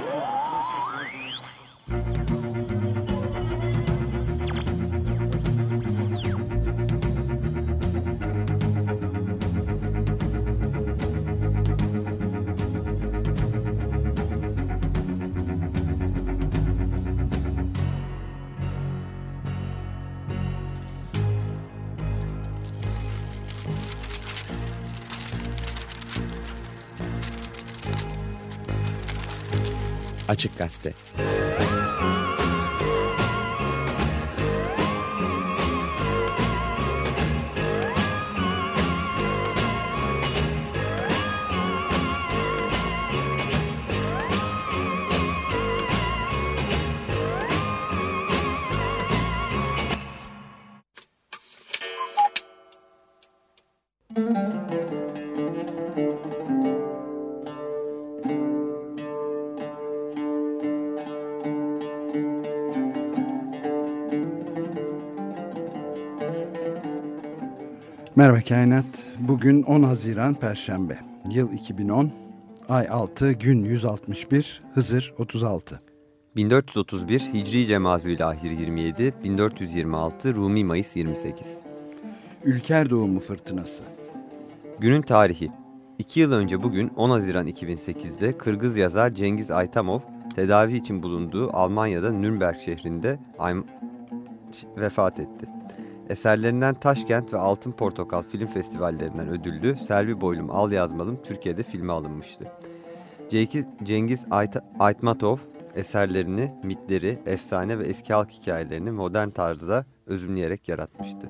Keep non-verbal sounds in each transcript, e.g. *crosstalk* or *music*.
Yeah. Açık Gazete Merhaba Kainat. Bugün 10 Haziran Perşembe. Yıl 2010. Ay 6, gün 161, Hızır 36. 1431 Hicri Cemazülahir 27, 1426 Rumi Mayıs 28. Ülker doğumu fırtınası. Günün tarihi. 2 yıl önce bugün 10 Haziran 2008'de Kırgız yazar Cengiz Aytamov tedavi için bulunduğu Almanya'da Nürnberg şehrinde vefat etti. Eserlerinden Taşkent ve Altın Portakal film festivallerinden ödüllü Selvi Boylum Al Yazmalım Türkiye'de filme alınmıştı. Cengiz Aytmatov eserlerini, mitleri, efsane ve eski halk hikayelerini modern tarzda özümleyerek yaratmıştı.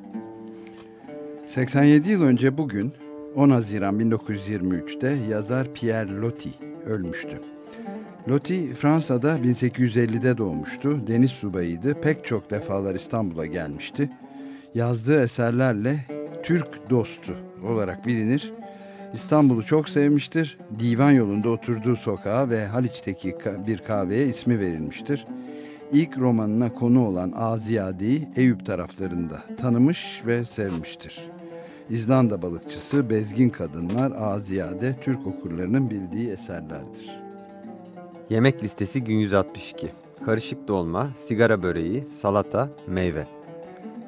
87 yıl önce bugün 10 Haziran 1923'te yazar Pierre Loti ölmüştü. Loti Fransa'da 1850'de doğmuştu. Deniz subayıydı. Pek çok defalar İstanbul'a gelmişti yazdığı eserlerle Türk dostu olarak bilinir. İstanbul'u çok sevmiştir. Divan yolunda oturduğu sokağa ve Haliç'teki bir kahveye ismi verilmiştir. İlk romanına konu olan Aziyade'yi Eyüp taraflarında tanımış ve sevmiştir. İzlanda balıkçısı, bezgin kadınlar, Aziyade Türk okurlarının bildiği eserlerdir. Yemek listesi gün 162. Karışık dolma, sigara böreği, salata, meyve.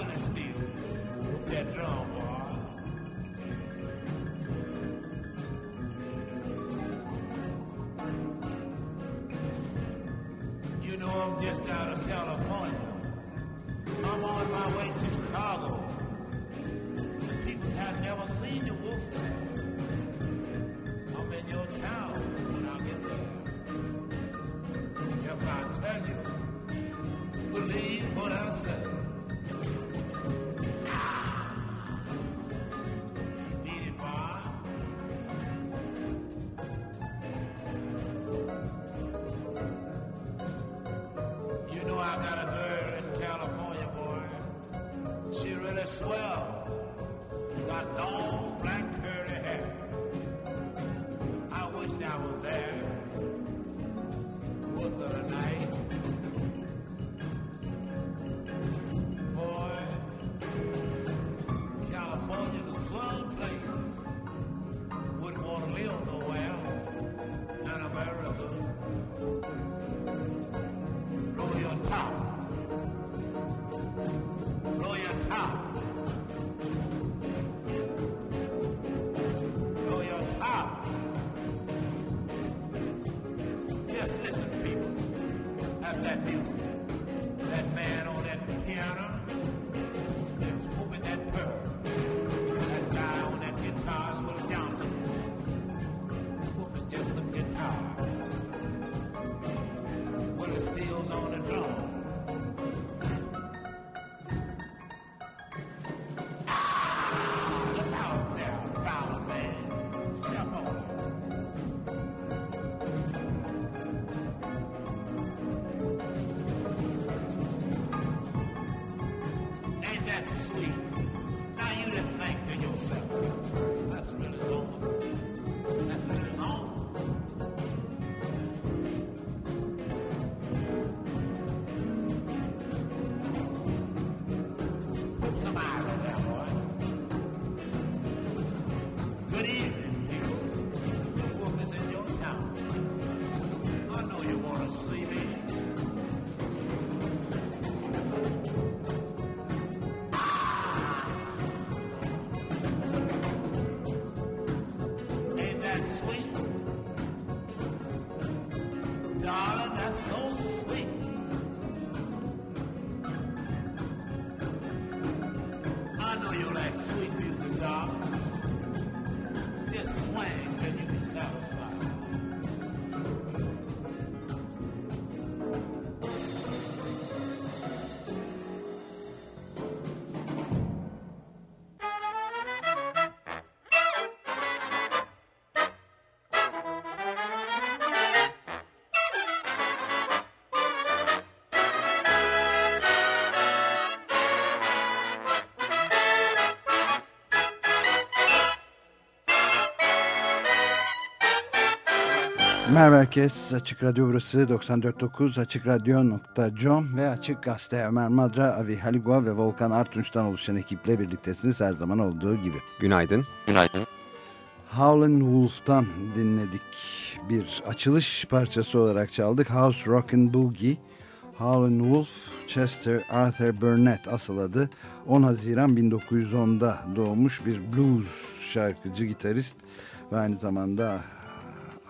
Honesty. Merhaba herkes. Açık Radyo burası 94.9 AçıkRadyo.com ve Açık Gazete Ömer Madra, Avi Haligua ve Volkan Artunç'tan oluşan ekiple birliktesiniz her zaman olduğu gibi. Günaydın. Günaydın. Howlin' Wolf'tan dinledik. Bir açılış parçası olarak çaldık. House Rockin' Boogie. Howlin' Wolf, Chester Arthur Burnett asıl adı. 10 Haziran 1910'da doğmuş bir blues şarkıcı, gitarist ve aynı zamanda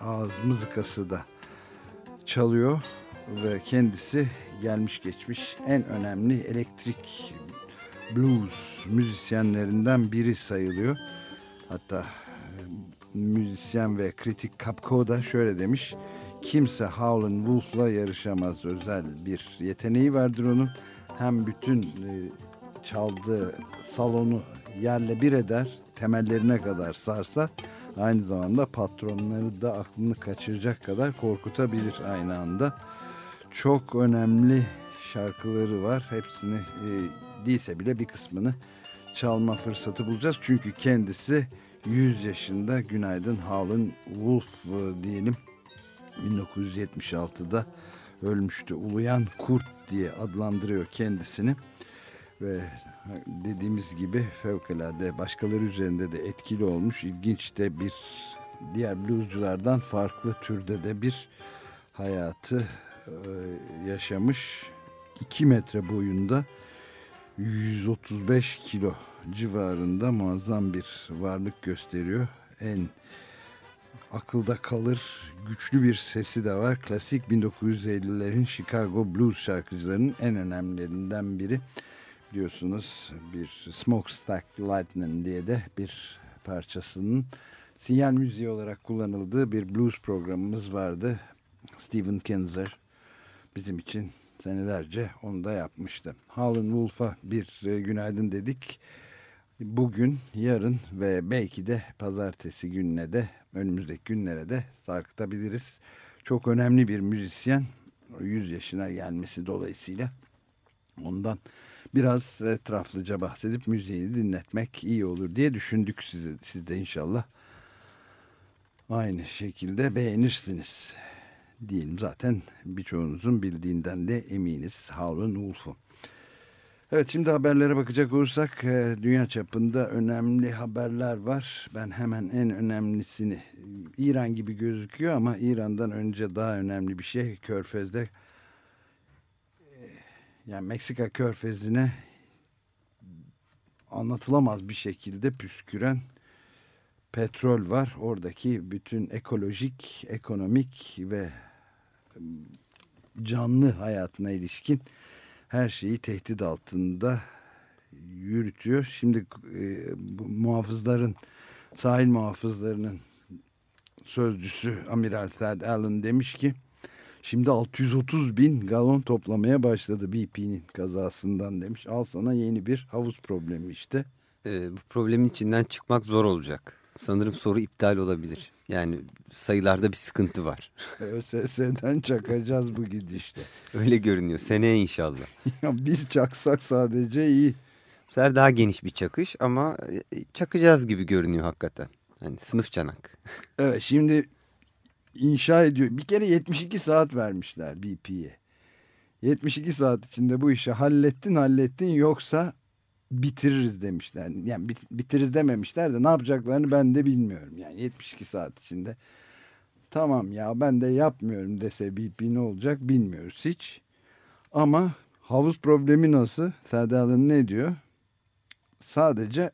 ağız mızıkası da çalıyor ve kendisi gelmiş geçmiş en önemli elektrik blues müzisyenlerinden biri sayılıyor. Hatta e, müzisyen ve kritik Kapko da şöyle demiş. Kimse Howlin' Wolf'la yarışamaz. Özel bir yeteneği vardır onun. Hem bütün e, çaldığı salonu yerle bir eder, temellerine kadar sarsa aynı zamanda patronları da aklını kaçıracak kadar korkutabilir aynı anda. Çok önemli şarkıları var. Hepsini e, değilse bile bir kısmını çalma fırsatı bulacağız. Çünkü kendisi 100 yaşında Günaydın Howlin' Wolf e, diyelim 1976'da ölmüştü. Uluyan Kurt diye adlandırıyor kendisini ve dediğimiz gibi fevkalade başkaları üzerinde de etkili olmuş. İlginç de bir diğer bluesculardan farklı türde de bir hayatı e, yaşamış. 2 metre boyunda 135 kilo civarında muazzam bir varlık gösteriyor. En akılda kalır güçlü bir sesi de var. Klasik 1950'lerin Chicago blues şarkıcılarının en önemlilerinden biri biliyorsunuz bir Smokestack Lightning diye de bir parçasının sinyal müziği olarak kullanıldığı bir blues programımız vardı. Steven Kinzer bizim için senelerce onu da yapmıştı. Howlin' Wolf'a bir e, günaydın dedik. Bugün, yarın ve belki de pazartesi gününe de önümüzdeki günlere de sarkıtabiliriz. Çok önemli bir müzisyen 100 yaşına gelmesi dolayısıyla ondan biraz etraflıca bahsedip müziğini dinletmek iyi olur diye düşündük size, siz de inşallah aynı şekilde beğenirsiniz diyelim zaten birçoğunuzun bildiğinden de eminiz Howlin' Wolf'u. Evet şimdi haberlere bakacak olursak e, dünya çapında önemli haberler var. Ben hemen en önemlisini İran gibi gözüküyor ama İran'dan önce daha önemli bir şey Körfez'de yani Meksika körfezine anlatılamaz bir şekilde püsküren petrol var. Oradaki bütün ekolojik, ekonomik ve canlı hayatına ilişkin her şeyi tehdit altında yürütüyor. Şimdi e, bu muhafızların, sahil muhafızlarının sözcüsü Amiral Thad Allen demiş ki şimdi 630 bin galon toplamaya başladı BP'nin kazasından demiş. Al sana yeni bir havuz problemi işte. E, bu problemin içinden çıkmak zor olacak. Sanırım soru iptal olabilir. Yani sayılarda bir sıkıntı var. *laughs* ÖSS'den çakacağız bu gidişte. *laughs* Öyle görünüyor. Seneye inşallah. *laughs* ya biz çaksak sadece iyi. Bu sefer daha geniş bir çakış ama e, çakacağız gibi görünüyor hakikaten. Yani sınıf çanak. Evet şimdi inşa ediyor. Bir kere 72 saat vermişler BP'ye. 72 saat içinde bu işi hallettin hallettin yoksa bitiririz demişler. Yani bitiririz dememişler de ne yapacaklarını ben de bilmiyorum. Yani 72 saat içinde tamam ya ben de yapmıyorum dese BP ne olacak bilmiyoruz hiç. Ama havuz problemi nasıl? Sadalın ne diyor? Sadece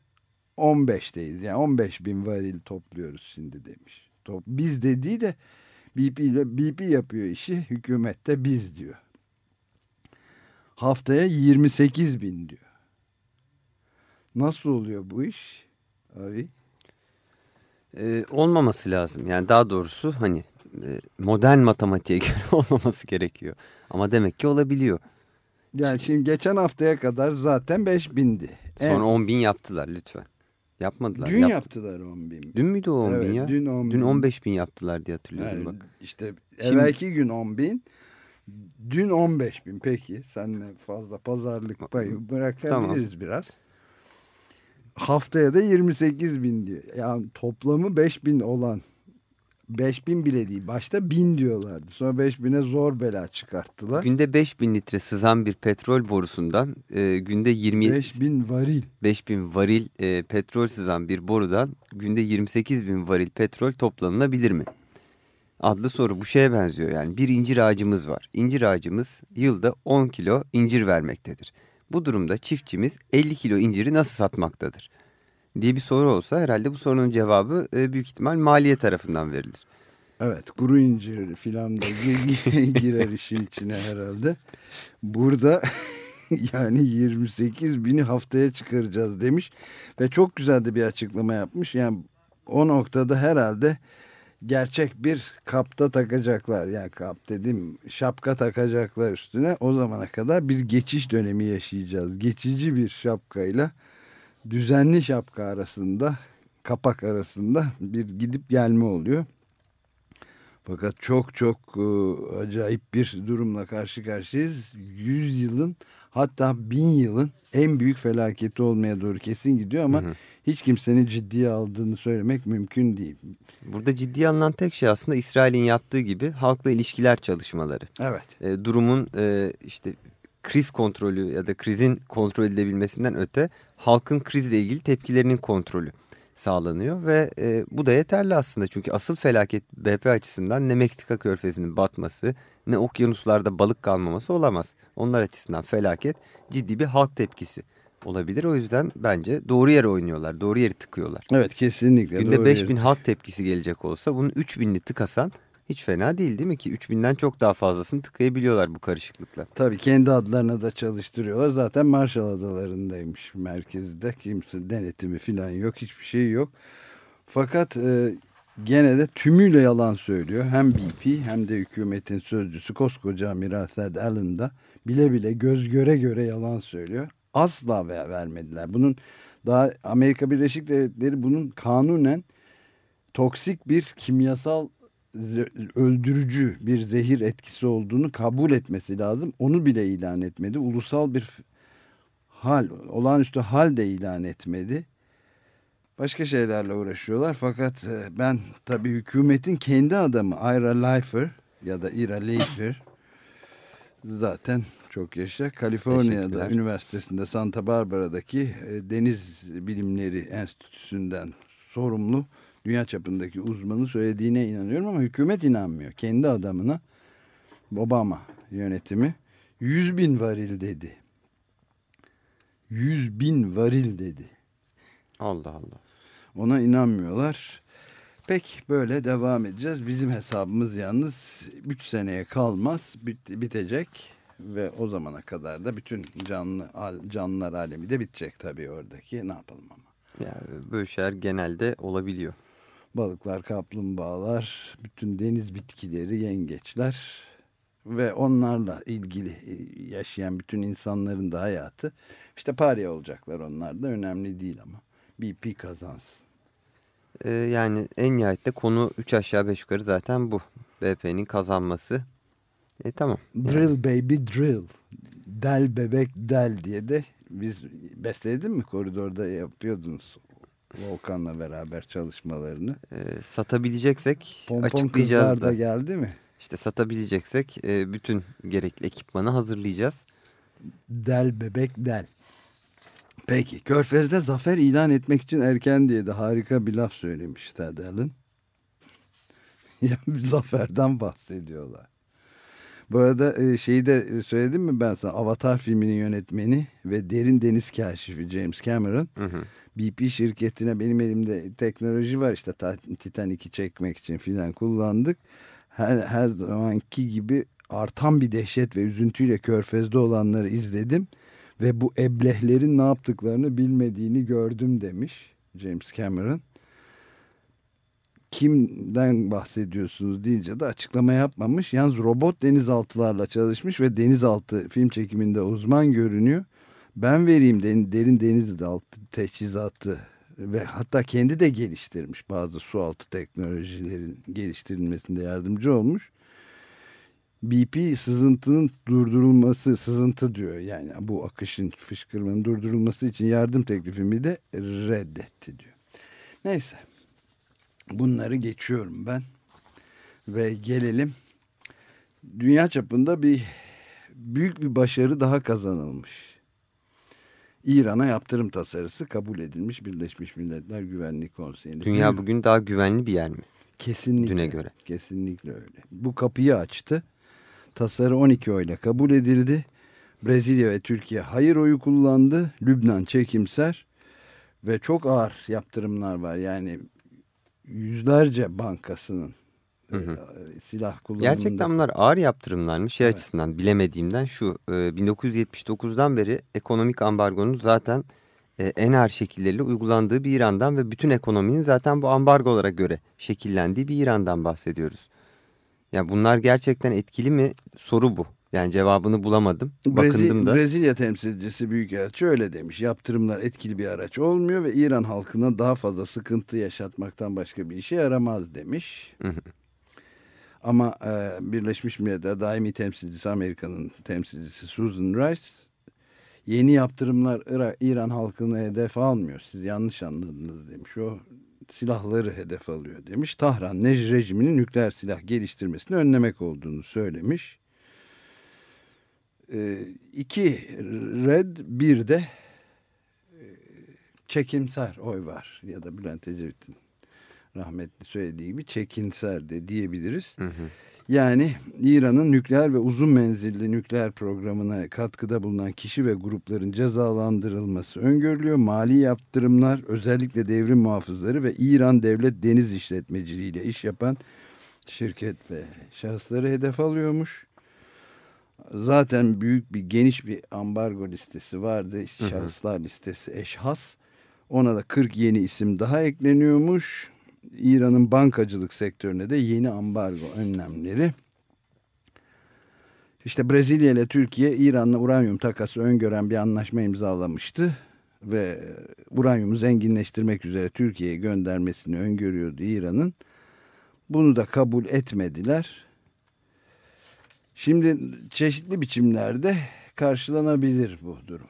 15'teyiz. Yani 15 bin varil topluyoruz şimdi demiş. Top, biz dediği de BP ile BP yapıyor işi. Hükümette biz diyor. Haftaya 28 bin diyor. Nasıl oluyor bu iş abi? Ee, olmaması lazım. Yani daha doğrusu hani e, modern matematiğe *laughs* göre olmaması gerekiyor. Ama demek ki olabiliyor. Yani şimdi geçen haftaya kadar zaten 5 bindi. Sonra en... 10 bin yaptılar lütfen. Yapmadılar. Dün Yaptı. yaptılar 10 bin. Dün müydü o 10 evet, bin ya? Dün, 10 dün 15 bin yaptılar diye hatırlıyorum yani bak. İşte Şimdi... evvelki gün 10 bin. Dün 15 bin. Peki senle fazla pazarlık payı bırakabiliriz tamam. biraz haftaya da 28 bin diyor. Yani toplamı 5 bin olan 5 bin bile değil. Başta bin diyorlardı. Sonra 5 bine zor bela çıkarttılar. Günde 5 bin litre sızan bir petrol borusundan e, günde 20... 5 bin varil. 5 bin varil e, petrol sızan bir borudan günde 28 bin varil petrol toplanılabilir mi? Adlı soru bu şeye benziyor yani bir incir ağacımız var. İncir ağacımız yılda 10 kilo incir vermektedir. Bu durumda çiftçimiz 50 kilo inciri nasıl satmaktadır? Diye bir soru olsa herhalde bu sorunun cevabı e, büyük ihtimal maliye tarafından verilir. Evet kuru incir filan da *laughs* girer işin içine herhalde. Burada *laughs* yani 28 bini haftaya çıkaracağız demiş ve çok güzel de bir açıklama yapmış. Yani o noktada herhalde gerçek bir kapta takacaklar. Yani kap dedim şapka takacaklar üstüne. O zamana kadar bir geçiş dönemi yaşayacağız. Geçici bir şapkayla düzenli şapka arasında kapak arasında bir gidip gelme oluyor. Fakat çok çok e, acayip bir durumla karşı karşıyayız. 100 yılın hatta 1000 yılın en büyük felaketi olmaya doğru kesin gidiyor ama hı hı. hiç kimsenin ciddiye aldığını söylemek mümkün değil. Burada ciddiye alınan tek şey aslında İsrail'in yaptığı gibi halkla ilişkiler çalışmaları. Evet. E, durumun e, işte kriz kontrolü ya da krizin kontrol edilebilmesinden öte halkın krizle ilgili tepkilerinin kontrolü sağlanıyor ve e, bu da yeterli aslında çünkü asıl felaket BP açısından ne Meksika körfezinin batması ne okyanuslarda balık kalmaması olamaz. Onlar açısından felaket ciddi bir halk tepkisi olabilir. O yüzden bence doğru yere oynuyorlar, doğru yeri tıkıyorlar. Evet kesinlikle. Günde 5000 halk tepkisi gelecek olsa bunun 3000'li tıkasan hiç fena değil değil mi ki 3000'den çok daha fazlasını tıkayabiliyorlar bu karışıklıkla. Tabii kendi adlarına da çalıştırıyorlar. Zaten Marshall Adaları'ndaymış merkezde. Kimse denetimi falan yok hiçbir şey yok. Fakat e, gene de tümüyle yalan söylüyor. Hem BP hem de hükümetin sözcüsü koskoca Amiral Thad Allen da bile bile göz göre göre yalan söylüyor. Asla ver, vermediler. Bunun daha Amerika Birleşik Devletleri bunun kanunen toksik bir kimyasal öldürücü bir zehir etkisi olduğunu kabul etmesi lazım. Onu bile ilan etmedi. Ulusal bir hal, olağanüstü hal de ilan etmedi. Başka şeylerle uğraşıyorlar fakat e, ben tabii hükümetin kendi adamı Ira Leifer ya da Ira Leifer zaten çok yaşa. Kaliforniya'da Üniversitesi'nde Santa Barbara'daki e, Deniz Bilimleri Enstitüsü'nden sorumlu dünya çapındaki uzmanı söylediğine inanıyorum ama hükümet inanmıyor. Kendi adamına Obama yönetimi 100 bin varil dedi. 100 bin varil dedi. Allah Allah. Ona inanmıyorlar. Pek böyle devam edeceğiz. Bizim hesabımız yalnız 3 seneye kalmaz bit bitecek ve o zamana kadar da bütün canlı canlılar alemi de bitecek tabii oradaki. Ne yapalım ama. Yani böyle şeyler genelde olabiliyor. Balıklar, kaplumbağalar, bütün deniz bitkileri, yengeçler ve onlarla ilgili e, yaşayan bütün insanların da hayatı işte pari olacaklar onlar da önemli değil ama BP kazansın. Ee, yani en nihayette konu 3 aşağı 5 yukarı zaten bu. BP'nin kazanması. E tamam. Drill baby drill. Del bebek del diye de biz besledin mi koridorda yapıyordunuz Volkan'la beraber çalışmalarını. E, satabileceksek Pompon açıklayacağız da. da geldi mi? İşte satabileceksek e, bütün gerekli ekipmanı hazırlayacağız. Del bebek del. Peki Körfez'de zafer ilan etmek için erken diye de harika bir laf söylemiş *laughs* yani zaferden bahsediyorlar. Bu arada e, şeyi de söyledim mi ben sana Avatar filminin yönetmeni ve Derin Deniz Kaşifi James Cameron Hı hı. BP şirketine benim elimde teknoloji var işte Titanic'i çekmek için filan kullandık. Her, her zamanki gibi artan bir dehşet ve üzüntüyle körfezde olanları izledim. Ve bu eblehlerin ne yaptıklarını bilmediğini gördüm demiş James Cameron. Kimden bahsediyorsunuz deyince de açıklama yapmamış. Yalnız robot denizaltılarla çalışmış ve denizaltı film çekiminde uzman görünüyor. Ben vereyim derin denizaltı teçhizatı ve hatta kendi de geliştirmiş bazı sualtı teknolojilerin geliştirilmesinde yardımcı olmuş. BP sızıntının durdurulması, sızıntı diyor yani bu akışın fışkırmanın durdurulması için yardım teklifimi de reddetti diyor. Neyse bunları geçiyorum ben ve gelelim dünya çapında bir büyük bir başarı daha kazanılmış. İran'a yaptırım tasarısı kabul edilmiş Birleşmiş Milletler Güvenlik Konseyi'nde. Dünya bugün daha güvenli bir yer mi? Kesinlikle. Düne göre. Kesinlikle öyle. Bu kapıyı açtı. Tasarı 12 oyla kabul edildi. Brezilya ve Türkiye hayır oyu kullandı. Lübnan çekimser ve çok ağır yaptırımlar var. Yani yüzlerce bankasının hı hı. E, silah kullanımında. Gerçekten bunlar ağır yaptırımlar mı? Şey evet. açısından bilemediğimden şu 1979'dan e, beri ekonomik ambargonun zaten e, en ağır şekilleriyle uygulandığı bir İran'dan ve bütün ekonominin zaten bu ambargolara göre şekillendiği bir İran'dan bahsediyoruz. Yani bunlar gerçekten etkili mi? Soru bu. Yani cevabını bulamadım. Brezil, Bakındım da. Brezilya temsilcisi Büyükelçi öyle demiş. Yaptırımlar etkili bir araç olmuyor ve İran halkına daha fazla sıkıntı yaşatmaktan başka bir işe yaramaz demiş. Ama e, Birleşmiş Milletler daimi temsilcisi Amerika'nın temsilcisi Susan Rice yeni yaptırımlar İran halkını hedef almıyor. Siz yanlış anladınız demiş. O silahları hedef alıyor demiş. Tahran Nej rejiminin nükleer silah geliştirmesini önlemek olduğunu söylemiş. E, iki red bir de e, çekimser oy var ya da Bülent Ecevit'in rahmetli söylediği gibi çekinser de diyebiliriz. Hı hı. Yani İran'ın nükleer ve uzun menzilli nükleer programına katkıda bulunan kişi ve grupların cezalandırılması öngörülüyor. Mali yaptırımlar özellikle devrim muhafızları ve İran Devlet Deniz İşletmeciliği ile iş yapan şirket ve şahısları hedef alıyormuş. Zaten büyük bir geniş bir ambargo listesi vardı. Şahıslar listesi eşhas. Ona da 40 yeni isim daha ekleniyormuş. İran'ın bankacılık sektörüne de yeni ambargo önlemleri. İşte Brezilya ile Türkiye İran'la uranyum takası öngören bir anlaşma imzalamıştı. Ve uranyumu zenginleştirmek üzere Türkiye'ye göndermesini öngörüyordu İran'ın. Bunu da kabul etmediler. Şimdi çeşitli biçimlerde karşılanabilir bu durum.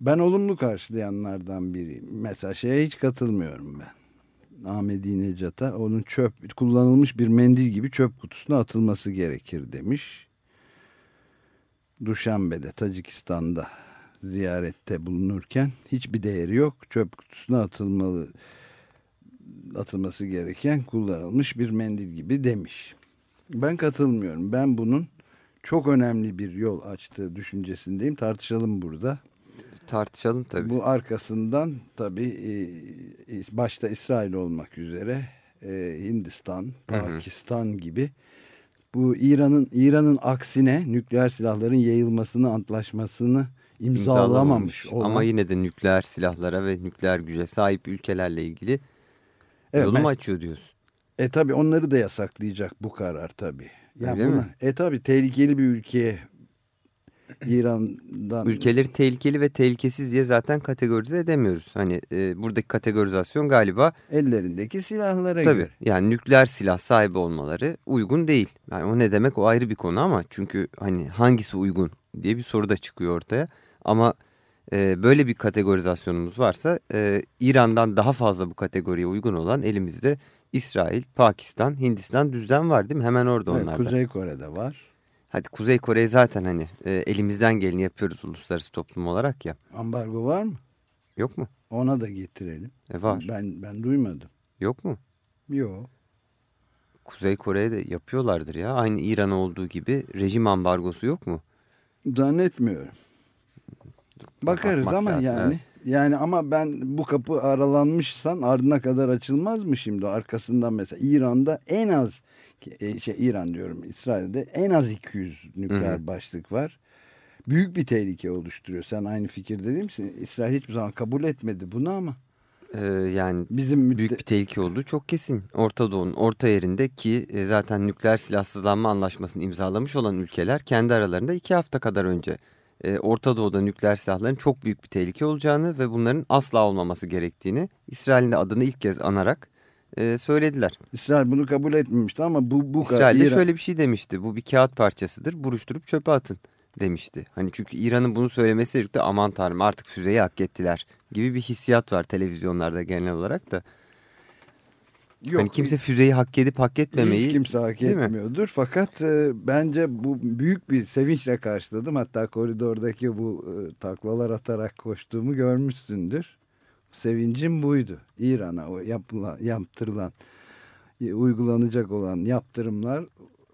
Ben olumlu karşılayanlardan biriyim. Mesela şeye hiç katılmıyorum ben. Ahmedi Necat'a onun çöp kullanılmış bir mendil gibi çöp kutusuna atılması gerekir demiş. Duşanbe'de Tacikistan'da ziyarette bulunurken hiçbir değeri yok. Çöp kutusuna atılmalı atılması gereken kullanılmış bir mendil gibi demiş. Ben katılmıyorum. Ben bunun çok önemli bir yol açtığı düşüncesindeyim. Tartışalım burada. Tartışalım tabii. Bu arkasından tabii e, başta İsrail olmak üzere e, Hindistan, Pakistan hı hı. gibi bu İran'ın İran'ın aksine nükleer silahların yayılmasını antlaşmasını imzalamamış olan. Ama yine de nükleer silahlara ve nükleer güce sahip ülkelerle ilgili evet, yolu mu açıyor diyorsun? E tabi onları da yasaklayacak bu karar tabi. Yani Öyle buna, mi? E tabi tehlikeli bir ülkeye İran'dan... Ülkeleri tehlikeli ve tehlikesiz diye zaten kategorize edemiyoruz. Hani e, buradaki kategorizasyon galiba... Ellerindeki silahlara tabii, göre. Yani nükleer silah sahibi olmaları uygun değil. Yani o ne demek o ayrı bir konu ama çünkü hani hangisi uygun diye bir soru da çıkıyor ortaya. Ama e, böyle bir kategorizasyonumuz varsa e, İran'dan daha fazla bu kategoriye uygun olan elimizde İsrail, Pakistan, Hindistan düzden var değil mi? Hemen orada evet, onlarda. Kuzey Kore'de var. Hadi Kuzey Kore'yi zaten hani e, elimizden geleni yapıyoruz uluslararası toplum olarak ya. Ambargo var mı? Yok mu? Ona da getirelim. E var. Ben ben duymadım. Yok mu? Yok. Kuzey Kore'de yapıyorlardır ya. Aynı İran olduğu gibi rejim ambargosu yok mu? Zannetmiyorum. Bakarız ama lazım, yani. Evet. Yani ama ben bu kapı aralanmışsan ardına kadar açılmaz mı şimdi? Arkasından mesela İran'da en az e, şey İran diyorum İsrail'de en az 200 nükleer Hı başlık var. Büyük bir tehlike oluşturuyor. Sen aynı fikirde değil misin? İsrail hiçbir zaman kabul etmedi bunu ama. Ee, yani bizim büyük bir tehlike olduğu çok kesin. Orta Doğu'nun orta yerinde ki e, zaten nükleer silahsızlanma anlaşmasını imzalamış olan ülkeler kendi aralarında iki hafta kadar önce e, Orta Doğu'da nükleer silahların çok büyük bir tehlike olacağını ve bunların asla olmaması gerektiğini İsrail'in de adını ilk kez anarak e, söylediler. İsrail bunu kabul etmemişti ama bu bu İsrail de İran... şöyle bir şey demişti. Bu bir kağıt parçasıdır. Buruşturup çöpe atın demişti. Hani çünkü İran'ın bunu söylemesi birlikte aman tanrım artık füzeyi hak ettiler gibi bir hissiyat var televizyonlarda genel olarak da. Yok, hani kimse füzeyi hak edip hak etmemeyi... Hiç kimse hak etmiyordur. Mi? Fakat e, bence bu büyük bir sevinçle karşıladım. Hatta koridordaki bu e, taklalar atarak koştuğumu görmüşsündür. Sevincim buydu. İran'a yapılan, yaptırılan, e, uygulanacak olan yaptırımlar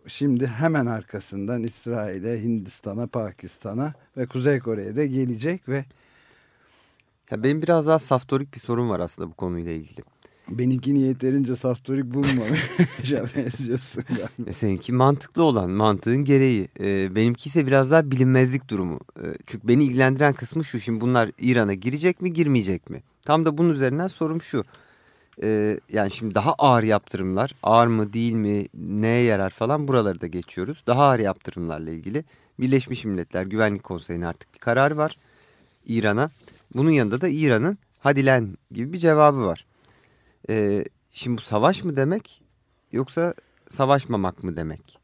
şimdi hemen arkasından İsrail'e, Hindistan'a, Pakistan'a ve Kuzey Kore'ye de gelecek ve... Ya benim biraz daha saftorik bir sorun var aslında bu konuyla ilgili. Benimkini yeterince saftorik bulmamış. *laughs* benziyorsun galiba. E seninki mantıklı olan mantığın gereği. E, benimki ise biraz daha bilinmezlik durumu. E, çünkü beni ilgilendiren kısmı şu. Şimdi bunlar İran'a girecek mi girmeyecek mi? Tam da bunun üzerinden sorum şu. E, yani şimdi daha ağır yaptırımlar ağır mı değil mi neye yarar falan buraları da geçiyoruz. Daha ağır yaptırımlarla ilgili Birleşmiş Milletler Güvenlik Konseyi'nin artık bir kararı var İran'a. Bunun yanında da İran'ın hadi lan gibi bir cevabı var. Ee, şimdi bu savaş mı demek yoksa savaşmamak mı demek?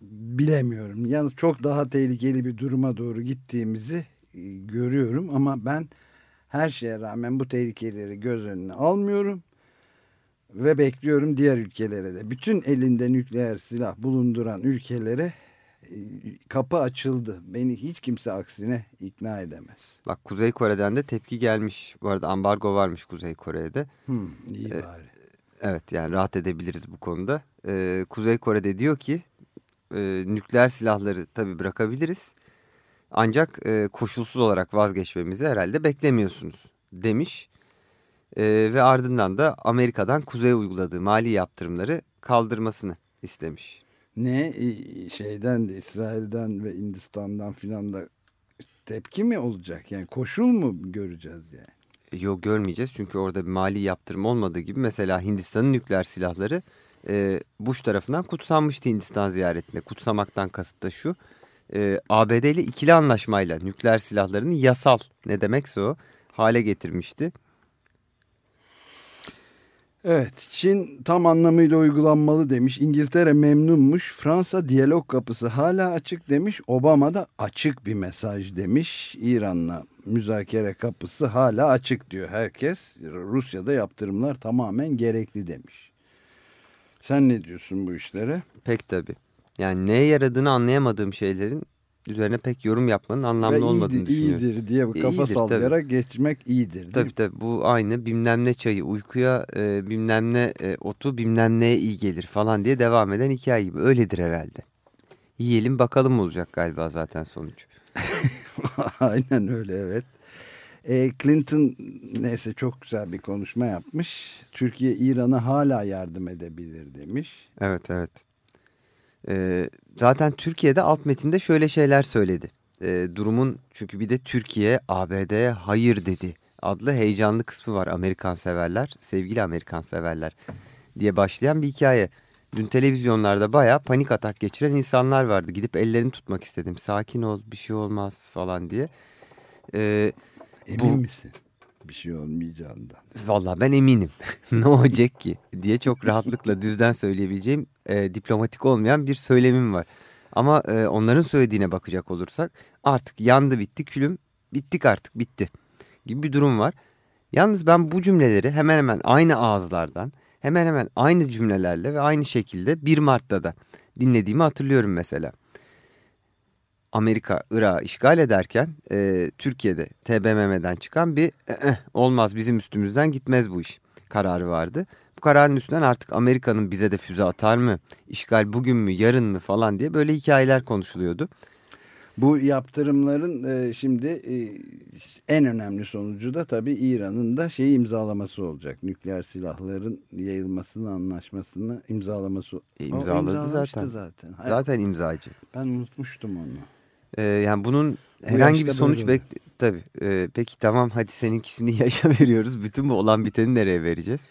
Bilemiyorum. Yalnız çok daha tehlikeli bir duruma doğru gittiğimizi e, görüyorum ama ben her şeye rağmen bu tehlikeleri göz önüne almıyorum ve bekliyorum diğer ülkelere de. Bütün elinde nükleer silah bulunduran ülkelere e, kapı açıldı. Beni hiç kimse aksine ikna edemez. Bak Kuzey Kore'den de tepki gelmiş. Bu arada ambargo varmış Kuzey Kore'de. Hmm, iyi ee, bari. Evet yani rahat edebiliriz bu konuda. Ee, Kuzey Kore'de diyor ki e, nükleer silahları tabii bırakabiliriz. Ancak e, koşulsuz olarak vazgeçmemizi herhalde beklemiyorsunuz demiş. E, ve ardından da Amerika'dan kuzeye uyguladığı mali yaptırımları kaldırmasını istemiş ne şeyden de İsrail'den ve Hindistan'dan filan da tepki mi olacak? Yani koşul mu göreceğiz yani? Yok görmeyeceğiz çünkü orada bir mali yaptırım olmadığı gibi mesela Hindistan'ın nükleer silahları e, Bush tarafından kutsanmıştı Hindistan ziyaretinde. Kutsamaktan kasıt da şu e, ABD ile ikili anlaşmayla nükleer silahlarını yasal ne demekse o hale getirmişti. Evet, Çin tam anlamıyla uygulanmalı demiş. İngiltere memnunmuş. Fransa diyalog kapısı hala açık demiş. Obama da açık bir mesaj demiş. İran'la müzakere kapısı hala açık diyor herkes. Rusya'da yaptırımlar tamamen gerekli demiş. Sen ne diyorsun bu işlere? Pek tabii. Yani neye yaradığını anlayamadığım şeylerin üzerine pek yorum yapmanın anlamlı Ve olmadığını iyidir, düşünüyorum. İyidir diye kafa iyidir, sallayarak tabii. geçmek iyidir tabii, mi? Tabii bu aynı bilmem ne çayı uykuya e, bilmem ne e, otu bilmem neye iyi gelir falan diye devam eden hikaye gibi öyledir herhalde. Yiyelim bakalım olacak galiba zaten sonuç. *laughs* Aynen öyle evet. E, Clinton neyse çok güzel bir konuşma yapmış. Türkiye İran'a hala yardım edebilir demiş. Evet evet. Ee, zaten Türkiye'de alt metinde şöyle şeyler söyledi. Ee, durumun çünkü bir de Türkiye ABD'ye hayır dedi adlı heyecanlı kısmı var Amerikan severler, sevgili Amerikan severler diye başlayan bir hikaye. Dün televizyonlarda baya panik atak geçiren insanlar vardı. Gidip ellerini tutmak istedim. Sakin ol bir şey olmaz falan diye. Ee, Emin bu, misin? Bir şey olmayacağından. Valla ben eminim. *laughs* ne olacak ki diye çok rahatlıkla düzden söyleyebileceğim e, diplomatik olmayan bir söylemim var. Ama e, onların söylediğine bakacak olursak artık yandı bitti külüm bittik artık bitti gibi bir durum var. Yalnız ben bu cümleleri hemen hemen aynı ağızlardan hemen hemen aynı cümlelerle ve aynı şekilde 1 Mart'ta da dinlediğimi hatırlıyorum mesela. Amerika Irak'ı işgal ederken e, Türkiye'de TBMM'den çıkan bir e, olmaz bizim üstümüzden gitmez bu iş kararı vardı. Bu kararın üstünden artık Amerika'nın bize de füze atar mı, işgal bugün mü yarın mı falan diye böyle hikayeler konuşuluyordu. Bu yaptırımların e, şimdi e, en önemli sonucu da tabii İran'ın da şeyi imzalaması olacak. Nükleer silahların yayılmasını anlaşmasını imzalaması. E, imzaladı zaten. zaten. Zaten imzacı. Ben unutmuştum onu. Ee, yani bunun bu herhangi bir sonuç bek tabii. E, peki tamam hadi seninkisini *laughs* yaşa veriyoruz. Bütün bu olan biteni nereye vereceğiz?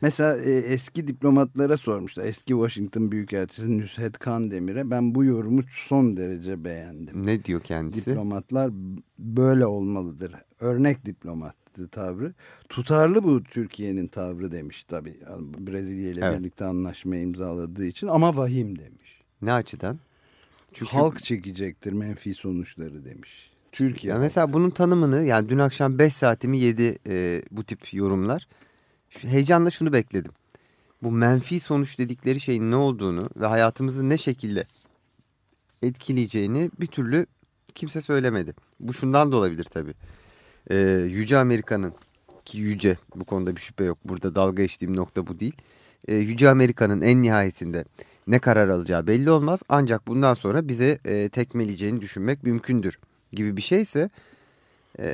Mesela e, eski diplomatlara sormuşlar. Eski Washington Büyükelçisi Nusret Kandemir'e ben bu yorumu son derece beğendim. Ne diyor kendisi? Diplomatlar böyle olmalıdır. Örnek diplomattı tavrı. Tutarlı bu Türkiye'nin tavrı demiş tabii. Brezilya ile evet. birlikte anlaşma imzaladığı için ama vahim demiş. Ne açıdan? Çünkü... Halk çekecektir menfi sonuçları demiş. Türkiye. Yani mesela bunun tanımını yani dün akşam 5 saatimi yedi e, bu tip yorumlar şu, heyecanla şunu bekledim. Bu menfi sonuç dedikleri şeyin ne olduğunu ve hayatımızı ne şekilde etkileyeceğini bir türlü kimse söylemedi. Bu şundan da olabilir tabii. Ee, Yüce Amerika'nın ki yüce bu konuda bir şüphe yok. Burada dalga geçtiğim nokta bu değil. Ee, Yüce Amerika'nın en nihayetinde ne karar alacağı belli olmaz. Ancak bundan sonra bize e, tekmeleyeceğini düşünmek mümkündür gibi bir şeyse. E,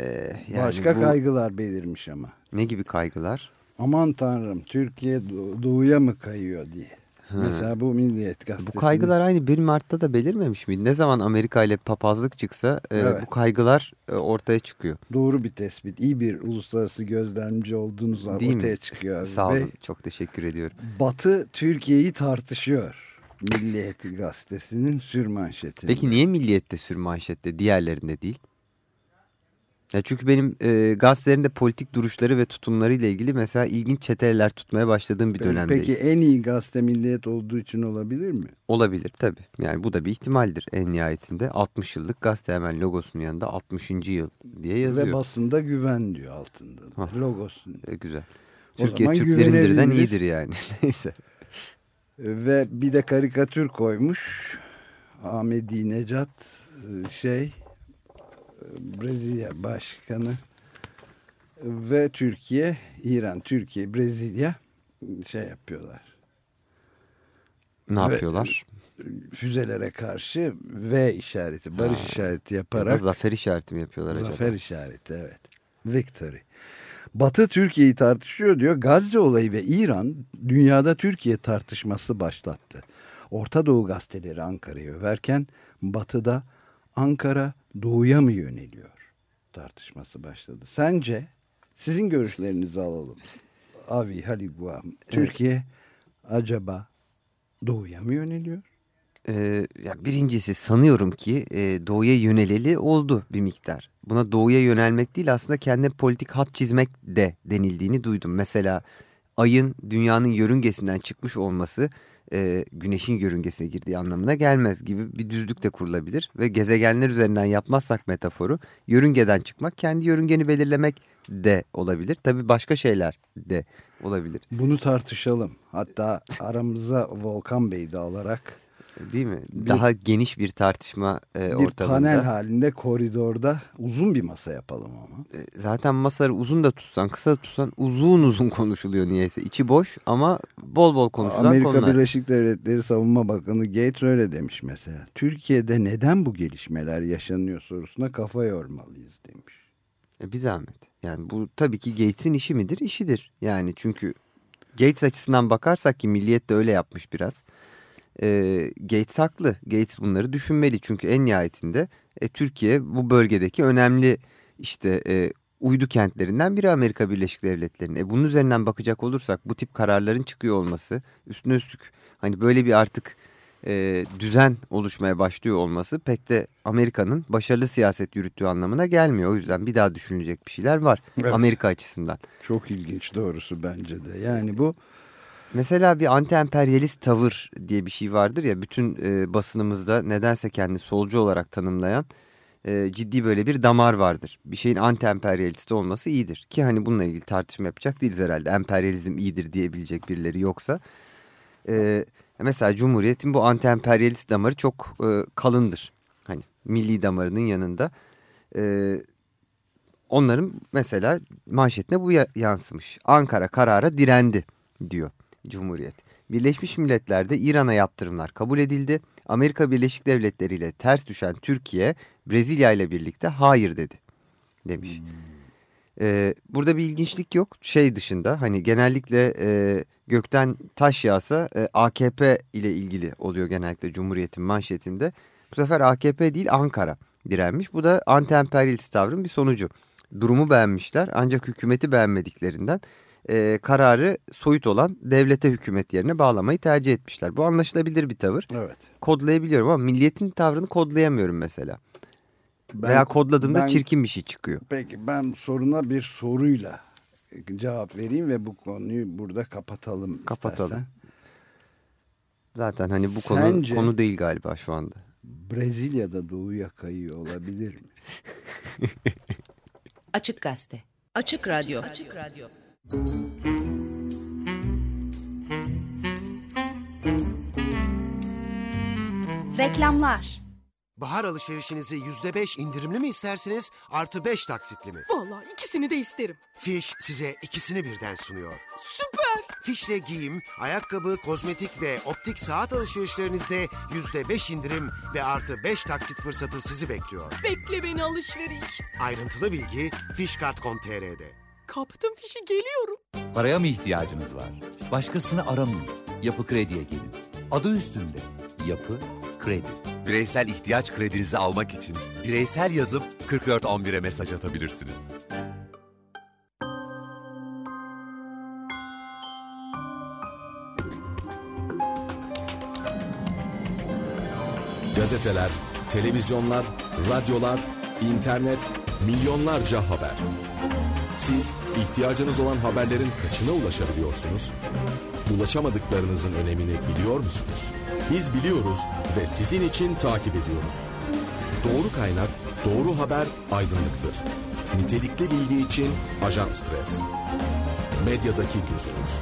yani Başka bu, kaygılar belirmiş ama. Ne gibi kaygılar? aman tanrım Türkiye doğuya mı kayıyor diye. Hı. Mesela bu Milliyet Gazetesi. Bu kaygılar aynı 1 Mart'ta da belirmemiş mi? Ne zaman Amerika ile papazlık çıksa e, evet. bu kaygılar e, ortaya çıkıyor. Doğru bir tespit. İyi bir uluslararası gözlemci olduğunuz. Değil ortaya mi? çıkıyor. Sağ olun. Ve Çok teşekkür ediyorum. Batı Türkiye'yi tartışıyor. Milliyet Gazetesi'nin sürmanşetinde. Peki niye Milliyet'te sürmanşette diğerlerinde değil? Ya çünkü benim e, gazetelerinde politik duruşları ve tutumları ile ilgili mesela ilginç çeteler tutmaya başladığım bir dönemdeyiz. Peki en iyi gazete milliyet olduğu için olabilir mi? Olabilir tabii. Yani bu da bir ihtimaldir en nihayetinde. 60 yıllık gazete hemen logosunun yanında 60. yıl diye yazıyor. Ve basında güven diyor altında. Logosun. E, güzel. Türkiye Türklerindirden iyidir yani. *laughs* Neyse. Ve bir de karikatür koymuş. Ahmedi Necat e, şey Brezilya Başkanı ve Türkiye, İran, Türkiye, Brezilya şey yapıyorlar. Ne ve, yapıyorlar? Füzelere karşı V işareti, barış ha. işareti yaparak. Ya zafer işareti mi yapıyorlar zafer acaba? Zafer işareti evet. Victory. Batı Türkiye'yi tartışıyor diyor. Gazze olayı ve İran dünyada Türkiye tartışması başlattı. Orta Doğu gazeteleri Ankara'yı överken Batı'da Ankara doğuya mı yöneliyor tartışması başladı. Sence sizin görüşlerinizi alalım. Avi Haligua. Türkiye evet. acaba doğuya mı yöneliyor? Ee, ya birincisi sanıyorum ki e, doğuya yöneleli oldu bir miktar. Buna doğuya yönelmek değil aslında kendi politik hat çizmek de denildiğini duydum. Mesela ayın dünyanın yörüngesinden çıkmış olması e, güneşin yörüngesine girdiği anlamına gelmez gibi bir düzlük de kurulabilir. Ve gezegenler üzerinden yapmazsak metaforu yörüngeden çıkmak kendi yörüngeni belirlemek de olabilir. Tabii başka şeyler de olabilir. Bunu tartışalım. Hatta aramıza Volkan Bey'i de alarak Değil mi? Bir, Daha geniş bir tartışma e, bir ortamında. panel halinde koridorda uzun bir masa yapalım ama. E, zaten masaları uzun da tutsan kısa da tutsan uzun uzun konuşuluyor niyeyse. İçi boş ama bol bol konuşulan Amerika konular. Birleşik Devletleri Savunma Bakanı Gates öyle demiş mesela. Türkiye'de neden bu gelişmeler yaşanıyor sorusuna kafa yormalıyız demiş. E, bir zahmet. Yani bu tabii ki Gates'in işi midir? İşidir. Yani çünkü Gates açısından bakarsak ki milliyet de öyle yapmış biraz. E, Gates haklı. Gates bunları düşünmeli. Çünkü en nihayetinde e, Türkiye bu bölgedeki önemli işte e, uydu kentlerinden biri Amerika Birleşik Devletleri'nin. E, bunun üzerinden bakacak olursak bu tip kararların çıkıyor olması üstüne üstlük hani böyle bir artık e, düzen oluşmaya başlıyor olması pek de Amerika'nın başarılı siyaset yürüttüğü anlamına gelmiyor. O yüzden bir daha düşünülecek bir şeyler var Evet. Amerika açısından. Çok ilginç doğrusu bence de. Yani bu Mesela bir anti-emperyalist tavır diye bir şey vardır ya bütün e, basınımızda nedense kendini solcu olarak tanımlayan e, ciddi böyle bir damar vardır. Bir şeyin anti-emperyalist olması iyidir. Ki hani bununla ilgili tartışma yapacak değiliz herhalde. Emperyalizm iyidir diyebilecek birileri yoksa. E, mesela Cumhuriyet'in bu anti-emperyalist damarı çok e, kalındır. Hani milli damarının yanında. E, onların mesela manşetine bu ya- yansımış. Ankara karara direndi diyor Cumhuriyet. Birleşmiş Milletler'de İran'a yaptırımlar kabul edildi. Amerika Birleşik Devletleri ile ters düşen Türkiye Brezilya ile birlikte hayır dedi demiş. Ee, burada bir ilginçlik yok şey dışında hani genellikle e, gökten taş yağsa e, AKP ile ilgili oluyor genellikle Cumhuriyet'in manşetinde. Bu sefer AKP değil Ankara direnmiş. Bu da anti-emperyalist tavrın bir sonucu. Durumu beğenmişler ancak hükümeti beğenmediklerinden e, kararı soyut olan devlete hükümet yerine bağlamayı tercih etmişler. Bu anlaşılabilir bir tavır. evet. Kodlayabiliyorum ama milliyetin tavrını kodlayamıyorum mesela. Ben, Veya kodladığımda ben- çirkin bir şey çıkıyor. Peki ben soruna bir soruyla cevap vereyim ve bu konuyu burada kapatalım. Kapatalım. istersen. Zaten hani bu konu Sence- konu değil galiba şu anda. Brezilya'da doğuya kayıyor olabilir mi? *laughs* Açık Gazete. Açık Radyo. Açık Radyo. Reklamlar. Bahar alışverişinizi %5 indirimli mi istersiniz, artı 5 taksitli mi? Vallahi ikisini de isterim. Fiş size ikisini birden sunuyor. Süper. Fişle giyim, ayakkabı, kozmetik ve optik saat alışverişlerinizde %5 indirim ve artı 5 taksit fırsatı sizi bekliyor. Bekle beni alışveriş. Ayrıntılı bilgi fişkart.com.tr'de. Kaptım fişi geliyorum. Paraya mı ihtiyacınız var? Başkasını aramayın. Yapı Kredi'ye gelin. Adı üstünde. Yapı Kredi. Bireysel ihtiyaç kredinizi almak için bireysel yazıp 4411'e mesaj atabilirsiniz. Gazeteler, televizyonlar, radyolar, internet, milyonlarca haber. Siz ihtiyacınız olan haberlerin kaçına ulaşabiliyorsunuz? Ulaşamadıklarınızın önemini biliyor musunuz? Biz biliyoruz ve sizin için takip ediyoruz. Doğru kaynak, doğru haber aydınlıktır. Nitelikli bilgi için Ajans Press. Medyadaki gözünüz.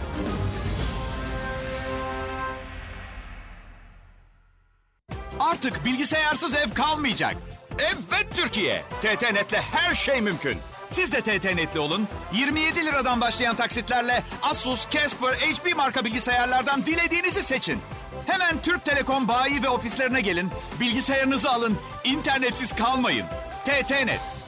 Artık bilgisayarsız ev kalmayacak. Evet Türkiye. TTNet'le her şey mümkün. Siz de TTNet'li olun. 27 liradan başlayan taksitlerle Asus, Casper, HP marka bilgisayarlardan dilediğinizi seçin. Hemen Türk Telekom bayi ve ofislerine gelin. Bilgisayarınızı alın. İnternetsiz kalmayın. TTNet.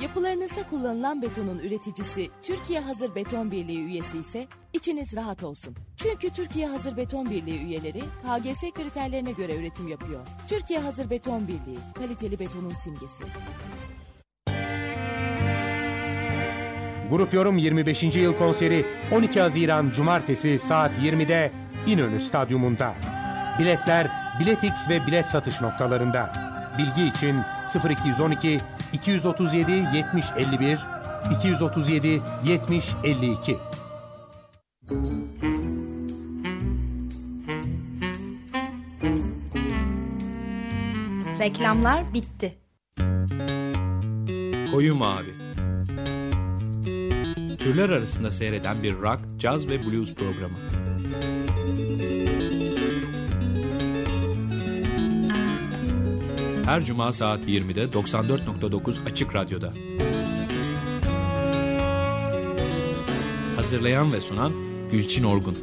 Yapılarınızda kullanılan betonun üreticisi Türkiye Hazır Beton Birliği üyesi ise içiniz rahat olsun. Çünkü Türkiye Hazır Beton Birliği üyeleri KGS kriterlerine göre üretim yapıyor. Türkiye Hazır Beton Birliği, kaliteli betonun simgesi. Grup Yorum 25. yıl konseri 12 Haziran Cumartesi saat 20'de İnönü Stadyumunda. Biletler Biletix ve bilet satış noktalarında. Bilgi için 0212 237 70 51 237 70 52. Reklamlar bitti. Koyu Mavi Türler arasında seyreden bir rock, caz ve blues programı. Her cuma saat 20'de 94.9 Açık Radyo'da. Hazırlayan ve sunan Gülçin Orgun.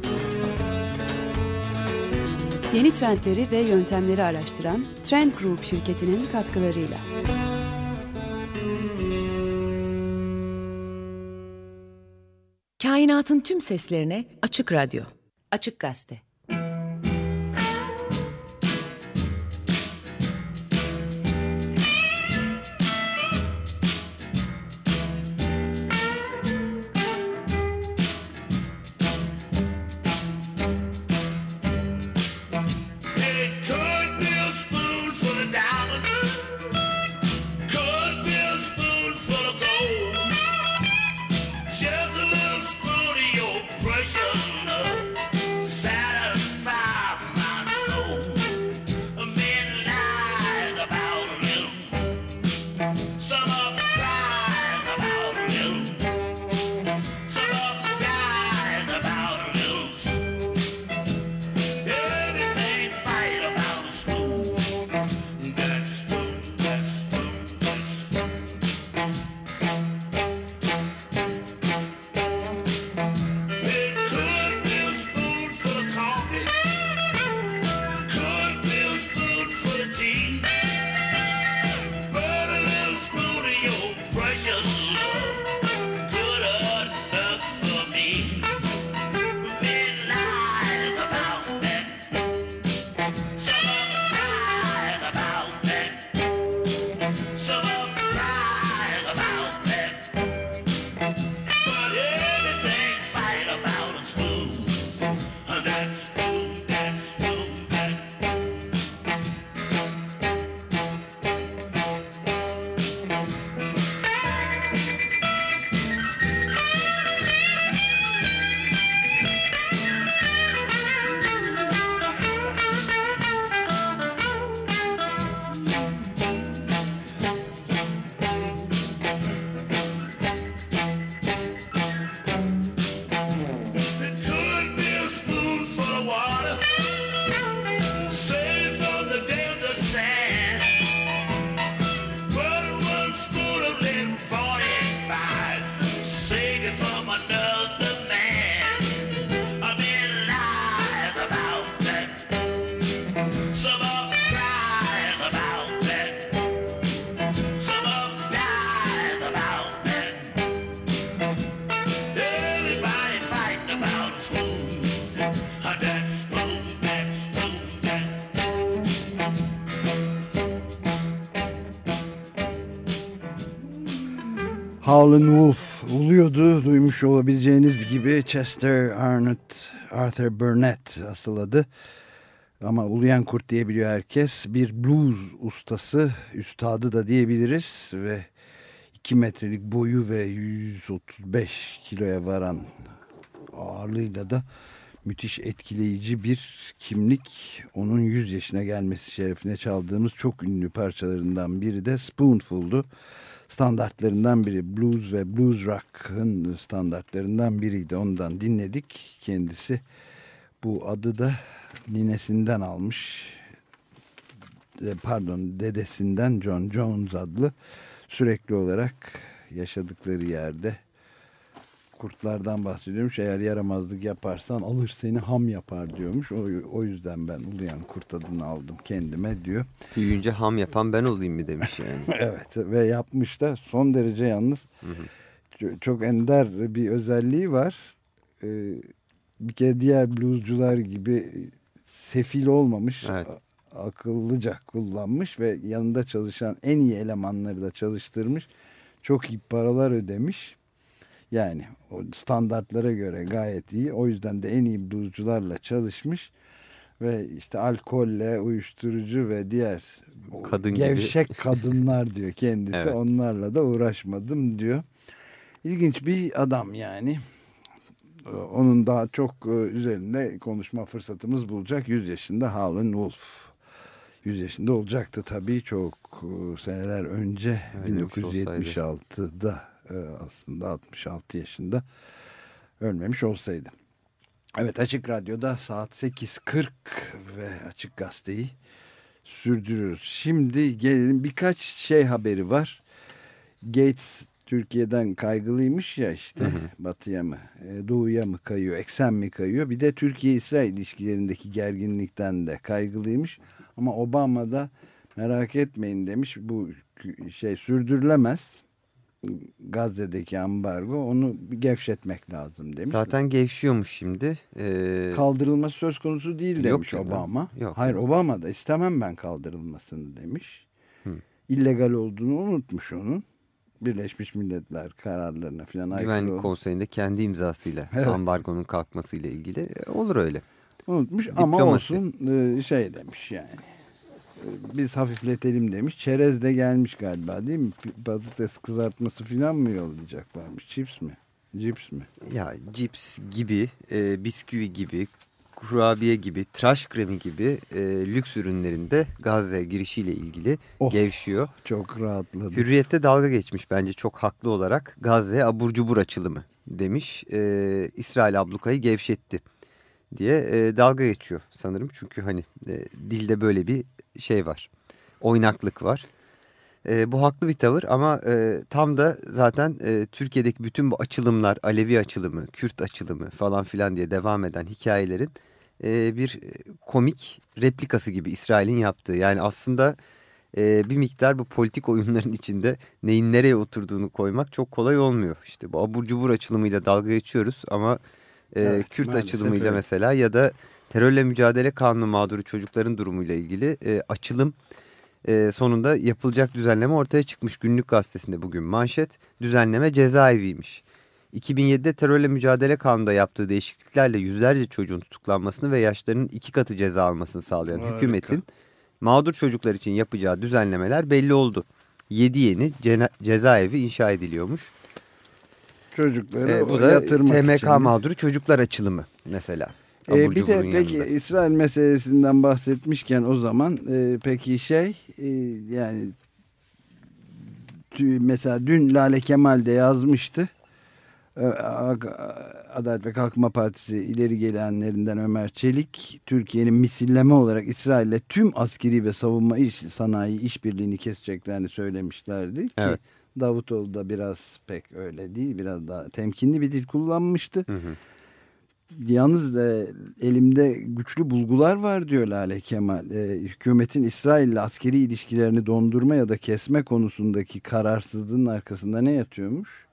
Yeni trendleri ve yöntemleri araştıran Trend Group şirketinin katkılarıyla. Kainatın tüm seslerine Açık Radyo. Açık Gazete. Howlin' Wolf uluyordu. Duymuş olabileceğiniz gibi Chester Arnott, Arthur Burnett asıl adı. Ama uluyan kurt diyebiliyor herkes. Bir blues ustası, üstadı da diyebiliriz. Ve 2 metrelik boyu ve 135 kiloya varan ağırlığıyla da müthiş etkileyici bir kimlik. Onun 100 yaşına gelmesi şerefine çaldığımız çok ünlü parçalarından biri de Spoonful'du standartlarından biri. Blues ve blues rock'ın standartlarından biriydi. Ondan dinledik. Kendisi bu adı da ninesinden almış. Pardon dedesinden John Jones adlı sürekli olarak yaşadıkları yerde kurtlardan bahsediyormuş. Eğer yaramazlık yaparsan alır seni ham yapar diyormuş. O, o yüzden ben uluyan kurt adını aldım kendime diyor. Büyüyünce ham yapan ben olayım mı demiş yani. *laughs* evet ve yapmış da son derece yalnız hı hı. çok ender bir özelliği var. Ee, bir kere diğer bluescular gibi sefil olmamış. Evet. Akıllıca kullanmış ve yanında çalışan en iyi elemanları da çalıştırmış. Çok iyi paralar ödemiş yani standartlara göre gayet iyi. O yüzden de en iyi bluescularla çalışmış. Ve işte alkolle, uyuşturucu ve diğer Kadın gevşek gibi. kadınlar diyor kendisi. *laughs* evet. Onlarla da uğraşmadım diyor. İlginç bir adam yani. Onun daha çok e, üzerinde konuşma fırsatımız bulacak. 100 yaşında Howlin' Wolf. 100 yaşında olacaktı tabii çok e, seneler önce Öyle 1976'da e, aslında 66 yaşında ölmemiş olsaydı. Evet Açık Radyo'da saat 8.40 ve Açık Gazete'yi sürdürüyoruz. Şimdi gelelim birkaç şey haberi var. Gates Türkiye'den kaygılıymış ya işte hı hı. batıya mı e, doğuya mı kayıyor eksen mi kayıyor bir de Türkiye-İsrail ilişkilerindeki gerginlikten de kaygılıymış ama Obama da merak etmeyin demiş bu şey sürdürülemez Gazze'deki ambargo onu gevşetmek lazım demiş. Zaten gevşiyormuş şimdi. Ee... Kaldırılması söz konusu değil demiş yok, Obama. Yok, Hayır. Obama da istemem ben kaldırılmasını demiş. Hı. İllegal olduğunu unutmuş onun. Birleşmiş Milletler kararlarına falan Güvenlik Konseyi'nde kendi imzasıyla evet. ambargonun kalkmasıyla ilgili e, olur öyle. Unutmuş Diplomasi. ama olsun e, şey demiş yani biz hafifletelim demiş. Çerez de gelmiş galiba değil mi? Patates kızartması falan mı yollayacaklarmış? Chips mi? Cips mi? Ya cips gibi, e, bisküvi gibi, kurabiye gibi, tıraş kremi gibi e, lüks ürünlerinde Gazze girişiyle ilgili oh, gevşiyor. Çok rahatladım. Hürriyette dalga geçmiş bence çok haklı olarak Gazze abur cubur açılımı demiş. E, İsrail ablukayı gevşetti diye e, dalga geçiyor sanırım. Çünkü hani e, dilde böyle bir şey var. Oynaklık var. E, bu haklı bir tavır ama e, tam da zaten e, Türkiye'deki bütün bu açılımlar, Alevi açılımı, Kürt açılımı falan filan diye devam eden hikayelerin e, bir komik replikası gibi İsrail'in yaptığı. Yani aslında e, bir miktar bu politik oyunların içinde neyin nereye oturduğunu koymak çok kolay olmuyor. İşte bu abur cubur açılımıyla dalga geçiyoruz ama e, evet, Kürt açılımıyla evet. mesela ya da terörle mücadele kanunu mağduru çocukların durumuyla ilgili e, açılım e, sonunda yapılacak düzenleme ortaya çıkmış. Günlük gazetesinde bugün manşet düzenleme cezaeviymiş. 2007'de terörle mücadele kanununda yaptığı değişikliklerle yüzlerce çocuğun tutuklanmasını ve yaşlarının iki katı ceza almasını sağlayan Harika. hükümetin mağdur çocuklar için yapacağı düzenlemeler belli oldu. 7 yeni cezaevi inşa ediliyormuş. Çocukları ee, bu da TMK için. mağduru çocuklar açılımı mesela. Ee, bir de peki yanında. İsrail meselesinden bahsetmişken o zaman e, peki şey e, yani mesela dün Lale Kemal de yazmıştı. E, Adalet ve Kalkınma Partisi ileri gelenlerinden Ömer Çelik Türkiye'nin misilleme olarak İsrail'le tüm askeri ve savunma iş sanayi işbirliğini keseceklerini söylemişlerdi ki evet. Davutoğlu da biraz pek öyle değil biraz daha temkinli bir dil kullanmıştı. Hı hı. Yalnız e, elimde güçlü bulgular var diyor Lale Kemal. E, hükümetin İsrail ile askeri ilişkilerini dondurma ya da kesme konusundaki kararsızlığın arkasında ne yatıyormuş?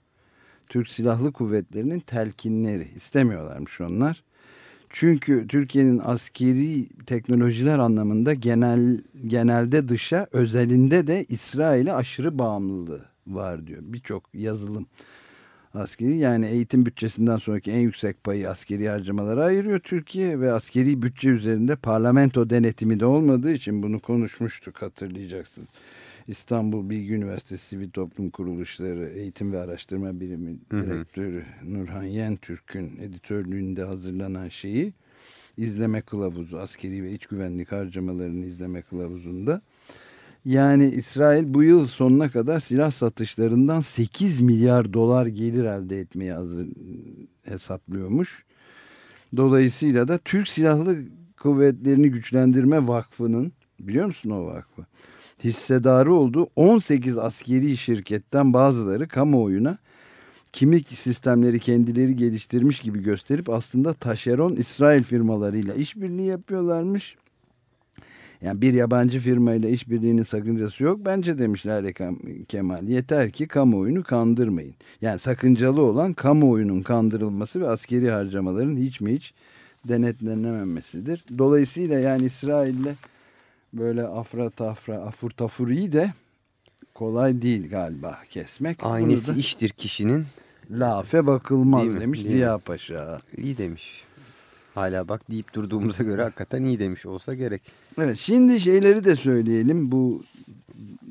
Türk Silahlı Kuvvetleri'nin telkinleri istemiyorlarmış onlar. Çünkü Türkiye'nin askeri teknolojiler anlamında genel genelde dışa özelinde de İsrail'e aşırı bağımlılığı var diyor. Birçok yazılım askeri yani eğitim bütçesinden sonraki en yüksek payı askeri harcamalara ayırıyor Türkiye ve askeri bütçe üzerinde parlamento denetimi de olmadığı için bunu konuşmuştuk hatırlayacaksınız. İstanbul Bilgi Üniversitesi Sivil Toplum Kuruluşları Eğitim ve Araştırma Birimi Direktörü Nurhan Yentürk'ün editörlüğünde hazırlanan şeyi izleme kılavuzu askeri ve iç güvenlik harcamalarını izleme kılavuzunda yani İsrail bu yıl sonuna kadar silah satışlarından 8 milyar dolar gelir elde etmeyi hazır, hesaplıyormuş. Dolayısıyla da Türk Silahlı Kuvvetlerini Güçlendirme Vakfı'nın biliyor musun o vakfı? Hissedarı olduğu 18 askeri şirketten bazıları kamuoyuna kimlik sistemleri kendileri geliştirmiş gibi gösterip aslında taşeron İsrail firmalarıyla işbirliği yapıyorlarmış. Yani bir yabancı firmayla işbirliğinin sakıncası yok. Bence demişler Kemal. Yeter ki kamuoyunu kandırmayın. Yani sakıncalı olan kamuoyunun kandırılması ve askeri harcamaların hiç mi hiç denetlenememesidir. Dolayısıyla yani İsrail'le böyle afra tafra afur tafuriyi de kolay değil galiba kesmek. Aynısı iştir kişinin. Lafe bakılmaz demiş Ziya Paşa. İyi demiş. Hala bak deyip durduğumuza göre hakikaten iyi demiş olsa gerek. Evet şimdi şeyleri de söyleyelim. Bu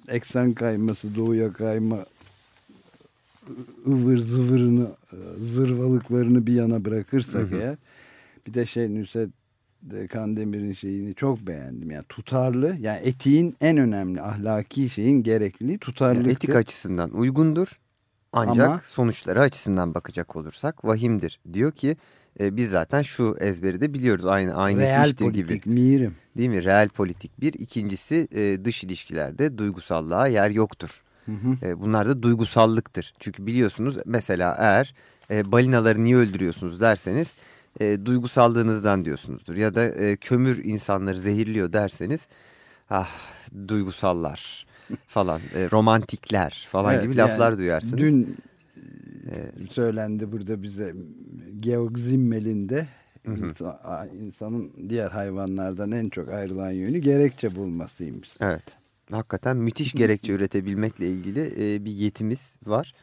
eksen kayması, doğuya kayma ıvır zıvırını, zırvalıklarını bir yana bırakırsak hı hı. eğer. Bir de şey Nusret Kandemir'in şeyini çok beğendim. Yani tutarlı, yani etiğin en önemli ahlaki şeyin gerekliliği tutarlılıktır. Yani etik açısından uygundur. Ancak Ama, sonuçları açısından bakacak olursak vahimdir. Diyor ki E, biz zaten şu ezberi de biliyoruz aynı aynı Real politik gibi. mirim. Değil mi? Real politik bir. İkincisi e, dış ilişkilerde duygusallığa yer yoktur. Hı hı. E, bunlar da duygusallıktır. Çünkü biliyorsunuz mesela eğer e, balinaları niye öldürüyorsunuz derseniz e, duygusallığınızdan diyorsunuzdur. Ya da e, kömür insanları zehirliyor derseniz ah duygusallar falan e, romantikler falan Evet, gibi laflar yani duyarsınız. Dün söylendi burada bize Georg Zimmel'in de Hı hı. insan- a- insanın diğer hayvanlardan en çok ayrılan yönü gerekçe bulmasıymış. Evet. Hakikaten müthiş gerekçe üretebilmekle ilgili e, bir yetimiz var.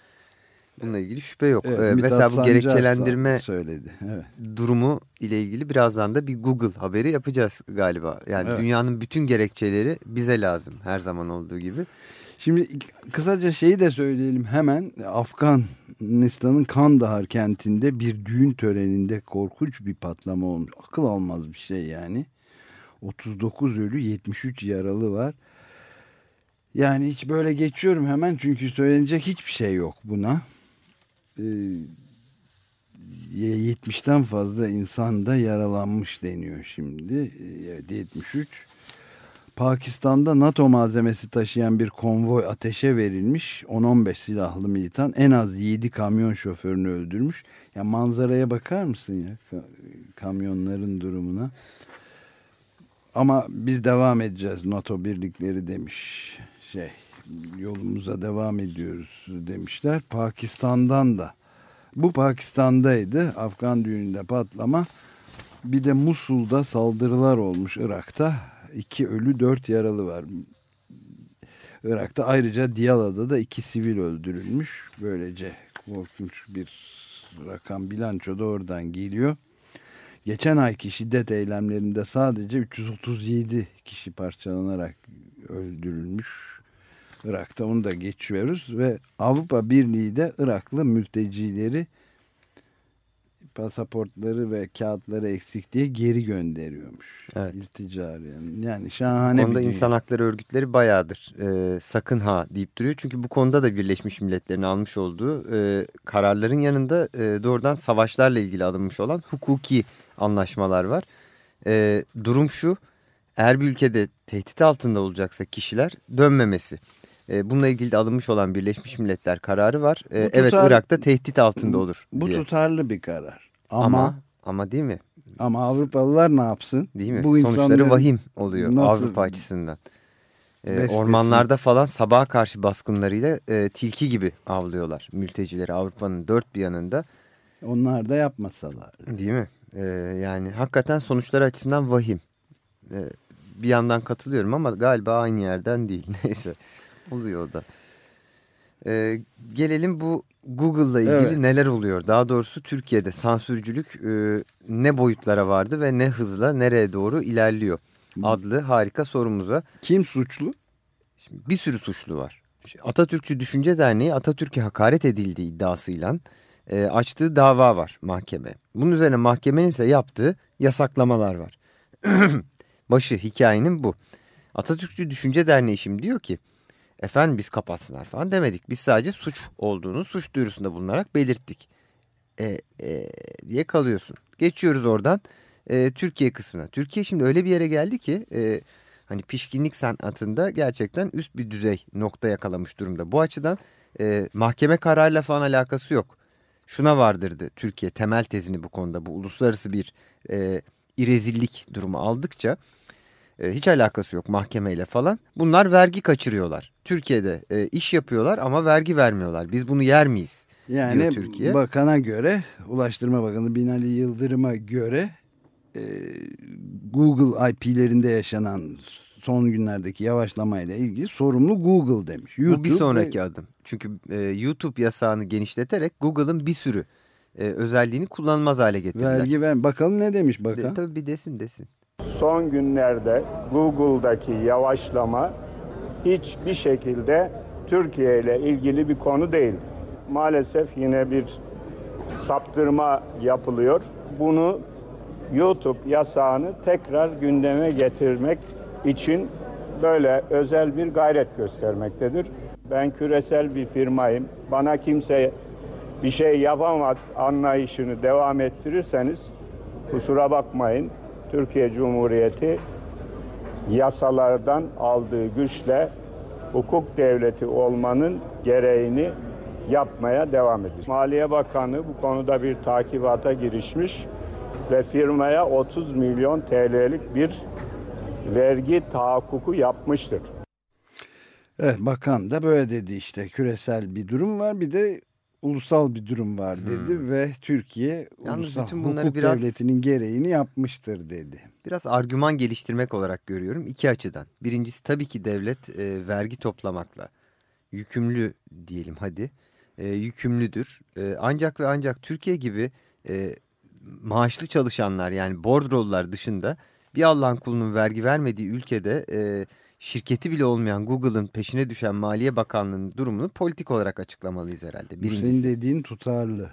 Bununla ilgili şüphe yok. Evet, E, Mithat mesela bu gerekçelendirme söyledi. Evet. durumu ile ilgili birazdan da bir Google haberi yapacağız galiba. Yani Evet. dünyanın bütün gerekçeleri bize lazım her zaman olduğu gibi. Şimdi kısaca şeyi de söyleyelim hemen. Afganistan'ın Kandahar kentinde bir düğün töreninde korkunç bir patlama olmuş. Akıl almaz bir şey yani. 39 ölü 73 yaralı var. Yani hiç böyle geçiyorum hemen çünkü söylenecek hiçbir şey yok buna. Ee, 70'ten fazla insan da yaralanmış deniyor şimdi. Ee, Evet, 73. Pakistan'da NATO malzemesi taşıyan bir konvoy ateşe verilmiş. 10-15 silahlı militan en az 7 kamyon şoförünü öldürmüş. Ya manzaraya bakar mısın ya Ka- kamyonların durumuna? Ama biz devam edeceğiz NATO birlikleri demiş. Şey yolumuza devam ediyoruz demişler. Pakistan'dan da bu Pakistan'daydı. Afgan düğününde patlama. Bir de Musul'da saldırılar olmuş Irak'ta. İki ölü dört yaralı var. Irak'ta ayrıca Diyala'da da iki sivil öldürülmüş. Böylece korkunç bir rakam bilanço da oradan geliyor. Geçen ayki şiddet eylemlerinde sadece 337 kişi parçalanarak öldürülmüş. Irak'ta onu da geçiyoruz ve Avrupa Birliği de Iraklı mültecileri pasaportları ve kağıtları eksik diye geri gönderiyormuş. Evet. İltica arayan. Yani şahane Bu konuda bir insan hakları örgütleri bayağıdır e, sakın ha deyip duruyor. Çünkü bu konuda da Birleşmiş Milletler'in almış olduğu e, kararların yanında e, doğrudan savaşlarla ilgili alınmış olan hukuki anlaşmalar var. E, durum şu eğer bir ülkede tehdit altında olacaksa kişiler dönmemesi. E, bununla ilgili de alınmış olan Birleşmiş Milletler kararı var. E, Bu evet tutar- Irak'ta tehdit altında olur Bu diye. tutarlı bir karar. Ama Ama, ama, ama değil mi? Avrupalılar ne yapsın? Değil mi? Bu Sonuçları vahim oluyor nasıl Avrupa açısından. Ee, beslesin? ormanlarda falan sabaha karşı baskınlarıyla e, tilki gibi avlıyorlar mültecileri Avrupa'nın dört bir yanında. Onlar da yapmasalar. Değil mi? Ee, yani hakikaten sonuçları açısından vahim. Ee, bir yandan katılıyorum ama galiba aynı yerden değil. *laughs* Neyse oluyor da. Ee, gelelim bu Google'la ilgili Evet. neler oluyor? Daha doğrusu Türkiye'de sansürcülük e, ne boyutlara vardı ve ne hızla nereye doğru ilerliyor? Adlı harika sorumuza. Kim suçlu? Şimdi bir sürü suçlu var. Atatürkçü Düşünce Derneği Atatürk'e hakaret edildiği iddiasıyla e, açtığı dava var mahkeme. Bunun üzerine mahkemenin ise yaptığı yasaklamalar var. *clears throat* Başı hikayenin bu. Atatürkçü Düşünce Derneği şimdi diyor ki efendim biz kapatsınlar falan demedik. Biz sadece suç olduğunu suç duyurusunda bulunarak belirttik. E, e, diye kalıyorsun. Geçiyoruz oradan e, Türkiye kısmına. Türkiye şimdi öyle bir yere geldi ki e, hani pişkinlik sanatında gerçekten üst bir düzey nokta yakalamış durumda. Bu açıdan e, mahkeme kararıyla falan alakası yok. Şuna vardırdı Türkiye temel tezini bu konuda bu uluslararası bir e, irezillik durumu aldıkça e, hiç alakası yok mahkemeyle falan. Bunlar vergi kaçırıyorlar. Türkiye'de e, iş yapıyorlar ama vergi vermiyorlar. Biz bunu yer miyiz? diyor Yani Türkiye. bakana göre Ulaştırma Bakanı Binali Yıldırım'a göre e, Google IP'lerinde yaşanan son günlerdeki yavaşlamayla ilgili sorumlu Google demiş. Bu bir YouTube sonraki ve- adım. Çünkü e, YouTube yasağını genişleterek Google'ın bir sürü e, özelliğini kullanılmaz hale getirdiler. vergi ver. Bakalım ne demiş bakan? De, tabii bir desin desin. Son günlerde Google'daki yavaşlama hiçbir şekilde Türkiye ile ilgili bir konu değil. Maalesef yine bir saptırma yapılıyor. Bunu YouTube yasağını tekrar gündeme getirmek için böyle özel bir gayret göstermektedir. Ben küresel bir firmayım. Bana kimse bir şey yapamaz anlayışını devam ettirirseniz kusura bakmayın Türkiye Cumhuriyeti yasalardan aldığı güçle hukuk devleti olmanın gereğini yapmaya devam edecek. Maliye Bakanı bu konuda bir takibata girişmiş ve firmaya 30 milyon TL'lik bir vergi tahakkuku yapmıştır. Evet bakan da böyle dedi işte küresel bir durum var bir de ulusal bir durum var dedi hmm. ve Türkiye Yalnız ulusal bütün bunları hukuk biraz, devletinin gereğini yapmıştır dedi. Biraz argüman geliştirmek olarak görüyorum iki açıdan. Birincisi tabii ki devlet e, vergi toplamakla yükümlü diyelim hadi e, yükümlüdür. E, ancak ve ancak Türkiye gibi e, maaşlı çalışanlar yani bordrollar dışında bir Allah'ın kulunun vergi vermediği ülkede e, şirketi bile olmayan Google'ın peşine düşen Maliye Bakanlığı'nın durumunu politik olarak açıklamalıyız herhalde. Birincisi. senin dediğin tutarlı.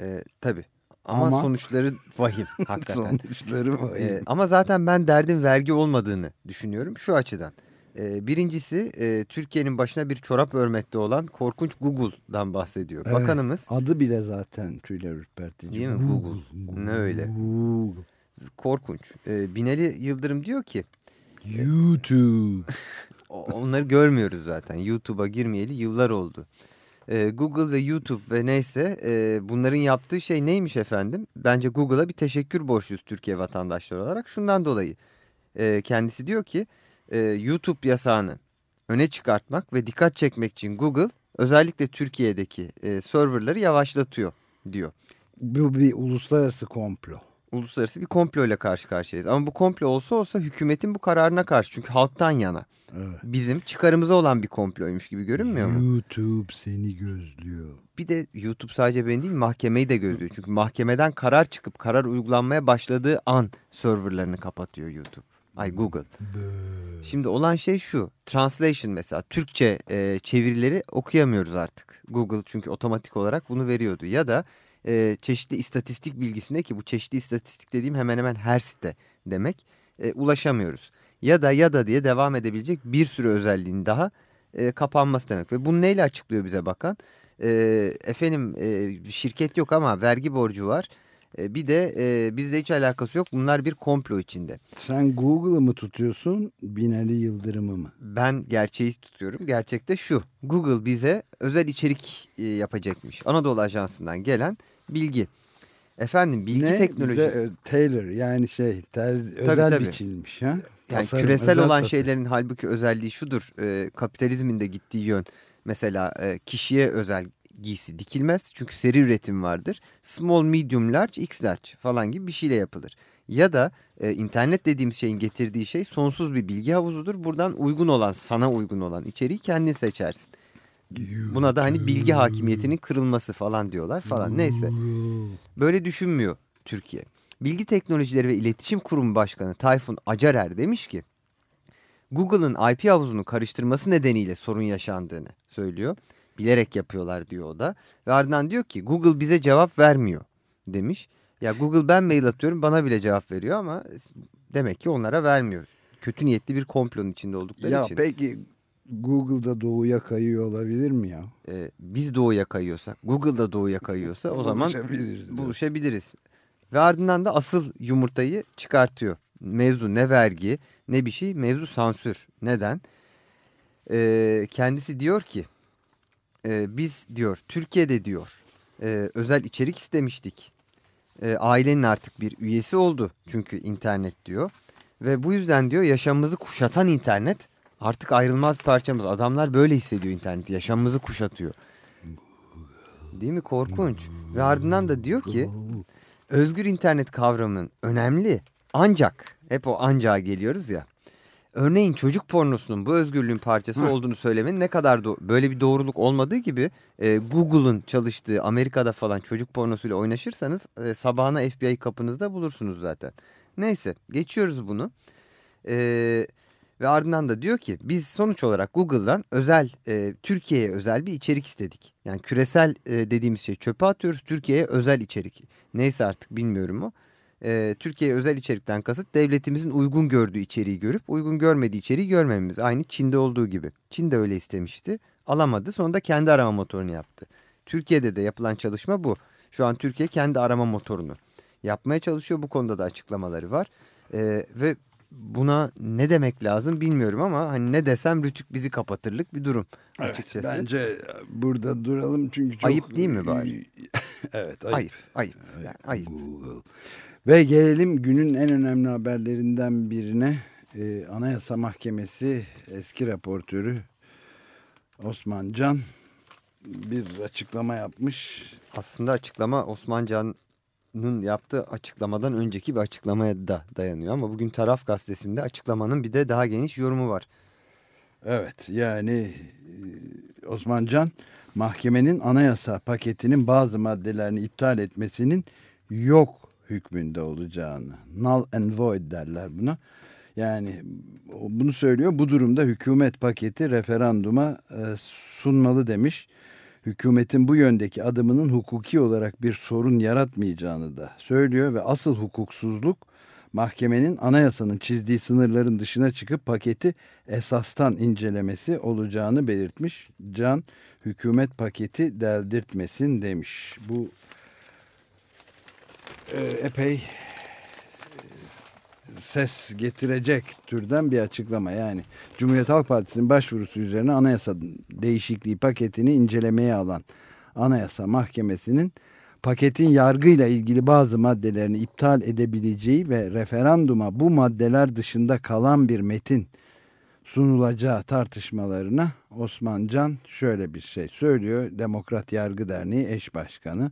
E, tabii. Ama, ama sonuçları vahim *laughs* hakikaten. sonuçları vahim. E, ama zaten ben derdin vergi olmadığını düşünüyorum şu açıdan. E, birincisi e, Türkiye'nin başına bir çorap örmekte olan korkunç Google'dan bahsediyor. Evet, Bakanımız. Adı bile zaten tüyler ürpertici. Değil mi Google? Google. Ne öyle? Google. Korkunç. E, Binali Yıldırım diyor ki. YouTube. *laughs* onları görmüyoruz zaten. YouTube'a girmeyeli yıllar oldu. E, Google ve YouTube ve neyse e, bunların yaptığı şey neymiş efendim? Bence Google'a bir teşekkür borçluyuz Türkiye vatandaşları olarak. Şundan dolayı e, kendisi diyor ki e, YouTube yasağını öne çıkartmak ve dikkat çekmek için Google özellikle Türkiye'deki e, serverları yavaşlatıyor diyor. Bu bir uluslararası komplo. Uluslararası bir komplo ile karşı karşıyayız. Ama bu komplo olsa olsa hükümetin bu kararına karşı. Çünkü halktan yana. Evet. Bizim çıkarımıza olan bir komploymuş gibi görünmüyor mu? YouTube seni gözlüyor. Bir de YouTube sadece beni değil mahkemeyi de gözlüyor. Çünkü mahkemeden karar çıkıp karar uygulanmaya başladığı an serverlarını kapatıyor YouTube. Ay Google. Şimdi olan şey şu. Translation mesela Türkçe e, çevirileri okuyamıyoruz artık. Google çünkü otomatik olarak bunu veriyordu. Ya da e, çeşitli istatistik bilgisine ki bu çeşitli istatistik dediğim hemen hemen her site demek. E, ulaşamıyoruz. Ya da ya da diye devam edebilecek bir sürü özelliğin daha e, kapanması demek. Ve bunu neyle açıklıyor bize bakan? E, efendim e, şirket yok ama vergi borcu var e, bir de e, bizde hiç alakası yok. Bunlar bir komplo içinde. Sen Google'ı mı tutuyorsun, Binali Yıldırım'ı mı? Ben gerçeği tutuyorum. Gerçekte şu. Google bize özel içerik e, yapacakmış. Anadolu Ajansı'ndan gelen bilgi. Efendim bilgi ne? teknoloji. Bize, Taylor yani şey terz, tabii, özel tabii. biçilmiş. Ha? Yani Tasarım, küresel olan tasarım. şeylerin halbuki özelliği şudur. E, kapitalizmin de gittiği yön. Mesela e, kişiye özel giysi dikilmez. Çünkü seri üretim vardır. Small, medium, large, x large falan gibi bir şeyle yapılır. Ya da e, internet dediğimiz şeyin getirdiği şey sonsuz bir bilgi havuzudur. Buradan uygun olan, sana uygun olan içeriği kendin seçersin. Buna da hani bilgi hakimiyetinin kırılması falan diyorlar falan. Neyse. Böyle düşünmüyor Türkiye. Bilgi Teknolojileri ve İletişim Kurumu Başkanı Tayfun Acarer demiş ki Google'ın IP havuzunu karıştırması nedeniyle sorun yaşandığını söylüyor bilerek yapıyorlar diyor o da. Ve ardından diyor ki Google bize cevap vermiyor demiş. Ya Google ben mail atıyorum bana bile cevap veriyor ama demek ki onlara vermiyor. Kötü niyetli bir komplonun içinde oldukları ya için. Ya peki Google'da doğuya kayıyor olabilir mi ya? Ee, biz doğuya kayıyorsak, Google'da doğuya kayıyorsa o zaman buluşabiliriz. buluşabiliriz. Ve ardından da asıl yumurtayı çıkartıyor. Mevzu ne vergi ne bir şey mevzu sansür. Neden? Ee, kendisi diyor ki e, biz diyor Türkiye'de diyor e, özel içerik istemiştik. E, ailenin artık bir üyesi oldu çünkü internet diyor. Ve bu yüzden diyor yaşamımızı kuşatan internet artık ayrılmaz parçamız. Adamlar böyle hissediyor interneti yaşamımızı kuşatıyor. Değil mi korkunç? Ve ardından da diyor ki özgür internet kavramının önemli ancak hep o ancağa geliyoruz ya örneğin çocuk pornosunun bu özgürlüğün parçası Hı. olduğunu söylemenin ne kadar böyle bir doğruluk olmadığı gibi e, Google'un çalıştığı Amerika'da falan çocuk pornosuyla oynaşırsanız e, sabahına FBI kapınızda bulursunuz zaten. Neyse geçiyoruz bunu. E, ve ardından da diyor ki biz sonuç olarak Google'dan özel e, Türkiye'ye özel bir içerik istedik. Yani küresel e, dediğimiz şey çöpe atıyoruz Türkiye'ye özel içerik. Neyse artık bilmiyorum o e, Türkiye'ye özel içerikten kasıt devletimizin uygun gördüğü içeriği görüp uygun görmediği içeriği görmememiz. Aynı Çin'de olduğu gibi. Çin de öyle istemişti. Alamadı. Sonra da kendi arama motorunu yaptı. Türkiye'de de yapılan çalışma bu. Şu an Türkiye kendi arama motorunu yapmaya çalışıyor. Bu konuda da açıklamaları var. E, ve buna ne demek lazım bilmiyorum ama hani ne desem Rütük bizi kapatırlık bir durum evet, açıkçası. Bence burada duralım çünkü çok... Ayıp değil mi bari? *laughs* evet ayıp. Ayıp, ayıp. Yani ayıp. Ve gelelim günün en önemli haberlerinden birine. Ee, Anayasa Mahkemesi eski raportörü Osman Can bir açıklama yapmış. Aslında açıklama Osman Can'ın yaptığı açıklamadan önceki bir açıklamaya da dayanıyor. Ama bugün Taraf Gazetesi'nde açıklamanın bir de daha geniş yorumu var. Evet yani e, Osman Can mahkemenin anayasa paketinin bazı maddelerini iptal etmesinin yok hükmünde olacağını null and void derler buna. Yani bunu söylüyor. Bu durumda hükümet paketi referanduma e, sunmalı demiş. Hükümetin bu yöndeki adımının hukuki olarak bir sorun yaratmayacağını da söylüyor ve asıl hukuksuzluk mahkemenin anayasanın çizdiği sınırların dışına çıkıp paketi esastan incelemesi olacağını belirtmiş. Can hükümet paketi deldirtmesin demiş. Bu e, epey ses getirecek türden bir açıklama. Yani Cumhuriyet Halk Partisi'nin başvurusu üzerine anayasa değişikliği paketini incelemeye alan Anayasa Mahkemesi'nin paketin yargıyla ilgili bazı maddelerini iptal edebileceği ve referanduma bu maddeler dışında kalan bir metin sunulacağı tartışmalarına Osman Can şöyle bir şey söylüyor. Demokrat Yargı Derneği eş başkanı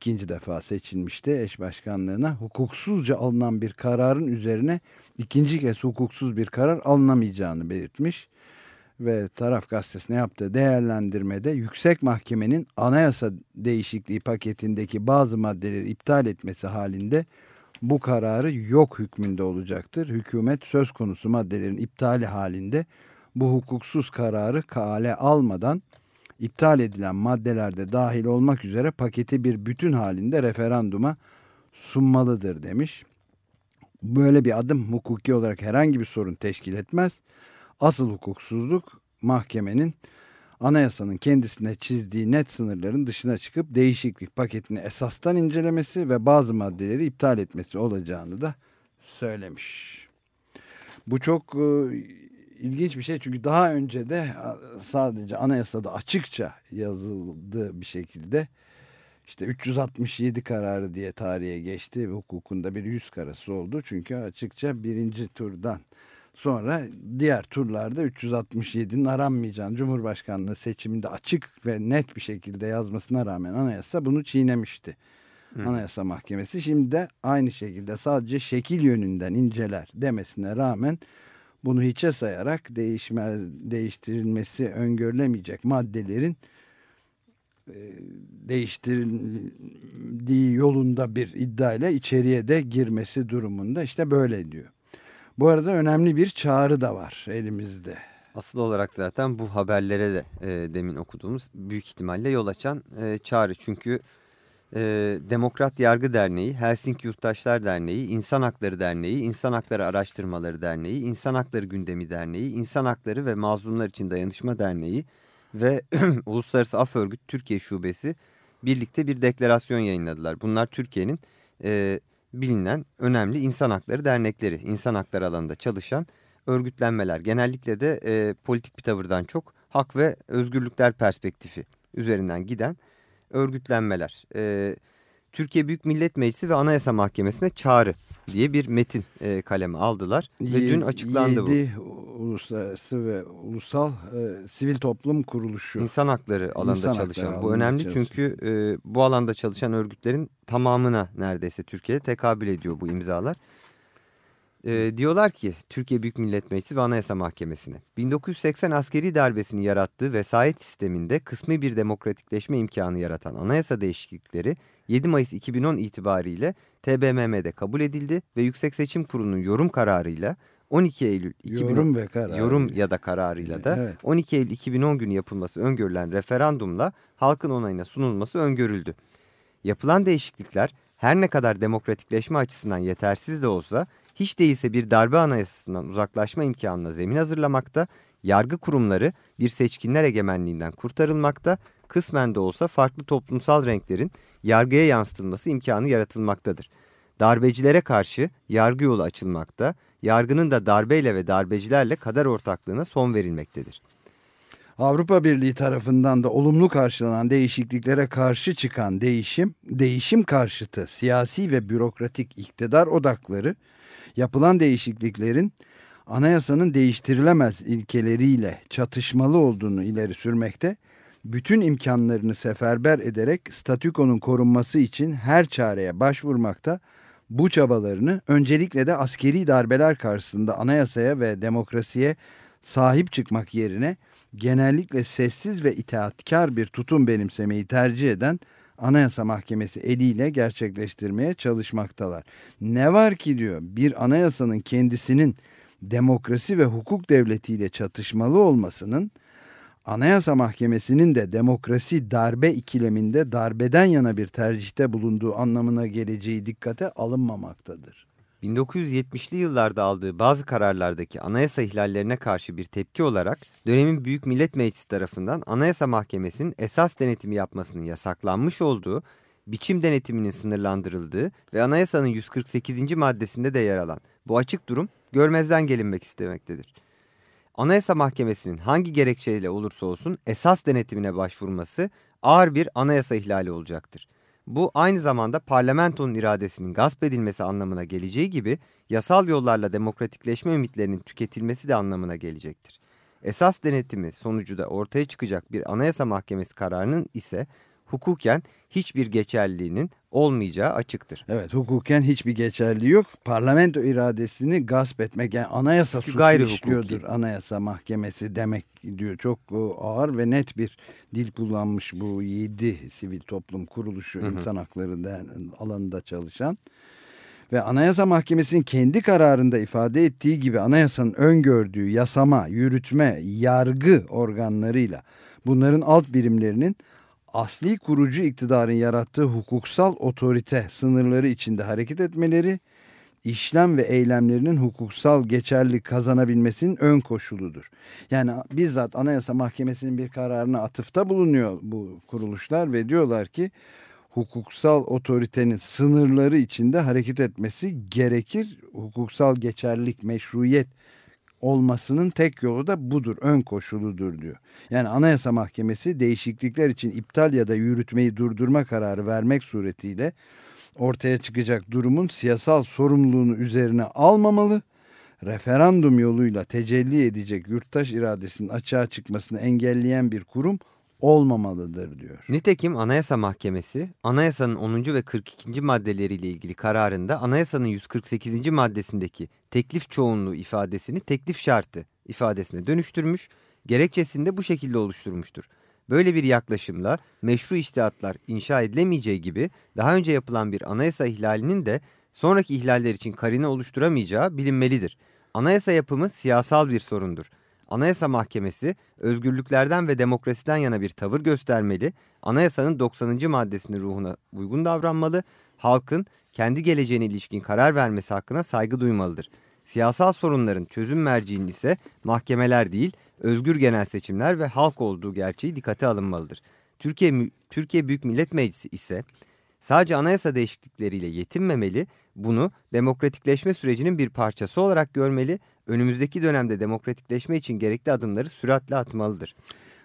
ikinci defa seçilmişti eş başkanlığına. Hukuksuzca alınan bir kararın üzerine ikinci kez hukuksuz bir karar alınamayacağını belirtmiş. Ve taraf gazetesine yaptığı değerlendirmede yüksek mahkemenin anayasa değişikliği paketindeki bazı maddeleri iptal etmesi halinde bu kararı yok hükmünde olacaktır. Hükümet söz konusu maddelerin iptali halinde bu hukuksuz kararı kale almadan iptal edilen maddelerde dahil olmak üzere paketi bir bütün halinde referanduma sunmalıdır demiş. Böyle bir adım hukuki olarak herhangi bir sorun teşkil etmez. Asıl hukuksuzluk mahkemenin anayasanın kendisine çizdiği net sınırların dışına çıkıp değişiklik paketini esastan incelemesi ve bazı maddeleri iptal etmesi olacağını da söylemiş. Bu çok ilginç bir şey çünkü daha önce de sadece anayasada açıkça yazıldı bir şekilde işte 367 kararı diye tarihe geçti ve hukukunda bir yüz karası oldu. Çünkü açıkça birinci turdan sonra diğer turlarda 367'nin aranmayacağını Cumhurbaşkanlığı seçiminde açık ve net bir şekilde yazmasına rağmen anayasa bunu çiğnemişti. Hmm. Anayasa Mahkemesi şimdi de aynı şekilde sadece şekil yönünden inceler demesine rağmen bunu hiçe sayarak değişme, değiştirilmesi öngörülemeyecek maddelerin e, değiştirildiği yolunda bir iddiayla içeriye de girmesi durumunda işte böyle diyor. Bu arada önemli bir çağrı da var elimizde. Asıl olarak zaten bu haberlere de e, demin okuduğumuz büyük ihtimalle yol açan e, çağrı. Çünkü e, Demokrat Yargı Derneği, Helsinki Yurttaşlar Derneği, İnsan Hakları Derneği, İnsan Hakları Araştırmaları Derneği, İnsan Hakları Gündemi Derneği, İnsan Hakları ve Mazlumlar İçin Dayanışma Derneği ve *clears throat* Uluslararası Af Örgütü Türkiye Şubesi birlikte bir deklarasyon yayınladılar. Bunlar Türkiye'nin e, bilinen önemli insan hakları dernekleri, insan hakları alanında çalışan örgütlenmeler. Genellikle de e, politik bir tavırdan çok hak ve özgürlükler perspektifi üzerinden giden örgütlenmeler. E, Türkiye Büyük Millet Meclisi ve Anayasa Mahkemesi'ne çağrı diye bir metin e, kaleme aldılar. Ve dün açıklandı bu. uluslararası ve ulusal e, sivil toplum kuruluşu. İnsan hakları alanında İnsan çalışan. Hakları bu önemli çalışan. çünkü e, bu alanda çalışan örgütlerin tamamına neredeyse Türkiye'de tekabül ediyor bu imzalar. E, diyorlar ki Türkiye Büyük Millet Meclisi ve Anayasa Mahkemesi'ne 1980 askeri darbesini yarattığı vesayet sisteminde kısmi bir demokratikleşme imkanı yaratan anayasa değişiklikleri 7 Mayıs 2010 itibariyle TBMM'de kabul edildi ve Yüksek Seçim Kurulu'nun yorum kararıyla 12 Eylül 2010 yorum, ve karar. yorum ya da kararıyla da evet. 12 Eylül 2010 günü yapılması öngörülen referandumla halkın onayına sunulması öngörüldü. Yapılan değişiklikler her ne kadar demokratikleşme açısından yetersiz de olsa hiç değilse bir darbe anayasasından uzaklaşma imkanına zemin hazırlamakta, yargı kurumları bir seçkinler egemenliğinden kurtarılmakta, kısmen de olsa farklı toplumsal renklerin yargıya yansıtılması imkanı yaratılmaktadır. Darbecilere karşı yargı yolu açılmakta, yargının da darbeyle ve darbecilerle kader ortaklığına son verilmektedir. Avrupa Birliği tarafından da olumlu karşılanan değişikliklere karşı çıkan değişim, değişim karşıtı siyasi ve bürokratik iktidar odakları yapılan değişikliklerin anayasanın değiştirilemez ilkeleriyle çatışmalı olduğunu ileri sürmekte, bütün imkanlarını seferber ederek statükonun korunması için her çareye başvurmakta, bu çabalarını öncelikle de askeri darbeler karşısında anayasaya ve demokrasiye sahip çıkmak yerine genellikle sessiz ve itaatkar bir tutum benimsemeyi tercih eden Anayasa Mahkemesi eliyle gerçekleştirmeye çalışmaktalar. Ne var ki diyor bir anayasanın kendisinin demokrasi ve hukuk devletiyle çatışmalı olmasının Anayasa Mahkemesi'nin de demokrasi darbe ikileminde darbeden yana bir tercihte bulunduğu anlamına geleceği dikkate alınmamaktadır. 1970'li yıllarda aldığı bazı kararlardaki anayasa ihlallerine karşı bir tepki olarak dönemin Büyük Millet Meclisi tarafından Anayasa Mahkemesi'nin esas denetimi yapmasının yasaklanmış olduğu, biçim denetiminin sınırlandırıldığı ve anayasanın 148. maddesinde de yer alan bu açık durum görmezden gelinmek istemektedir. Anayasa Mahkemesi'nin hangi gerekçeyle olursa olsun esas denetimine başvurması ağır bir anayasa ihlali olacaktır. Bu aynı zamanda parlamentonun iradesinin gasp edilmesi anlamına geleceği gibi yasal yollarla demokratikleşme ümitlerinin tüketilmesi de anlamına gelecektir. Esas denetimi sonucu da ortaya çıkacak bir anayasa mahkemesi kararının ise hukuken hiçbir geçerliliğinin olmayacağı açıktır. Evet hukuken hiçbir geçerliği yok. Parlamento iradesini gasp etmek yani anayasa suçu Gayri işliyordur hukuki. anayasa mahkemesi demek diyor. Çok e, ağır ve net bir dil kullanmış bu yedi sivil toplum kuruluşu Hı hı. insan hakları der- alanında çalışan. Ve Anayasa Mahkemesi'nin kendi kararında ifade ettiği gibi anayasanın öngördüğü yasama, yürütme, yargı organlarıyla bunların alt birimlerinin asli kurucu iktidarın yarattığı hukuksal otorite sınırları içinde hareket etmeleri, işlem ve eylemlerinin hukuksal geçerli kazanabilmesinin ön koşuludur. Yani bizzat Anayasa Mahkemesi'nin bir kararına atıfta bulunuyor bu kuruluşlar ve diyorlar ki hukuksal otoritenin sınırları içinde hareket etmesi gerekir. Hukuksal geçerlilik, meşruiyet olmasının tek yolu da budur, ön koşuludur diyor. Yani Anayasa Mahkemesi değişiklikler için iptal ya da yürütmeyi durdurma kararı vermek suretiyle ortaya çıkacak durumun siyasal sorumluluğunu üzerine almamalı, referandum yoluyla tecelli edecek yurttaş iradesinin açığa çıkmasını engelleyen bir kurum olmamalıdır diyor. Nitekim Anayasa Mahkemesi, anayasanın 10. ve 42. maddeleriyle ilgili kararında anayasanın 148. maddesindeki teklif çoğunluğu ifadesini teklif şartı ifadesine dönüştürmüş, gerekçesinde bu şekilde oluşturmuştur. Böyle bir yaklaşımla meşru iştihatlar inşa edilemeyeceği gibi daha önce yapılan bir anayasa ihlalinin de sonraki ihlaller için karine oluşturamayacağı bilinmelidir. Anayasa yapımı siyasal bir sorundur. Anayasa Mahkemesi özgürlüklerden ve demokrasiden yana bir tavır göstermeli, anayasanın 90. maddesinin ruhuna uygun davranmalı, halkın kendi geleceğine ilişkin karar vermesi hakkına saygı duymalıdır. Siyasal sorunların çözüm merciğinin ise mahkemeler değil, özgür genel seçimler ve halk olduğu gerçeği dikkate alınmalıdır. Türkiye, Türkiye Büyük Millet Meclisi ise sadece anayasa değişiklikleriyle yetinmemeli, bunu demokratikleşme sürecinin bir parçası olarak görmeli, önümüzdeki dönemde demokratikleşme için gerekli adımları süratle atmalıdır.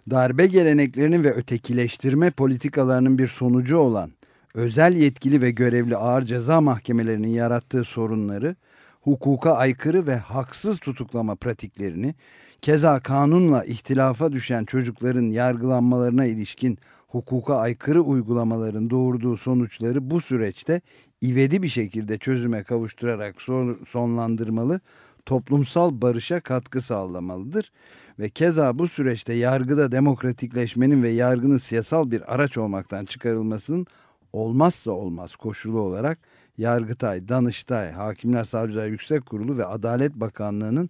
darbe geleneklerinin ve ötekileştirme politikalarının bir sonucu olan özel yetkili ve görevli ağır ceza mahkemelerinin yarattığı sorunları, hukuka aykırı ve haksız tutuklama pratiklerini, keza kanunla ihtilafa düşen çocukların yargılanmalarına ilişkin hukuka aykırı uygulamaların doğurduğu sonuçları bu süreçte ivedi bir şekilde çözüme kavuşturarak son- sonlandırmalı, toplumsal barışa katkı sağlamalıdır ve keza bu süreçte yargıda demokratikleşmenin ve yargının siyasal bir araç olmaktan çıkarılmasının olmazsa olmaz koşulu olarak Yargıtay, Danıştay, Hakimler Savcılar Yüksek Kurulu ve Adalet Bakanlığı'nın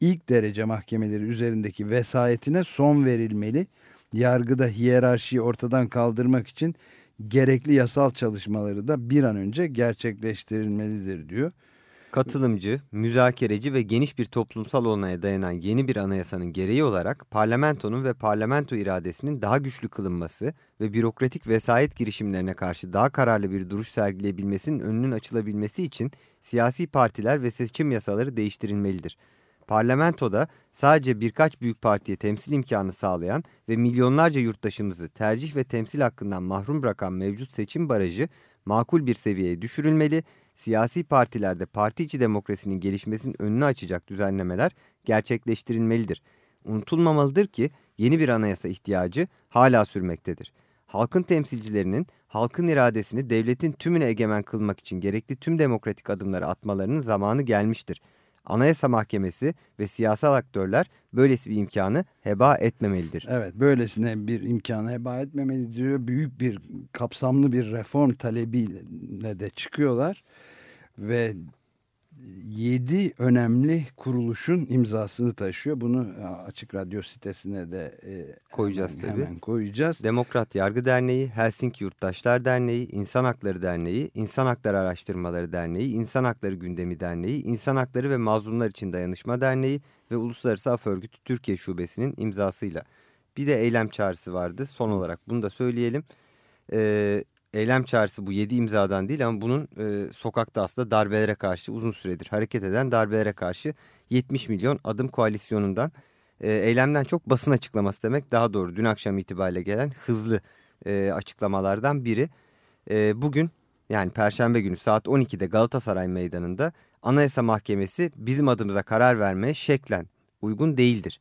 ilk derece mahkemeleri üzerindeki vesayetine son verilmeli. Yargıda hiyerarşiyi ortadan kaldırmak için gerekli yasal çalışmaları da bir an önce gerçekleştirilmelidir diyor. Katılımcı, müzakereci ve geniş bir toplumsal olmaya dayanan yeni bir anayasanın gereği olarak parlamentonun ve parlamento iradesinin daha güçlü kılınması ve bürokratik vesayet girişimlerine karşı daha kararlı bir duruş sergileyebilmesinin önünün açılabilmesi için siyasi partiler ve seçim yasaları değiştirilmelidir. Parlamentoda sadece birkaç büyük partiye temsil imkanı sağlayan ve milyonlarca yurttaşımızı tercih ve temsil hakkından mahrum bırakan mevcut seçim barajı makul bir seviyeye düşürülmeli, siyasi partilerde parti içi demokrasinin gelişmesinin önünü açacak düzenlemeler gerçekleştirilmelidir. Unutulmamalıdır ki yeni bir anayasa ihtiyacı hala sürmektedir. Halkın temsilcilerinin halkın iradesini devletin tümüne egemen kılmak için gerekli tüm demokratik adımları atmalarının zamanı gelmiştir. Anayasa Mahkemesi ve siyasal aktörler böylesi bir imkanı heba etmemelidir. Evet böylesine bir imkanı heba etmemeli diyor. Büyük bir kapsamlı bir reform talebiyle de çıkıyorlar. Ve 7 önemli kuruluşun imzasını taşıyor. Bunu Açık Radyo sitesine de e, koyacağız hemen, tabii. Hemen koyacağız. Demokrat Yargı Derneği, Helsinki Yurttaşlar Derneği, İnsan Hakları Derneği, İnsan Hakları Araştırmaları Derneği, İnsan Hakları Gündemi Derneği, İnsan Hakları ve Mazlumlar İçin Dayanışma Derneği ve Uluslararası Af Örgütü Türkiye Şubesi'nin imzasıyla. Bir de eylem çağrısı vardı. Son olarak bunu da söyleyelim. Ee, eylem çağrısı bu 7 imzadan değil ama bunun e, sokakta aslında darbelere karşı uzun süredir hareket eden darbelere karşı 70 milyon adım koalisyonundan e, eylemden çok basın açıklaması demek daha doğru. Dün akşam itibariyle gelen hızlı e, açıklamalardan biri. E, bugün yani Perşembe günü saat 12'de Galatasaray Meydanı'nda Anayasa Mahkemesi bizim adımıza karar vermeye şeklen uygun değildir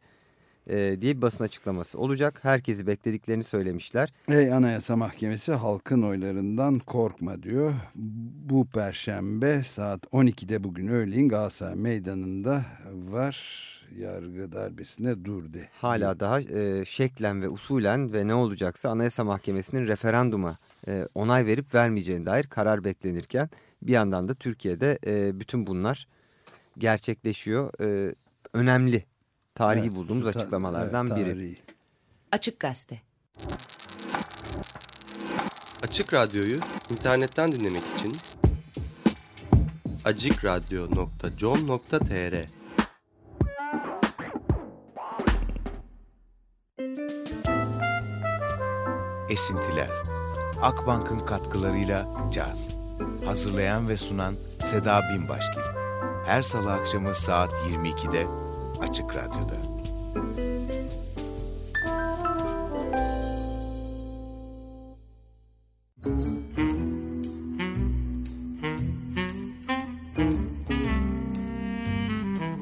e, diye bir basın açıklaması olacak. Herkesi beklediklerini söylemişler. Ey Anayasa Mahkemesi halkın oylarından korkma diyor. Bu perşembe saat 12'de bugün öğleyin Galatasaray Meydanı'nda var. Yargı darbesine dur de. Hala daha e, şeklen ve usulen ve ne olacaksa Anayasa Mahkemesi'nin referanduma e, onay verip vermeyeceğine dair karar beklenirken bir yandan da Türkiye'de e, bütün bunlar gerçekleşiyor. E, önemli tarihi evet, bulduğumuz açıklamalardan evet, biri. Açık Gazete Açık Radyo'yu internetten dinlemek için acikradyo.com.tr Esintiler Akbank'ın katkılarıyla caz. Hazırlayan ve sunan Seda Binbaşgil. Her salı akşamı saat 22'de Açık Radyo'da.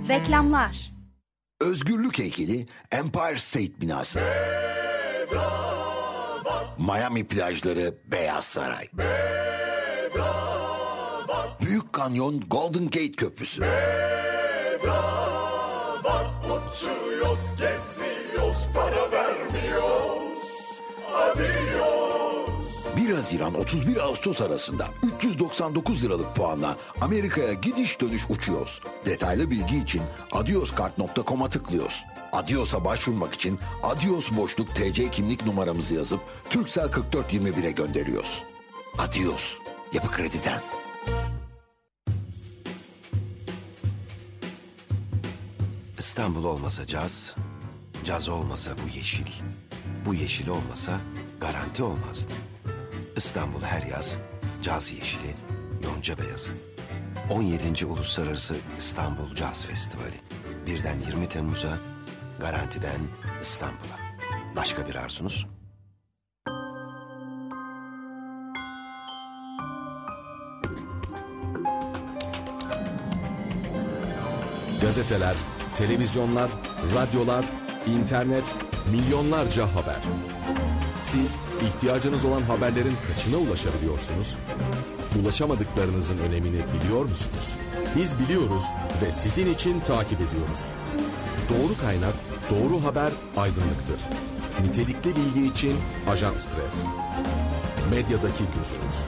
Reklamlar Özgürlük heykeli Empire State binası. Miami plajları Beyaz Saray. Büyük Kanyon Golden Gate Köprüsü. Uçuyoruz, geziyoruz, para vermiyoruz. Adios. 1 Haziran 31 Ağustos arasında 399 liralık puanla Amerika'ya gidiş dönüş uçuyoruz. Detaylı bilgi için adioskart.com'a tıklıyoruz. Adios'a başvurmak için Adios boşluk TC kimlik numaramızı yazıp Türksel 4421'e gönderiyoruz. Adios. Yapı Kredi'den. İstanbul olmasa caz, caz olmasa bu yeşil, bu yeşil olmasa garanti olmazdı. İstanbul her yaz caz yeşili, yonca beyazı. 17. Uluslararası İstanbul Caz Festivali. Birden 20 Temmuz'a, garantiden İstanbul'a. Başka bir arzunuz? Gazeteler, televizyonlar, radyolar, internet, milyonlarca haber. Siz ihtiyacınız olan haberlerin kaçına ulaşabiliyorsunuz? Ulaşamadıklarınızın önemini biliyor musunuz? Biz biliyoruz ve sizin için takip ediyoruz. Doğru kaynak, doğru haber aydınlıktır. Nitelikli bilgi için Ajans Press. Medyadaki gözünüz.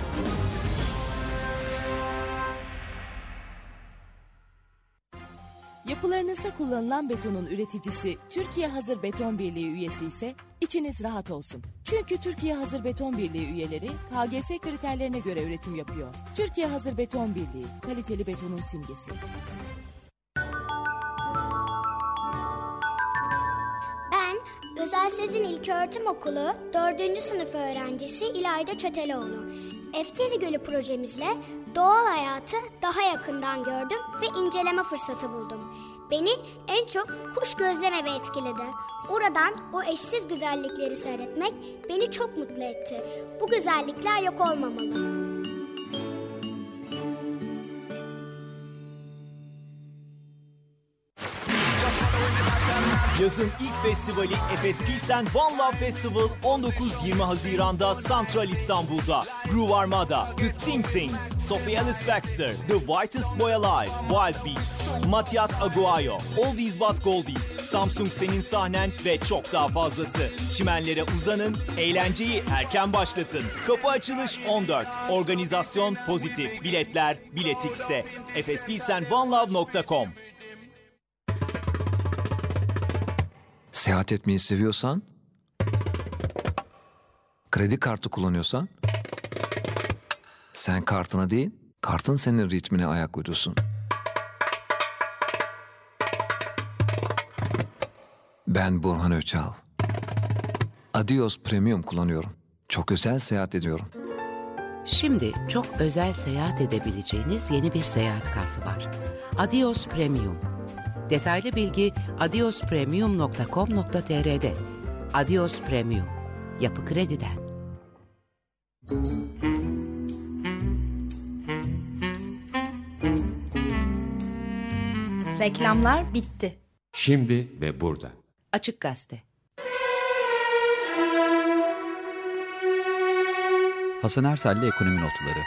Sularınızda kullanılan betonun üreticisi Türkiye Hazır Beton Birliği üyesi ise içiniz rahat olsun. Çünkü Türkiye Hazır Beton Birliği üyeleri KGS kriterlerine göre üretim yapıyor. Türkiye Hazır Beton Birliği, kaliteli betonun simgesi. Ben Özel Sezin İlköğretim Okulu 4. sınıf öğrencisi İlayda Çöteloğlu. Efteri Gölü projemizle doğal hayatı daha yakından gördüm ve inceleme fırsatı buldum. Beni en çok kuş gözleme etkiledi. Oradan o eşsiz güzellikleri seyretmek beni çok mutlu etti. Bu güzellikler yok olmamalı. Yazın ilk festivali Efes Pilsen One Love Festival 19-20 Haziran'da Central İstanbul'da. Groove Armada, The Ting Tings, Sophie Ellis Baxter, The Whitest Boy Alive, Wild Beast, Matias Aguayo, Oldies But Goldies, Samsung Senin Sahnen ve çok daha fazlası. Çimenlere uzanın, eğlenceyi erken başlatın. Kapı açılış 14. Organizasyon pozitif. Biletler Biletix'te. efespilsenonelove.com Seyahat etmeyi seviyorsan, kredi kartı kullanıyorsan, sen kartına değil, kartın senin ritmine ayak uydursun. Ben Burhan Öçal. Adios Premium kullanıyorum. Çok özel seyahat ediyorum. Şimdi çok özel seyahat edebileceğiniz yeni bir seyahat kartı var. Adios Premium. Detaylı bilgi adiospremium.com.tr'de. Adios Premium. Yapı Kredi'den. Reklamlar bitti. Şimdi ve burada. Açık Gazete. Hasan Ersel'le Ekonomi Notları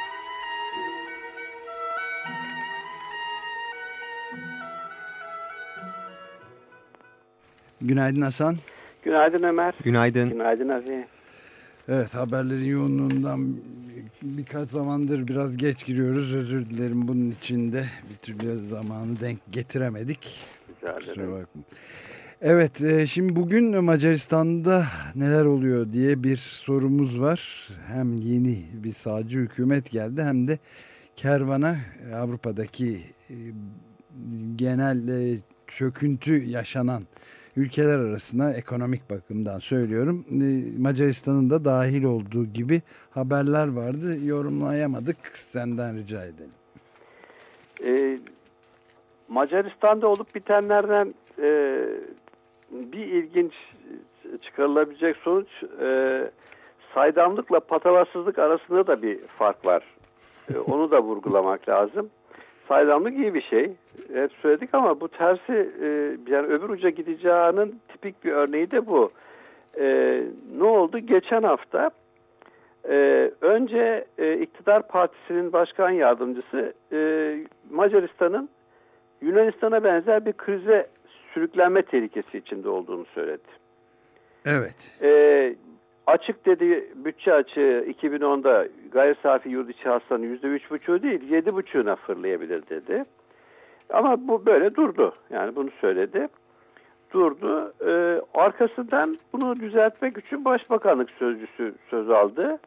Günaydın Hasan. Günaydın Ömer. Günaydın. Günaydın Aziz. Evet haberlerin yoğunluğundan birkaç zamandır biraz geç giriyoruz. Özür dilerim bunun için de bir türlü zamanı denk getiremedik. Rica ederim. Evet e, şimdi bugün Macaristan'da neler oluyor diye bir sorumuz var. Hem yeni bir sağcı hükümet geldi hem de kervana e, Avrupa'daki e, genel çöküntü yaşanan ülkeler arasında ekonomik bakımdan söylüyorum. Macaristan'ın da dahil olduğu gibi haberler vardı. Yorumlayamadık. Senden rica edelim. Ee, Macaristan'da olup bitenlerden e, bir ilginç çıkarılabilecek sonuç e, saydamlıkla patavatsızlık arasında da bir fark var. E, onu da vurgulamak *laughs* lazım. Saydamlık iyi bir şey. Hep söyledik ama bu tersi e, yani öbür uca gideceğinin tipik bir örneği de bu. E, ne oldu? Geçen hafta e, önce e, iktidar partisinin başkan yardımcısı e, Macaristan'ın Yunanistan'a benzer bir krize sürüklenme tehlikesi içinde olduğunu söyledi. Evet. E, açık dedi bütçe açığı 2010'da gayri safi yurt içi hasılanın %3,5 değil 7,5'una fırlayabilir dedi. Ama bu böyle durdu. Yani bunu söyledi. Durdu. Ee, arkasından bunu düzeltmek için Başbakanlık Sözcüsü söz aldı.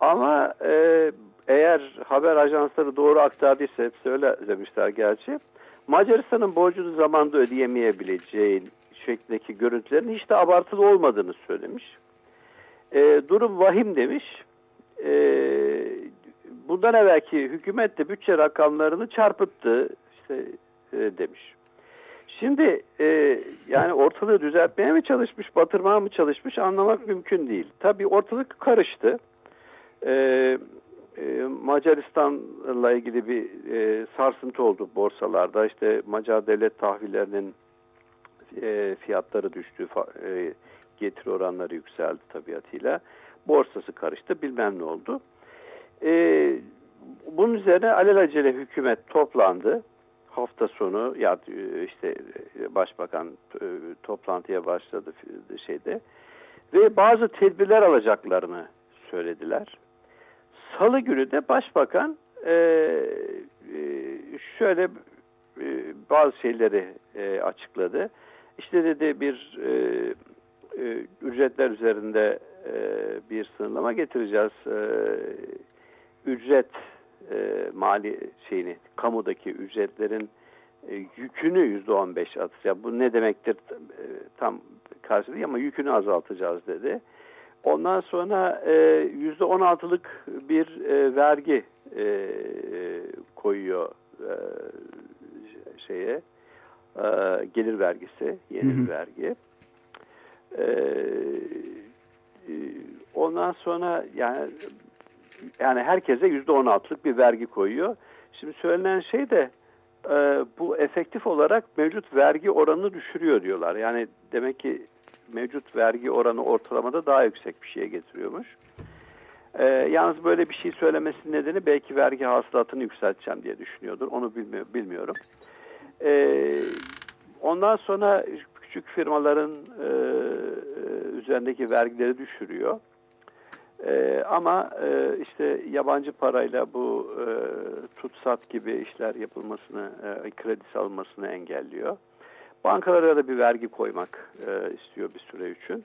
Ama e, eğer haber ajansları doğru aktardıysa hepsi öyle demişler gerçi. Macaristan'ın borcunu zamanda ödeyemeyebileceği şeklindeki görüntülerin hiç de abartılı olmadığını söylemiş. E, durum vahim demiş. E, bundan evvelki hükümet de bütçe rakamlarını çarpıttı işte e, demiş. Şimdi e, yani ortalığı düzeltmeye mi çalışmış, batırmaya mı çalışmış anlamak mümkün değil. Tabii ortalık karıştı. E, e, Macaristan'la ilgili bir e, sarsıntı oldu borsalarda. İşte Macar devlet tahvillerinin e, fiyatları düştü, e, getiri oranları yükseldi tabiatıyla. Borsası karıştı, bilmem ne oldu. E, bunun üzerine alelacele hükümet toplandı hafta sonu ya işte başbakan e, toplantıya başladı şeyde ve bazı tedbirler alacaklarını söylediler. Salı günü de başbakan e, e, şöyle bazı şeyleri açıkladı. İşte dedi bir e, ücretler üzerinde e, bir sınırlama getireceğiz. E, ücret e, mali şeyini, kamudaki ücretlerin e, yükünü yüzde on beş atacağız. Bu ne demektir e, tam karşı ama yükünü azaltacağız dedi. Ondan sonra e, yüzde on altılık bir e, vergi e, koyuyor e, şeye e, gelir vergisi, yeni Hı hı. bir vergi. E, e, ondan sonra yani yani herkese yüzde on altılık bir vergi koyuyor. Şimdi söylenen şey de e, bu efektif olarak mevcut vergi oranını düşürüyor diyorlar. Yani demek ki mevcut vergi oranı ortalamada daha yüksek bir şeye getiriyormuş. E, yalnız böyle bir şey söylemesinin nedeni belki vergi hasılatını yükselteceğim diye düşünüyordur. Onu bilmi- bilmiyorum. E, ondan sonra küçük firmaların e, üzerindeki vergileri düşürüyor. Ee, ama e, işte yabancı parayla bu e, tutsat gibi işler yapılmasını, e, kredisi alınmasını engelliyor. Bankalara da bir vergi koymak e, istiyor bir süre için.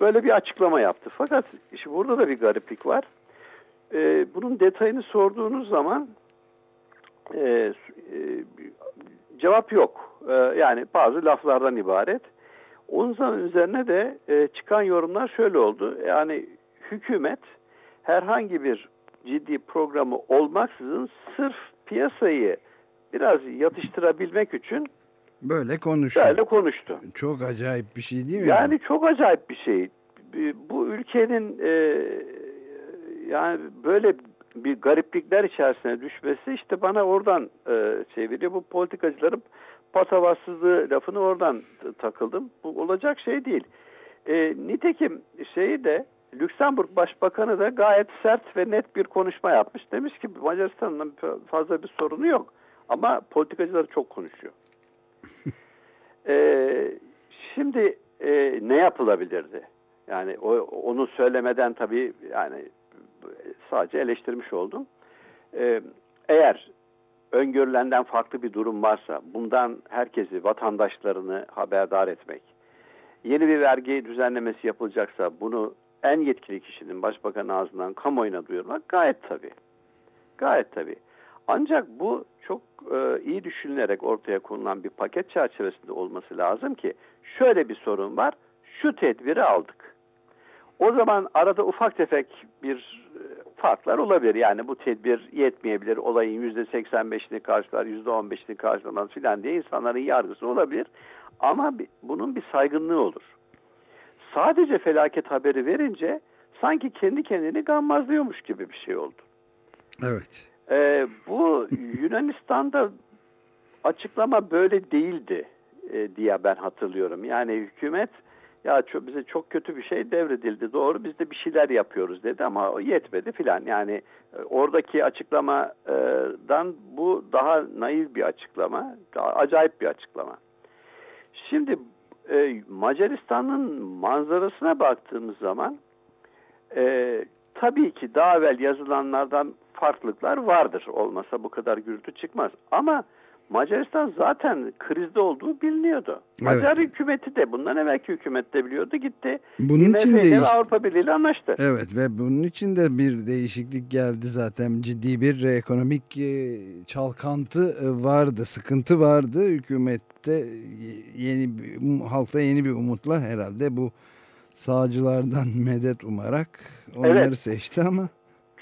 Böyle bir açıklama yaptı. Fakat işte burada da bir gariplik var. E, bunun detayını sorduğunuz zaman e, e, cevap yok. E, yani bazı laflardan ibaret. Onun üzerine de e, çıkan yorumlar şöyle oldu. Yani hükümet herhangi bir ciddi programı olmaksızın sırf piyasayı biraz yatıştırabilmek için Böyle konuşuyor. böyle konuştu. Çok acayip bir şey değil mi? Yani çok acayip bir şey. Bu ülkenin e, yani böyle bir gariplikler içerisine düşmesi işte bana oradan e, şey veriyor. Bu politikacıların patavatsızlığı lafını oradan takıldım. Bu olacak şey değil. E, nitekim şeyi de Lüksemburg Başbakanı da gayet sert ve net bir konuşma yapmış. Demiş ki Macaristan'ın fazla bir sorunu yok. Ama politikacılar çok konuşuyor. Ee, *laughs* şimdi e, ne yapılabilirdi? Yani o, onu söylemeden tabii yani sadece eleştirmiş oldum. Ee, eğer öngörülenden farklı bir durum varsa bundan herkesi, vatandaşlarını haberdar etmek, yeni bir vergi düzenlemesi yapılacaksa bunu en yetkili kişinin başbakan ağzından kamuoyuna duyurmak gayet tabii. Gayet tabii. Ancak bu çok e, iyi düşünülerek ortaya konulan bir paket çerçevesinde olması lazım ki şöyle bir sorun var. Şu tedbiri aldık. O zaman arada ufak tefek bir e, farklar olabilir. Yani bu tedbir yetmeyebilir. Olayın %85'ini karşılar, %15'ini karşılamaz filan diye insanların yargısı olabilir. Ama bunun bir saygınlığı olur. Sadece felaket haberi verince sanki kendi kendini gammazlıyormuş gibi bir şey oldu. Evet. Ee, bu Yunanistan'da açıklama böyle değildi e, diye ben hatırlıyorum. Yani hükümet ya çok, bize çok kötü bir şey devredildi doğru biz de bir şeyler yapıyoruz dedi ama yetmedi filan. Yani e, oradaki açıklamadan bu daha naif bir açıklama, daha acayip bir açıklama. Şimdi e, Macaristan'ın manzarasına baktığımız zaman e, tabii ki daha evvel yazılanlardan farklılıklar vardır. Olmasa bu kadar gürültü çıkmaz. Ama Macaristan zaten krizde olduğu biliniyordu. Macar hükümeti de bundan evvelki hükümet de biliyordu gitti. Bunun için IMF de Avrupa Birliği ile anlaştı. Evet ve bunun için de bir değişiklik geldi zaten ciddi bir ekonomik e, çalkantı e, vardı, sıkıntı vardı hükümette e, yeni um- halkta yeni bir umutla herhalde bu sağcılardan *laughs* medet umarak onları Evet. seçti ama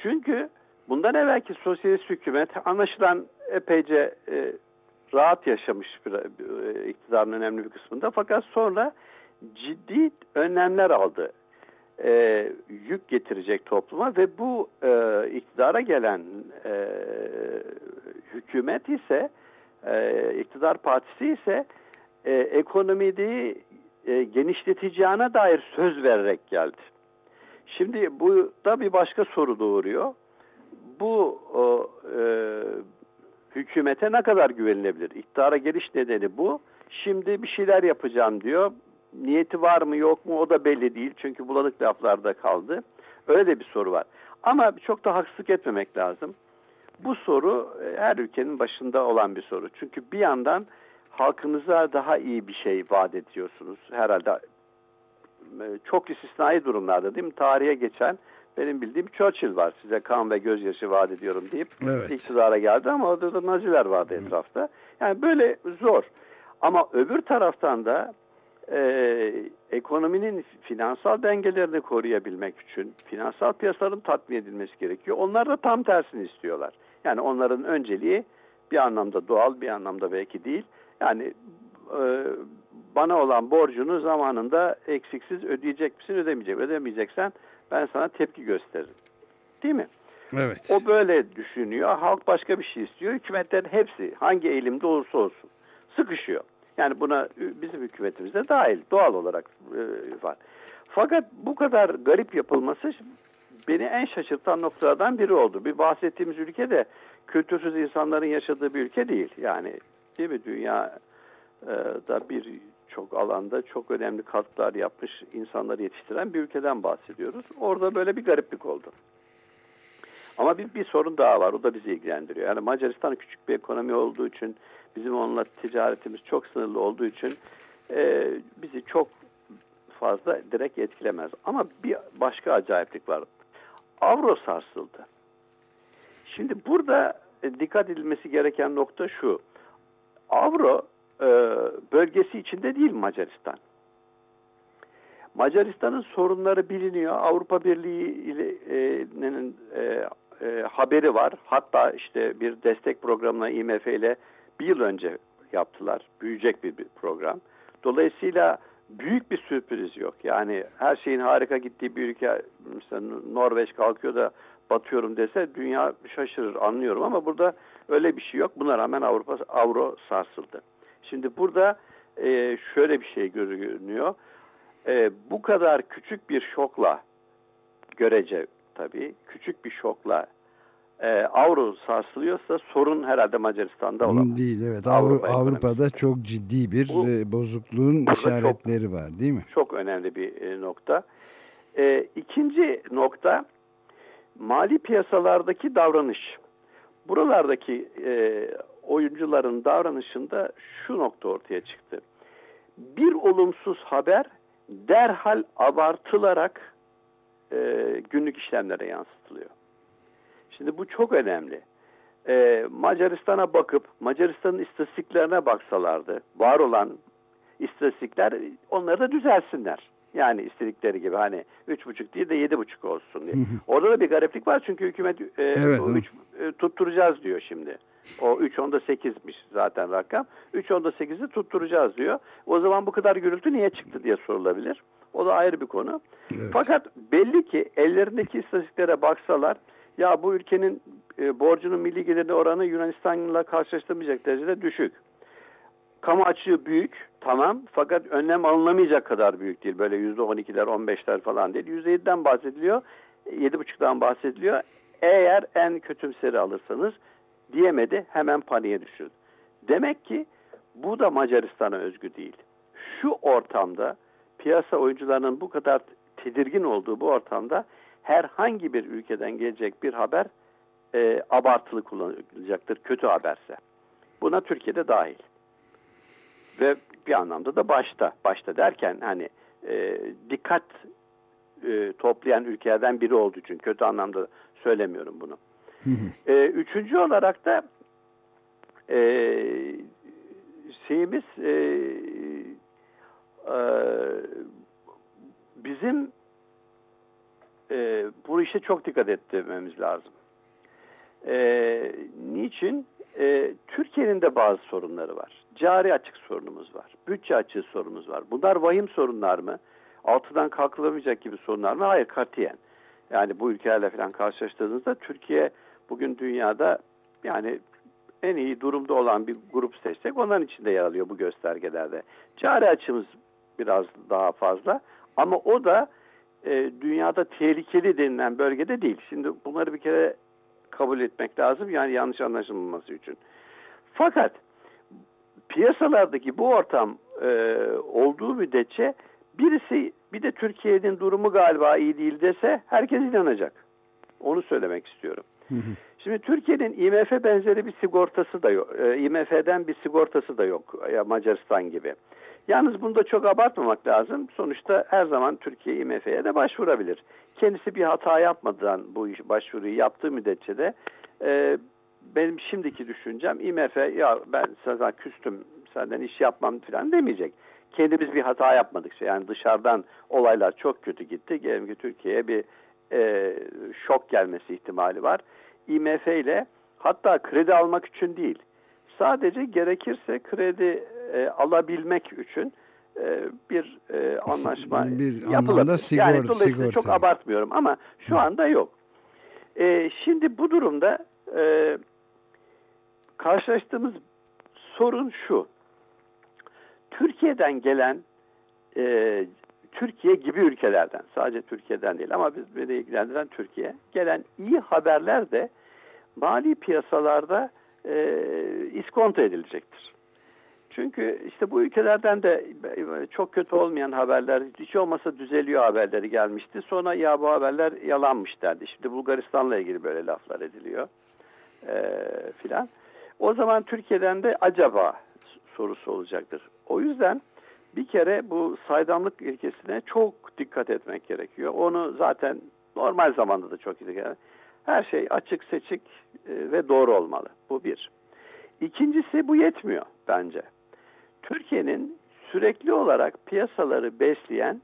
Çünkü bundan evvelki sosyalist hükümet anlaşılan epeyce e, rahat yaşamış bir, e, iktidarın önemli bir kısmında. Fakat sonra ciddi önlemler aldı. E, yük getirecek topluma ve bu e, iktidara gelen e, hükümet ise e, iktidar partisi ise e, ekonomiyi e, genişleteceğine dair söz vererek geldi. Şimdi bu da bir başka soru doğuruyor. Bu e, hükümete ne kadar güvenilebilir? İktidara geliş nedeni bu. Şimdi bir şeyler yapacağım diyor. Niyeti var mı yok mu o da belli değil. Çünkü bulanık laflarda kaldı. Öyle de bir soru var. Ama çok da haksızlık etmemek lazım. Bu soru e, her ülkenin başında olan bir soru. Çünkü bir yandan halkınıza daha iyi bir şey vaat ediyorsunuz. Herhalde e, çok istisnai durumlarda değil mi? Tarihe geçen benim bildiğim Churchill var. Size kan ve gözyaşı vaat ediyorum deyip Evet. iktidara geldi ama orada da Naziler vardı etrafta. Yani böyle zor. Ama öbür taraftan da e, ekonominin finansal dengelerini koruyabilmek için finansal piyasaların tatmin edilmesi gerekiyor. Onlar da tam tersini istiyorlar. Yani onların önceliği bir anlamda doğal bir anlamda belki değil. Yani e, bana olan borcunu zamanında eksiksiz ödeyecek misin ödemeyecek. Ödemeyeceksen ben sana tepki gösteririm. Değil mi? Evet. O böyle düşünüyor. Halk başka bir şey istiyor. Hükümetlerin hepsi hangi eğilimde olursa olsun sıkışıyor. Yani buna bizim hükümetimiz de dahil doğal olarak e, var. Fakat bu kadar garip yapılması beni en şaşırtan noktalardan biri oldu. Bir bahsettiğimiz ülke de kültürsüz insanların yaşadığı bir ülke değil. Yani değil mi dünya e, da bir çok alanda çok önemli katkılar yapmış insanları yetiştiren bir ülkeden bahsediyoruz. Orada böyle bir gariplik oldu. Ama bir, bir sorun daha var. O da bizi ilgilendiriyor. Yani Macaristan küçük bir ekonomi olduğu için, bizim onunla ticaretimiz çok sınırlı olduğu için e, bizi çok fazla direkt etkilemez. Ama bir başka acayiplik var. Avro sarsıldı. Şimdi burada e, dikkat edilmesi gereken nokta şu. Avro e, bölgesi içinde değil Macaristan. Macaristan'ın sorunları biliniyor. Avrupa Birliği'nin e, e, haberi var. Hatta işte bir destek programına IMF ile bir yıl önce yaptılar. Büyüyecek bir, bir program. Dolayısıyla büyük bir sürpriz yok. Yani her şeyin harika gittiği bir ülke mesela Norveç kalkıyor da batıyorum dese dünya şaşırır anlıyorum ama burada öyle bir şey yok. Buna rağmen Avrupa avro sarsıldı. Şimdi burada e, şöyle bir şey görünüyor. E, bu kadar küçük bir şokla görece tabii küçük bir şokla e, avro sarsılıyorsa sorun herhalde Macaristan'da olamaz. Değil evet. Avrupa Avrupa Avrupa'da çok ciddi bir Bu- e, bozukluğun işaretleri var değil mi? Çok önemli bir e, nokta. E, ikinci nokta mali piyasalardaki davranış. Buralardaki e, oyuncuların davranışında şu nokta ortaya çıktı. Bir olumsuz haber derhal abartılarak e, günlük işlemlere yansıtılıyor. Şimdi bu çok önemli. E, Macaristan'a bakıp Macaristan'ın istatistiklerine baksalardı, var olan istatistikler onları da düzelsinler. Yani istedikleri gibi hani üç buçuk değil de yedi buçuk olsun diye. Orada da bir gariplik var çünkü hükümet e, Evet, üç, e, tutturacağız diyor şimdi. O 3 onda 8'miş zaten rakam. 3 onda 8'i tutturacağız diyor. O zaman bu kadar gürültü niye çıktı diye sorulabilir. O da ayrı bir konu. Fakat belli ki ellerindeki istatistiklere baksalar ya bu ülkenin e, borcunun milli geliri oranı Yunanistan'la karşılaştırmayacak derecede düşük. Kamu açığı büyük tamam fakat önlem alınamayacak kadar büyük değil. Böyle %12'ler 15'ler falan değil. %7'den bahsediliyor. 7,5'dan bahsediliyor. Eğer en kötümseri alırsanız diyemedi hemen paniğe düşürdü. Demek ki bu da Macaristan'a özgü değil. Şu ortamda piyasa oyuncularının bu kadar tedirgin olduğu bu ortamda herhangi bir ülkeden gelecek bir haber e, abartılı kullanılacaktır kötü haberse. Buna Türkiye'de dahil. Ve bir anlamda da başta, başta derken hani e, dikkat e, toplayan ülkelerden biri olduğu için kötü anlamda söylemiyorum bunu. E, üçüncü olarak da e, şeyimiz e, e, bizim e, bu işe çok dikkat etmemiz lazım. E, niçin? E, Türkiye'nin de bazı sorunları var. Cari açık sorunumuz var. Bütçe açığı sorunumuz var. Bunlar vahim sorunlar mı? Altıdan kalkılamayacak gibi sorunlar mı? Hayır katiyen. Yani bu ülkelerle falan karşılaştığınızda Türkiye bugün dünyada yani en iyi durumda olan bir grup seçsek onların içinde yer alıyor bu göstergelerde. Cari açımız biraz daha fazla ama o da e, dünyada tehlikeli denilen bölgede değil. Şimdi bunları bir kere kabul etmek lazım yani yanlış anlaşılmaması için. Fakat piyasalardaki bu ortam e, olduğu müddetçe birisi bir de Türkiye'nin durumu galiba iyi değil dese herkes inanacak. Onu söylemek istiyorum. Şimdi Türkiye'nin IMF benzeri bir sigortası da yok. E, IMF'den bir sigortası da yok ya Macaristan gibi. Yalnız bunu da çok abartmamak lazım. Sonuçta her zaman Türkiye IMF'ye de başvurabilir. Kendisi bir hata yapmadan bu iş, başvuruyu yaptığı müddetçe de e, benim şimdiki düşüncem IMF ya ben sana küstüm senden iş yapmam falan demeyecek. Kendimiz bir hata yapmadıkça yani dışarıdan olaylar çok kötü gitti. Diyelim ki Türkiye'ye bir e, şok gelmesi ihtimali var. IMF ile hatta kredi almak için değil sadece gerekirse kredi e, alabilmek için e, bir e, anlaşma bir yapılabilir. sigor, yani dolayısıyla sigorta. çok abartmıyorum ama şu anda yok. E, şimdi bu durumda e, karşılaştığımız sorun şu. Türkiye'den gelen e, Türkiye gibi ülkelerden sadece Türkiye'den değil ama biz beni ilgilendiren Türkiye gelen iyi haberler de mali piyasalarda e, iskonto edilecektir. Çünkü işte bu ülkelerden de çok kötü olmayan haberler, hiç olmasa düzeliyor haberleri gelmişti. Sonra ya bu haberler yalanmış derdi. Şimdi Bulgaristan'la ilgili böyle laflar ediliyor e, filan. O zaman Türkiye'den de acaba sorusu olacaktır. O yüzden bir kere bu saydamlık ilkesine çok dikkat etmek gerekiyor. Onu zaten normal zamanda da çok dikkat Her şey açık, seçik e, ve doğru olmalı. Bu bir. İkincisi bu yetmiyor bence. Türkiye'nin sürekli olarak piyasaları besleyen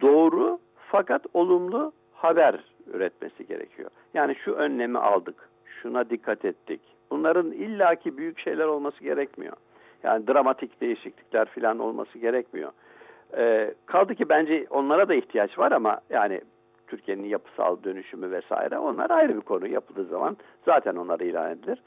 doğru fakat olumlu haber üretmesi gerekiyor. Yani şu önlemi aldık, şuna dikkat ettik. Bunların illaki büyük şeyler olması gerekmiyor. Yani dramatik değişiklikler falan olması gerekmiyor. Ee, kaldı ki bence onlara da ihtiyaç var ama yani Türkiye'nin yapısal dönüşümü vesaire onlar ayrı bir konu yapıldığı zaman zaten onlar ilan edilir.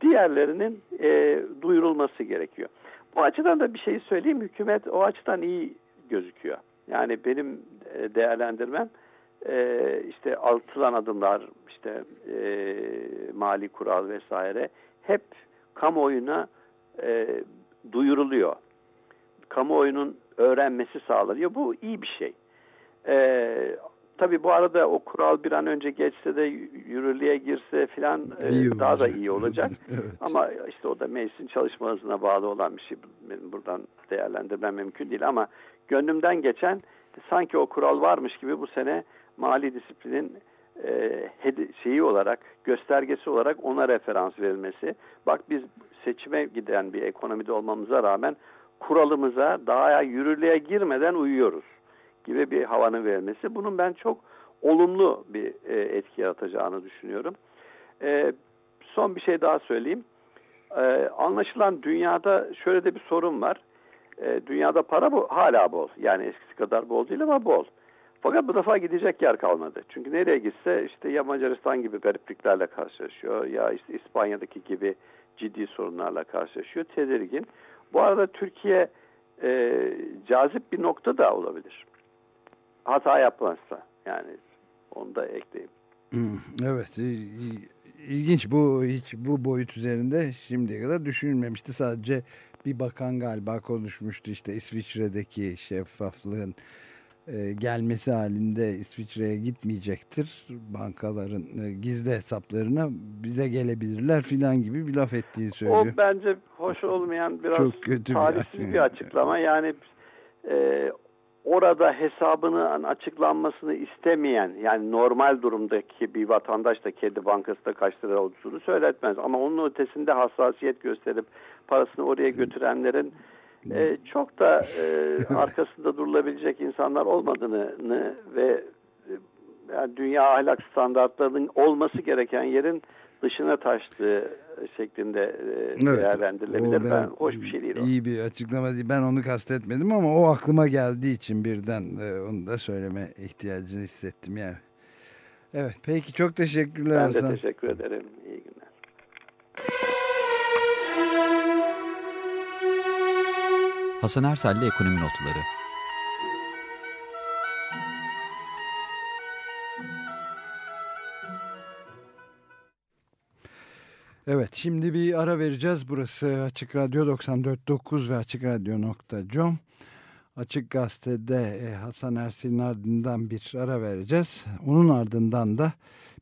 Diğerlerinin e, duyurulması gerekiyor. Bu açıdan da bir şey söyleyeyim. Hükümet o açıdan iyi gözüküyor. Yani benim e, değerlendirmem e, işte altılan adımlar, işte e, mali kural vesaire hep kamuoyuna e, duyuruluyor. Kamuoyunun öğrenmesi sağlanıyor. Bu iyi bir şey. E, tabii bu arada o kural bir an önce geçse de yürürlüğe girse filan e, daha da iyi olacak. *laughs* evet. Ama işte o da meclisin çalışma hızına bağlı olan bir şey. Benim buradan değerlendirmem mümkün değil ama gönlümden geçen sanki o kural varmış gibi bu sene mali disiplinin e, şeyi olarak göstergesi olarak ona referans verilmesi. Bak biz seçime giden bir ekonomide olmamıza rağmen kuralımıza daha yürürlüğe girmeden uyuyoruz gibi bir havanın verilmesi. Bunun ben çok olumlu bir e, etki yaratacağını düşünüyorum. E, son bir şey daha söyleyeyim. E, anlaşılan dünyada şöyle de bir sorun var. E, dünyada para bu, hala bol. Yani eskisi kadar bol değil ama bol. Fakat bu defa gidecek yer kalmadı. Çünkü nereye gitse işte ya Macaristan gibi garipliklerle karşılaşıyor ya işte İspanya'daki gibi ciddi sorunlarla karşılaşıyor. Tedirgin. Bu arada Türkiye e, cazip bir nokta da olabilir. Hata yapmazsa yani onu da ekleyeyim. Hmm, evet ilginç bu hiç bu boyut üzerinde şimdiye kadar düşünülmemişti. Sadece bir bakan galiba konuşmuştu işte İsviçre'deki şeffaflığın e, gelmesi halinde İsviçre'ye gitmeyecektir. Bankaların e, gizli hesaplarına bize gelebilirler filan gibi bir laf ettiği söylüyor. O bence hoş olmayan *laughs* biraz Çok kötü bir, bir *laughs* açıklama. Yani e, orada hesabının açıklanmasını istemeyen yani normal durumdaki bir vatandaş da kendi bankasında kaç lira olduğunu söyletmez. Ama onun ötesinde hassasiyet gösterip parasını oraya götürenlerin e, çok da e, *laughs* arkasında durulabilecek insanlar olmadığını ve e, yani dünya ahlak standartlarının olması gereken yerin dışına taştığı şeklinde e, evet, değerlendirilebilir. Ben, ben hoş bir şey değil o. İyi bir açıklama değil. Ben onu kastetmedim ama o aklıma geldiği için birden e, onu da söyleme ihtiyacını hissettim yani. Evet peki çok teşekkürler Ben Hasan. de teşekkür ederim. İyi günler. Hasan Ersel'le Ekonomi Notları Evet şimdi bir ara vereceğiz. Burası Açık Radyo 94.9 ve AçıkRadyo.com. Açık Gazete'de e, Hasan Ersin'in ardından bir ara vereceğiz. Onun ardından da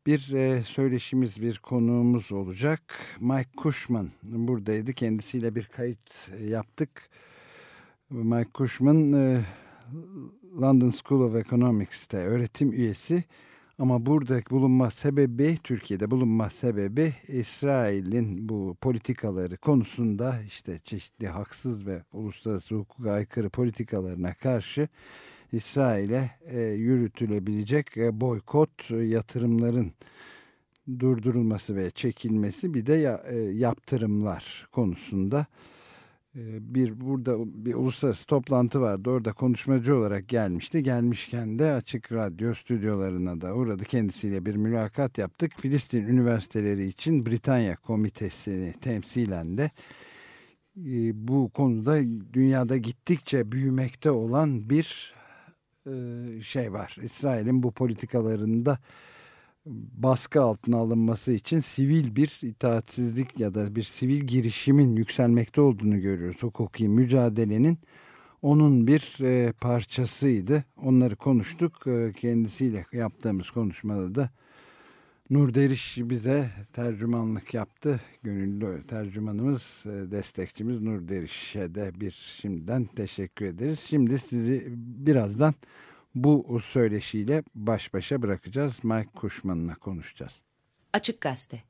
bir e, söyleşimiz, bir konuğumuz olacak. Mike Cushman buradaydı. Kendisiyle bir kayıt yaptık. Mike Cushman e, London School of Economics'te öğretim üyesi. Ama burada bulunma sebebi, Türkiye'de bulunma sebebi İsrail'in bu politikaları konusunda işte çeşitli haksız ve uluslararası hukuka aykırı politikalarına karşı İsrail'e e, yürütülebilecek e, boykot e, yatırımların durdurulması ve çekilmesi bir de ya, e, yaptırımlar konusunda bir burada bir uluslararası toplantı vardı. Orada konuşmacı olarak gelmişti. Gelmişken de Açık Radyo stüdyolarına da uğradı. Kendisiyle bir mülakat yaptık. Filistin Üniversiteleri için Britanya Komitesi'ni temsilen de e, bu konuda dünyada gittikçe büyümekte olan bir e, şey var. İsrail'in bu politikalarında baskı altına alınması için sivil bir itaatsizlik ya da bir sivil girişimin yükselmekte olduğunu görüyoruz. Hukuki mücadelenin onun bir e, parçasıydı. Onları konuştuk. E, kendisiyle yaptığımız konuşmada da Nur Deriş bize tercümanlık yaptı. Gönüllü tercümanımız, e, destekçimiz Nur Deriş'e de bir şimdiden teşekkür ederiz. Şimdi sizi birazdan bu söyleşiyle baş başa bırakacağız. Mike Kuşman'la konuşacağız. Açık Gazete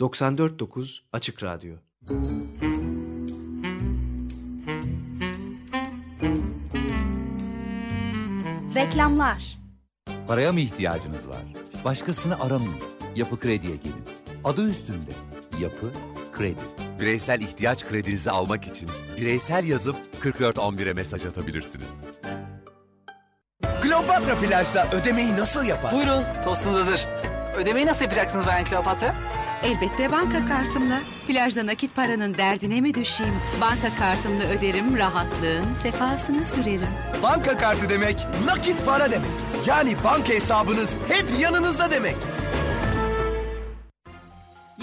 94.9 Açık Radyo Reklamlar Paraya mı ihtiyacınız var? Başkasını aramayın. Yapı Kredi'ye gelin. Adı üstünde. Yapı Kredi. Bireysel ihtiyaç kredinizi almak için bireysel yazıp 4411'e mesaj atabilirsiniz. Kleopatra plajda ödemeyi nasıl yapar? Buyurun, tostunuz hazır. Ödemeyi nasıl yapacaksınız Bayan Kleopatra? Elbette banka kartımla. Plajda nakit paranın derdine mi düşeyim? Banka kartımla öderim, rahatlığın sefasını sürerim. Banka kartı demek nakit para demek. Yani banka hesabınız hep yanınızda demek.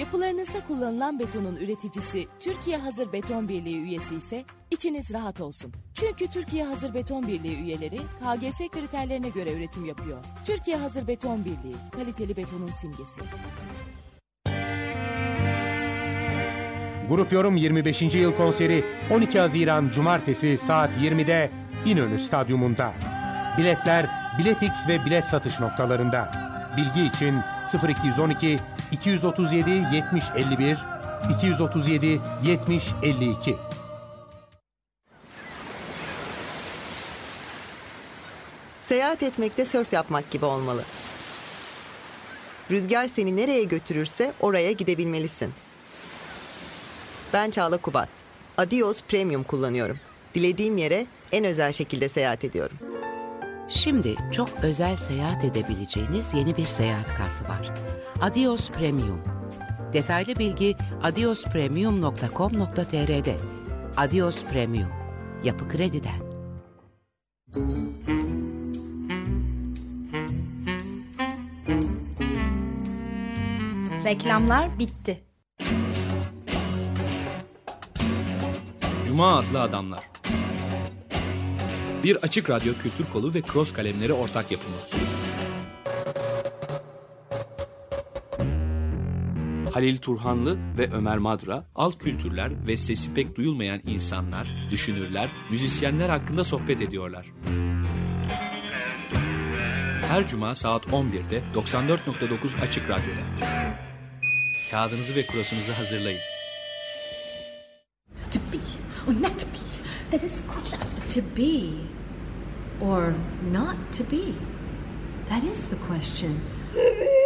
Yapılarınızda kullanılan betonun üreticisi Türkiye Hazır Beton Birliği üyesi ise içiniz rahat olsun. Çünkü Türkiye Hazır Beton Birliği üyeleri KGS kriterlerine göre üretim yapıyor. Türkiye Hazır Beton Birliği, kaliteli betonun simgesi. Grup Yorum 25. yıl konseri 12 Haziran Cumartesi saat 20'de İnönü Stadyumunda. Biletler Biletix ve bilet satış noktalarında. Bilgi için 0212 237 70 51 237 70 52 Seyahat etmekte sörf yapmak gibi olmalı. Rüzgar seni nereye götürürse oraya gidebilmelisin. Ben Çağla Kubat. Adios Premium kullanıyorum. Dilediğim yere en özel şekilde seyahat ediyorum. Şimdi çok özel seyahat edebileceğiniz yeni bir seyahat kartı var. Adios Premium. Detaylı bilgi adiospremium.com.tr'de. Adios Premium. Yapı Kredi'den. Reklamlar bitti. Cuma adlı adamlar. Bir açık radyo kültür kolu ve cross kalemleri ortak yapımı. Halil Turhanlı ve Ömer Madra, alt kültürler ve sesi pek duyulmayan insanlar, düşünürler, müzisyenler hakkında sohbet ediyorlar. Her cuma saat 11'de 94.9 Açık Radyo'da. Kağıdınızı ve kurasunuzu hazırlayın. To be or not to be. That is question. To be or not to be. That is the question. To be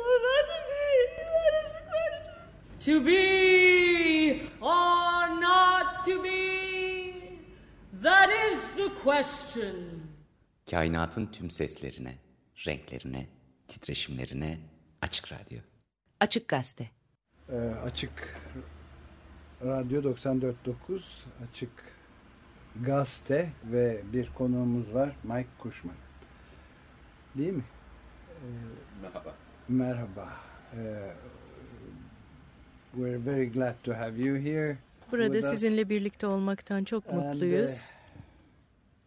or not to be. That is the question. To be or not to be. That is the question. Kainatın tüm seslerine, renklerine, titreşimlerine Açık Radyo. Açık Gazete. Ee, açık Radyo 94.9 Açık Gazete ve bir konuğumuz var Mike Kuşman. Değil mi? Ee, merhaba. Merhaba. Ee, we're very glad to have you here. Burada sizinle birlikte olmaktan çok mutluyuz.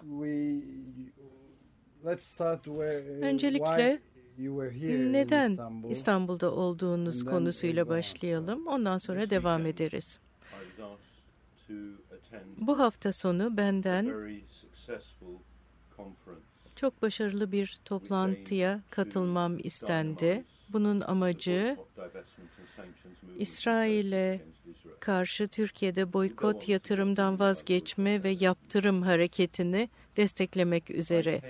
uh, we, let's start where, uh, Öncelikle why you were here in neden Istanbul. İstanbul'da olduğunuz konusuyla başlayalım. Ondan sonra devam ederiz. Bu hafta sonu benden çok başarılı bir toplantıya katılmam istendi. Bunun amacı İsrail'e karşı Türkiye'de boykot, yatırımdan vazgeçme ve yaptırım hareketini desteklemek üzere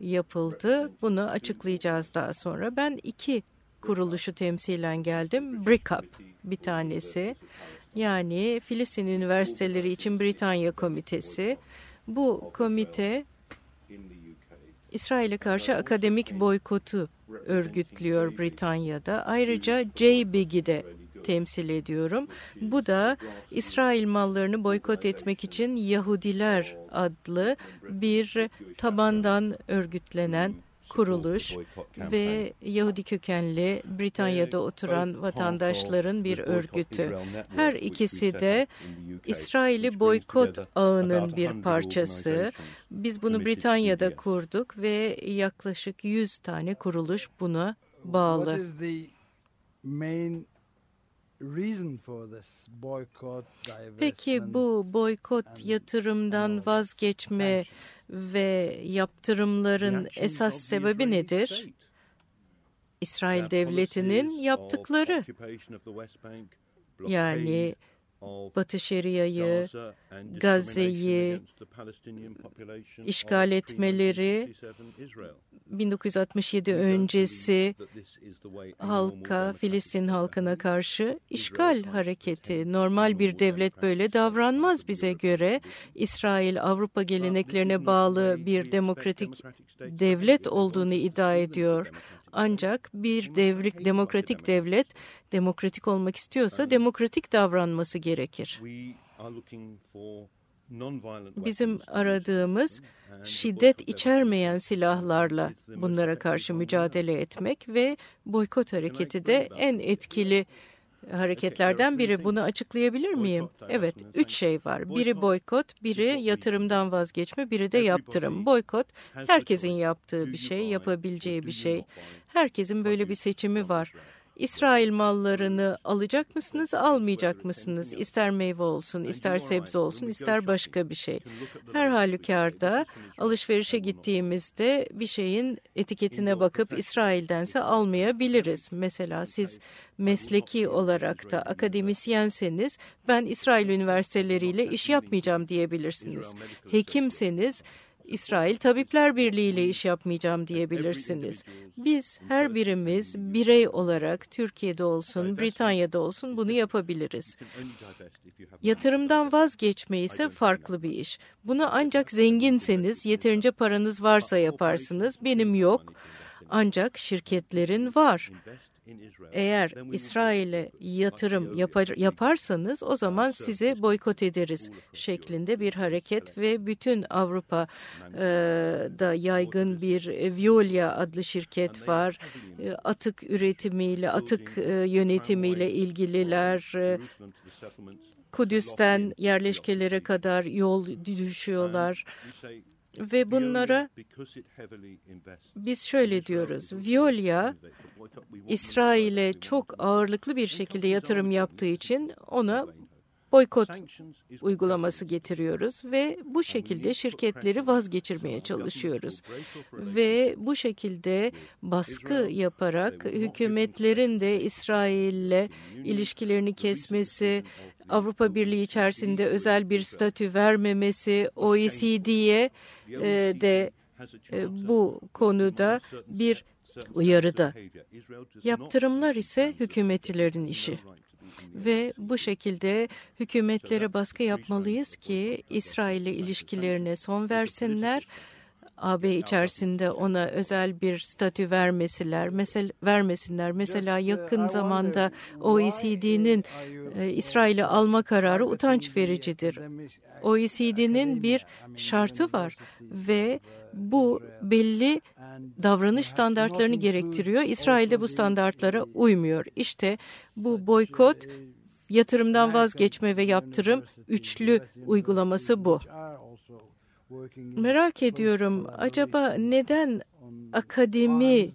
yapıldı. Bunu açıklayacağız daha sonra. Ben iki kuruluşu temsilen geldim. BRICAP bir tanesi. Yani Filistin Üniversiteleri için Britanya Komitesi. Bu komite İsrail'e karşı akademik boykotu örgütlüyor Britanya'da. Ayrıca JBIG'i de temsil ediyorum. Bu da İsrail mallarını boykot etmek için Yahudiler adlı bir tabandan örgütlenen kuruluş ve Yahudi kökenli Britanya'da oturan vatandaşların bir örgütü. Her ikisi de İsrail'i boykot ağının bir parçası. Biz bunu Britanya'da kurduk ve yaklaşık 100 tane kuruluş buna bağlı. Peki bu boykot, yatırımdan vazgeçme ve yaptırımların esas sebebi nedir? İsrail devletinin yaptıkları. Yani Batı Şeria'yı, Gazze'yi işgal etmeleri, 1967 öncesi halka, Filistin halkına karşı işgal hareketi. Normal bir devlet böyle davranmaz bize göre. İsrail Avrupa geleneklerine bağlı bir demokratik devlet olduğunu iddia ediyor. Ancak bir devrik, demokratik devlet demokratik olmak istiyorsa demokratik davranması gerekir. Bizim aradığımız şiddet içermeyen silahlarla bunlara karşı mücadele etmek ve boykot hareketi de en etkili hareketlerden biri. Bunu açıklayabilir miyim? Evet, üç şey var. Biri boykot, biri yatırımdan vazgeçme, biri de yaptırım. Boykot, herkesin yaptığı bir şey, yapabileceği bir şey. Herkesin böyle bir seçimi var. İsrail mallarını alacak mısınız, almayacak mısınız? İster meyve olsun, ister sebze olsun, ister başka bir şey. Her halükarda alışverişe gittiğimizde bir şeyin etiketine bakıp İsrail'dense almayabiliriz. Mesela siz mesleki olarak da akademisyenseniz ben İsrail üniversiteleriyle iş yapmayacağım diyebilirsiniz. Hekimseniz İsrail Tabipler Birliği ile iş yapmayacağım diyebilirsiniz. Biz her birimiz birey olarak Türkiye'de olsun, Britanya'da olsun bunu yapabiliriz. Yatırımdan vazgeçme ise farklı bir iş. Bunu ancak zenginseniz, yeterince paranız varsa yaparsınız. Benim yok. Ancak şirketlerin var. Eğer İsrail'e yatırım yapar, yaparsanız o zaman sizi boykot ederiz şeklinde bir hareket ve bütün Avrupa'da yaygın bir Veolia adlı şirket var. Atık üretimiyle, atık yönetimiyle ilgililer. Kudüs'ten yerleşkelere kadar yol düşüyorlar. Ve bunlara biz şöyle diyoruz. Veolia İsrail'e çok ağırlıklı bir şekilde yatırım yaptığı için ona boykot uygulaması getiriyoruz ve bu şekilde şirketleri vazgeçirmeye çalışıyoruz. Ve bu şekilde baskı yaparak hükümetlerin de İsrail'le ilişkilerini kesmesi, Avrupa Birliği içerisinde özel bir statü vermemesi, OECD'ye de bu konuda bir uyarıda. Yaptırımlar ise hükümetlerin işi. Ve bu şekilde hükümetlere baskı yapmalıyız ki İsrail ile ilişkilerine son versinler. AB içerisinde ona özel bir statü vermesiler, mesela vermesinler. Mesela yakın zamanda OECD'nin e, İsrail'i alma kararı utanç vericidir. OECD'nin bir şartı var ve bu belli davranış standartlarını gerektiriyor. İsrail'de bu standartlara uymuyor. İşte bu boykot yatırımdan vazgeçme ve yaptırım üçlü uygulaması bu. Merak ediyorum acaba neden akademi,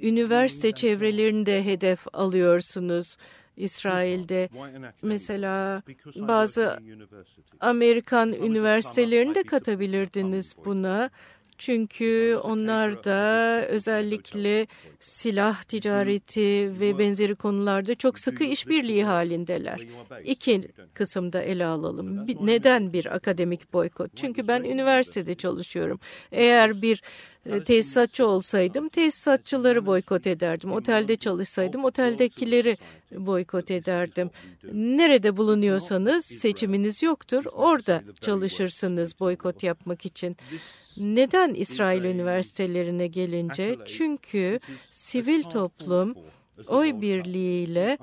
üniversite çevrelerinde hedef alıyorsunuz? İsrail'de mesela bazı Amerikan üniversitelerini de katabilirdiniz buna. Çünkü onlar da özellikle silah ticareti ve benzeri konularda çok sıkı işbirliği halindeler. İki kısımda ele alalım. Neden bir akademik boykot? Çünkü ben üniversitede çalışıyorum. Eğer bir tesisatçı olsaydım tesisatçıları boykot ederdim. Otelde çalışsaydım oteldekileri boykot ederdim. Nerede bulunuyorsanız seçiminiz yoktur. Orada çalışırsınız boykot yapmak için. Neden İsrail üniversitelerine gelince? Çünkü sivil toplum oy birliğiyle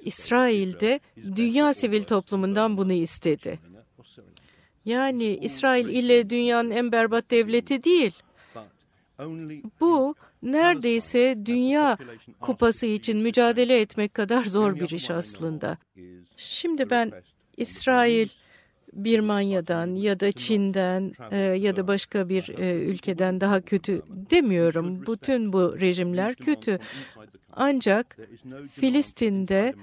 İsrail'de dünya sivil toplumundan bunu istedi. Yani İsrail ile dünyanın en berbat devleti değil. Bu neredeyse dünya kupası için mücadele etmek kadar zor bir iş aslında. Şimdi ben İsrail Birmanya'dan ya da Çin'den e, ya da başka bir e, ülkeden daha kötü demiyorum. Bütün bu rejimler kötü. Ancak Filistin'de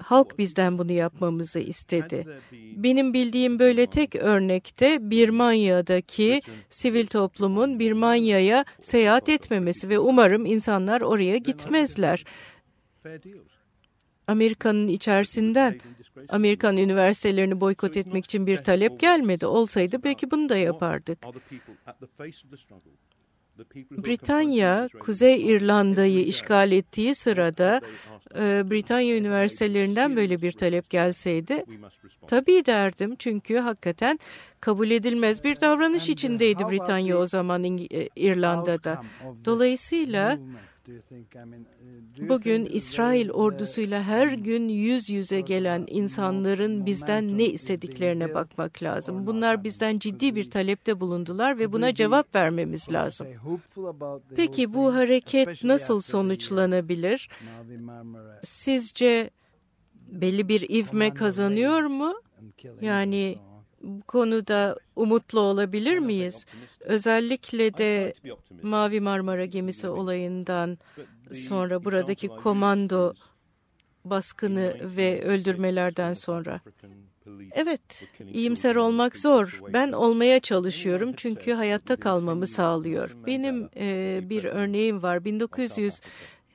Halk bizden bunu yapmamızı istedi. Benim bildiğim böyle tek örnekte Birmanya'daki sivil toplumun Birmanya'ya seyahat etmemesi ve umarım insanlar oraya gitmezler. Amerika'nın içerisinden Amerikan üniversitelerini boykot etmek için bir talep gelmedi. Olsaydı belki bunu da yapardık. Britanya, Kuzey İrlanda'yı işgal ettiği sırada e, Britanya üniversitelerinden böyle bir talep gelseydi tabii derdim çünkü hakikaten kabul edilmez bir davranış içindeydi Britanya o zaman e, İrlanda'da. Dolayısıyla Bugün İsrail ordusuyla her gün yüz yüze gelen insanların bizden ne istediklerine bakmak lazım. Bunlar bizden ciddi bir talepte bulundular ve buna cevap vermemiz lazım. Peki bu hareket nasıl sonuçlanabilir? Sizce belli bir ivme kazanıyor mu? Yani bu konuda umutlu olabilir miyiz? Özellikle de Mavi Marmara gemisi olayından sonra buradaki komando baskını ve öldürmelerden sonra. Evet, iyimser olmak zor. Ben olmaya çalışıyorum çünkü hayatta kalmamı sağlıyor. Benim e, bir örneğim var. 1900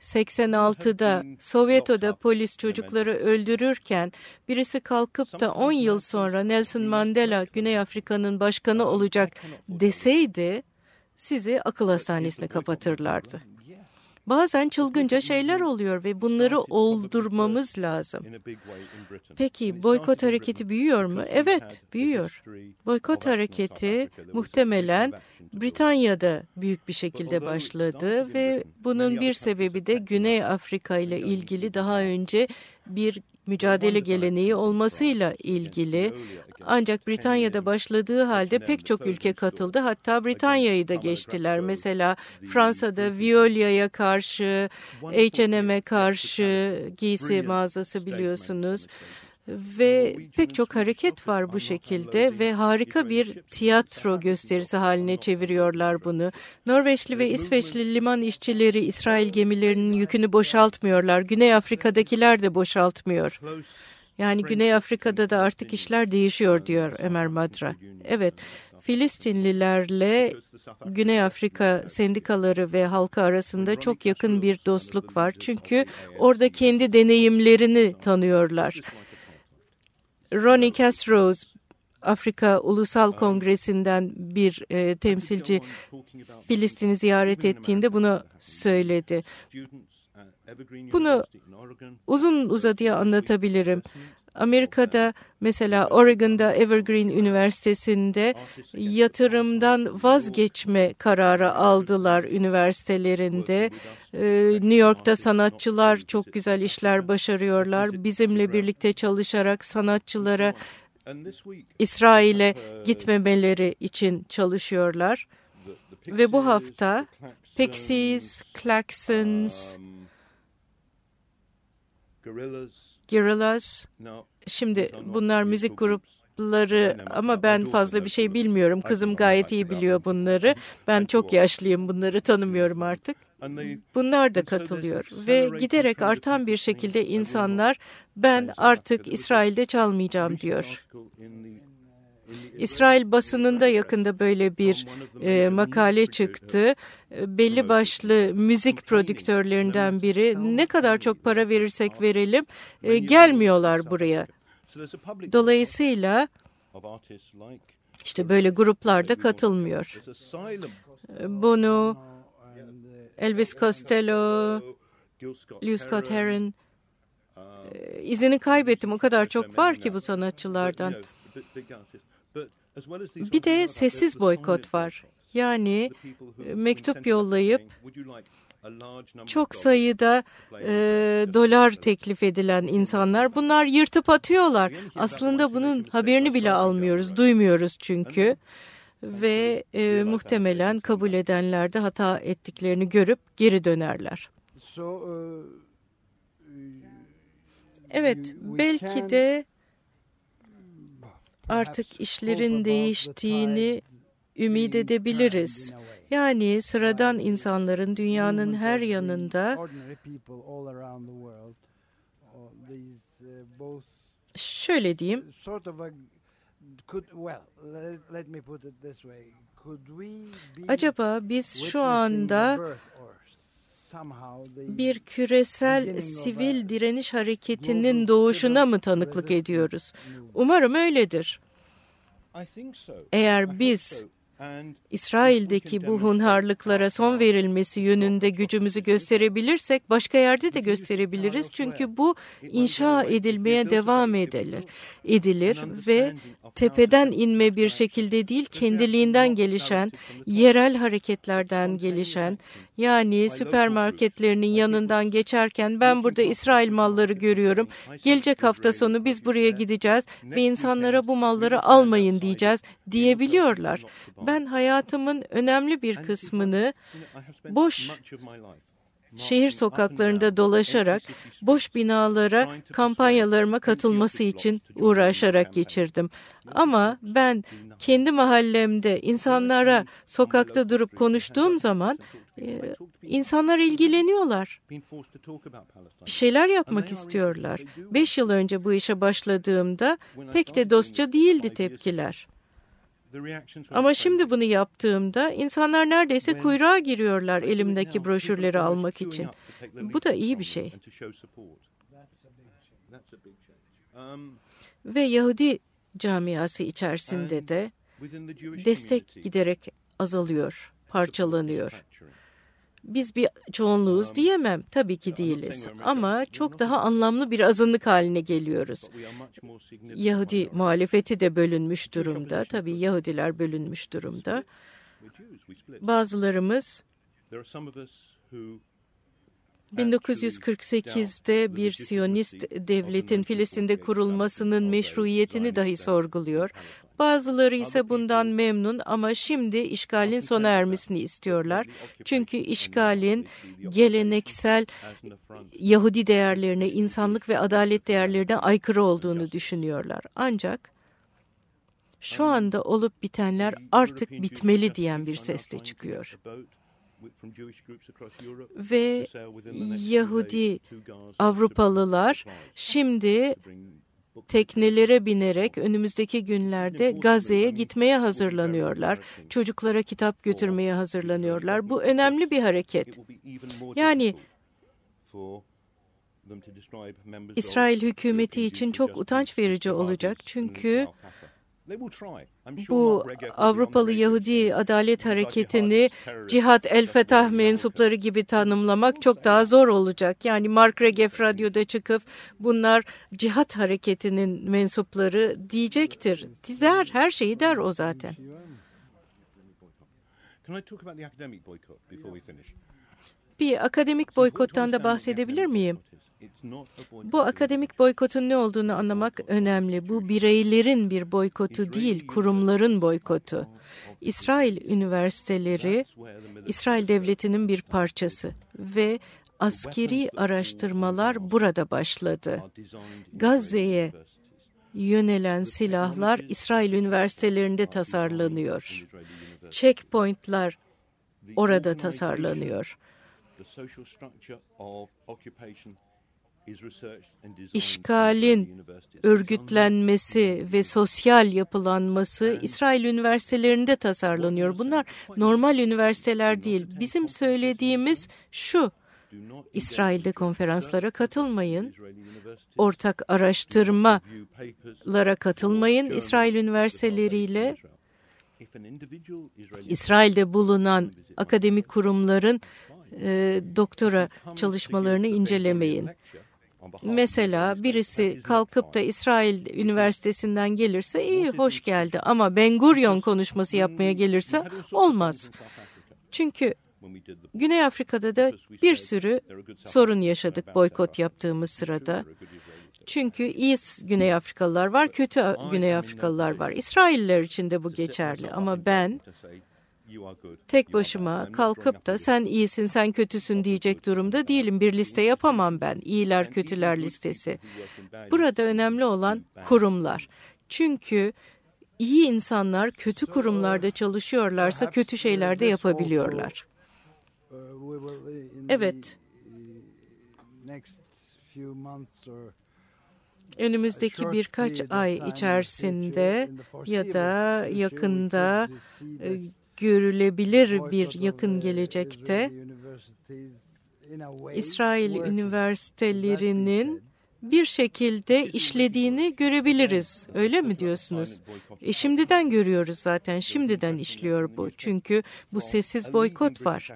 86'da Sovyeto'da polis çocukları öldürürken birisi kalkıp da 10 yıl sonra Nelson Mandela Güney Afrika'nın başkanı olacak deseydi sizi akıl hastanesine kapatırlardı. Bazen çılgınca şeyler oluyor ve bunları oldurmamız lazım. Peki boykot hareketi büyüyor mu? Evet, büyüyor. Boykot hareketi muhtemelen Britanya'da büyük bir şekilde başladı ve bunun bir sebebi de Güney Afrika ile ilgili daha önce bir mücadele geleneği olmasıyla ilgili. Ancak Britanya'da başladığı halde pek çok ülke katıldı. Hatta Britanya'yı da geçtiler. Mesela Fransa'da Violia'ya karşı, H&M'e karşı giysi mağazası biliyorsunuz ve pek çok hareket var bu şekilde ve harika bir tiyatro gösterisi haline çeviriyorlar bunu. Norveçli ve İsveçli liman işçileri İsrail gemilerinin yükünü boşaltmıyorlar. Güney Afrika'dakiler de boşaltmıyor. Yani Güney Afrika'da da artık işler değişiyor diyor Ömer Madra. Evet, Filistinlilerle Güney Afrika sendikaları ve halkı arasında çok yakın bir dostluk var. Çünkü orada kendi deneyimlerini tanıyorlar. Ronnie Casrose Afrika Ulusal Kongresi'nden bir e, temsilci Filistin'i ziyaret ettiğinde bunu söyledi. Bunu uzun uzadıya anlatabilirim. Amerika'da mesela Oregon'da Evergreen Üniversitesi'nde yatırımdan vazgeçme kararı aldılar üniversitelerinde. Ee, New York'ta sanatçılar çok güzel işler başarıyorlar. Bizimle birlikte çalışarak sanatçılara İsrail'e gitmemeleri için çalışıyorlar. Ve bu hafta Pixies, Klaxons, Gorillaz. Şimdi bunlar müzik grupları ama ben fazla bir şey bilmiyorum. Kızım gayet iyi biliyor bunları. Ben çok yaşlıyım bunları tanımıyorum artık. Bunlar da katılıyor ve giderek artan bir şekilde insanlar ben artık İsrail'de çalmayacağım diyor. İsrail basınında yakında böyle bir e, makale çıktı. E, belli başlı müzik prodüktörlerinden biri ne kadar çok para verirsek verelim e, gelmiyorlar buraya. Dolayısıyla işte böyle gruplarda katılmıyor. Bono, Elvis Costello, Lewis Scott Heron izini kaybettim. O kadar çok var ki bu sanatçılardan. Bir de sessiz boykot var. Yani mektup yollayıp çok sayıda e, dolar teklif edilen insanlar bunlar yırtıp atıyorlar. Aslında bunun haberini bile almıyoruz, duymuyoruz çünkü. Ve e, muhtemelen kabul edenler de hata ettiklerini görüp geri dönerler. Evet, belki de artık işlerin değiştiğini ümit edebiliriz. Yani sıradan insanların dünyanın her yanında şöyle diyeyim. Acaba biz şu anda bir küresel sivil direniş hareketinin doğuşuna mı tanıklık ediyoruz? Umarım öyledir. Eğer biz İsrail'deki bu hunharlıklara son verilmesi yönünde gücümüzü gösterebilirsek başka yerde de gösterebiliriz. Çünkü bu inşa edilmeye devam edilir, edilir ve tepeden inme bir şekilde değil kendiliğinden gelişen, yerel hareketlerden gelişen yani süpermarketlerinin yanından geçerken ben burada İsrail malları görüyorum. Gelecek hafta sonu biz buraya gideceğiz. ve insanlara bu malları almayın diyeceğiz diyebiliyorlar. Ben hayatımın önemli bir kısmını boş şehir sokaklarında dolaşarak boş binalara kampanyalarıma katılması için uğraşarak geçirdim. Ama ben kendi mahallemde insanlara sokakta durup konuştuğum zaman e, insanlar ilgileniyorlar. Bir şeyler yapmak istiyorlar. Beş yıl önce bu işe başladığımda pek de dostça değildi tepkiler. Ama şimdi bunu yaptığımda insanlar neredeyse kuyruğa giriyorlar elimdeki broşürleri almak için. Bu da iyi bir şey. Ve Yahudi camiası içerisinde de destek giderek azalıyor, parçalanıyor. Biz bir çoğunluğuz diyemem. Tabii ki değiliz. Ama çok daha anlamlı bir azınlık haline geliyoruz. Yahudi muhalefeti de bölünmüş durumda. Tabii Yahudiler bölünmüş durumda. Bazılarımız 1948'de bir Siyonist devletin Filistin'de kurulmasının meşruiyetini dahi sorguluyor. Bazıları ise bundan memnun ama şimdi işgalin sona ermesini istiyorlar. Çünkü işgalin geleneksel Yahudi değerlerine, insanlık ve adalet değerlerine aykırı olduğunu düşünüyorlar. Ancak şu anda olup bitenler artık bitmeli diyen bir ses de çıkıyor. ve Yahudi Avrupalılar şimdi teknelere binerek önümüzdeki günlerde Gazze'ye gitmeye hazırlanıyorlar. Çocuklara kitap götürmeye hazırlanıyorlar. Bu önemli bir hareket. Yani İsrail hükümeti için çok utanç verici olacak çünkü bu Avrupalı Yahudi Adalet Hareketi'ni Cihat El Fetah mensupları gibi tanımlamak çok daha zor olacak. Yani Mark Regef radyoda çıkıp bunlar Cihat Hareketi'nin mensupları diyecektir. Der, her şeyi der o zaten. Bir akademik boykottan da bahsedebilir miyim? Bu akademik boykotun ne olduğunu anlamak önemli. Bu bireylerin bir boykotu değil, kurumların boykotu. İsrail üniversiteleri İsrail devletinin bir parçası ve askeri araştırmalar burada başladı. Gazze'ye yönelen silahlar İsrail üniversitelerinde tasarlanıyor. Checkpoint'lar orada tasarlanıyor. İşgalin örgütlenmesi ve sosyal yapılanması İsrail üniversitelerinde tasarlanıyor. Bunlar normal üniversiteler değil. Bizim söylediğimiz şu. İsrail'de konferanslara katılmayın. Ortak araştırmalara katılmayın. İsrail üniversiteleriyle İsrail'de bulunan akademik kurumların e, doktora çalışmalarını incelemeyin. Mesela birisi kalkıp da İsrail Üniversitesi'nden gelirse iyi hoş geldi. Ama Ben Gurion konuşması yapmaya gelirse olmaz. Çünkü Güney Afrika'da da bir sürü sorun yaşadık boykot yaptığımız sırada. Çünkü iyi Güney Afrikalılar var, kötü Güney Afrikalılar var. İsrailler için de bu geçerli. ama ben tek başıma kalkıp da sen iyisin, sen kötüsün diyecek durumda değilim. Bir liste yapamam ben, iyiler kötüler listesi. Burada önemli olan kurumlar. Çünkü iyi insanlar kötü kurumlarda çalışıyorlarsa kötü şeyler de yapabiliyorlar. Evet. Önümüzdeki birkaç ay içerisinde ya da yakında görülebilir bir yakın gelecekte. İsrail üniversitelerinin bir şekilde işlediğini görebiliriz. Öyle mi diyorsunuz? E şimdiden görüyoruz zaten. Şimdiden işliyor bu. Çünkü bu sessiz boykot var.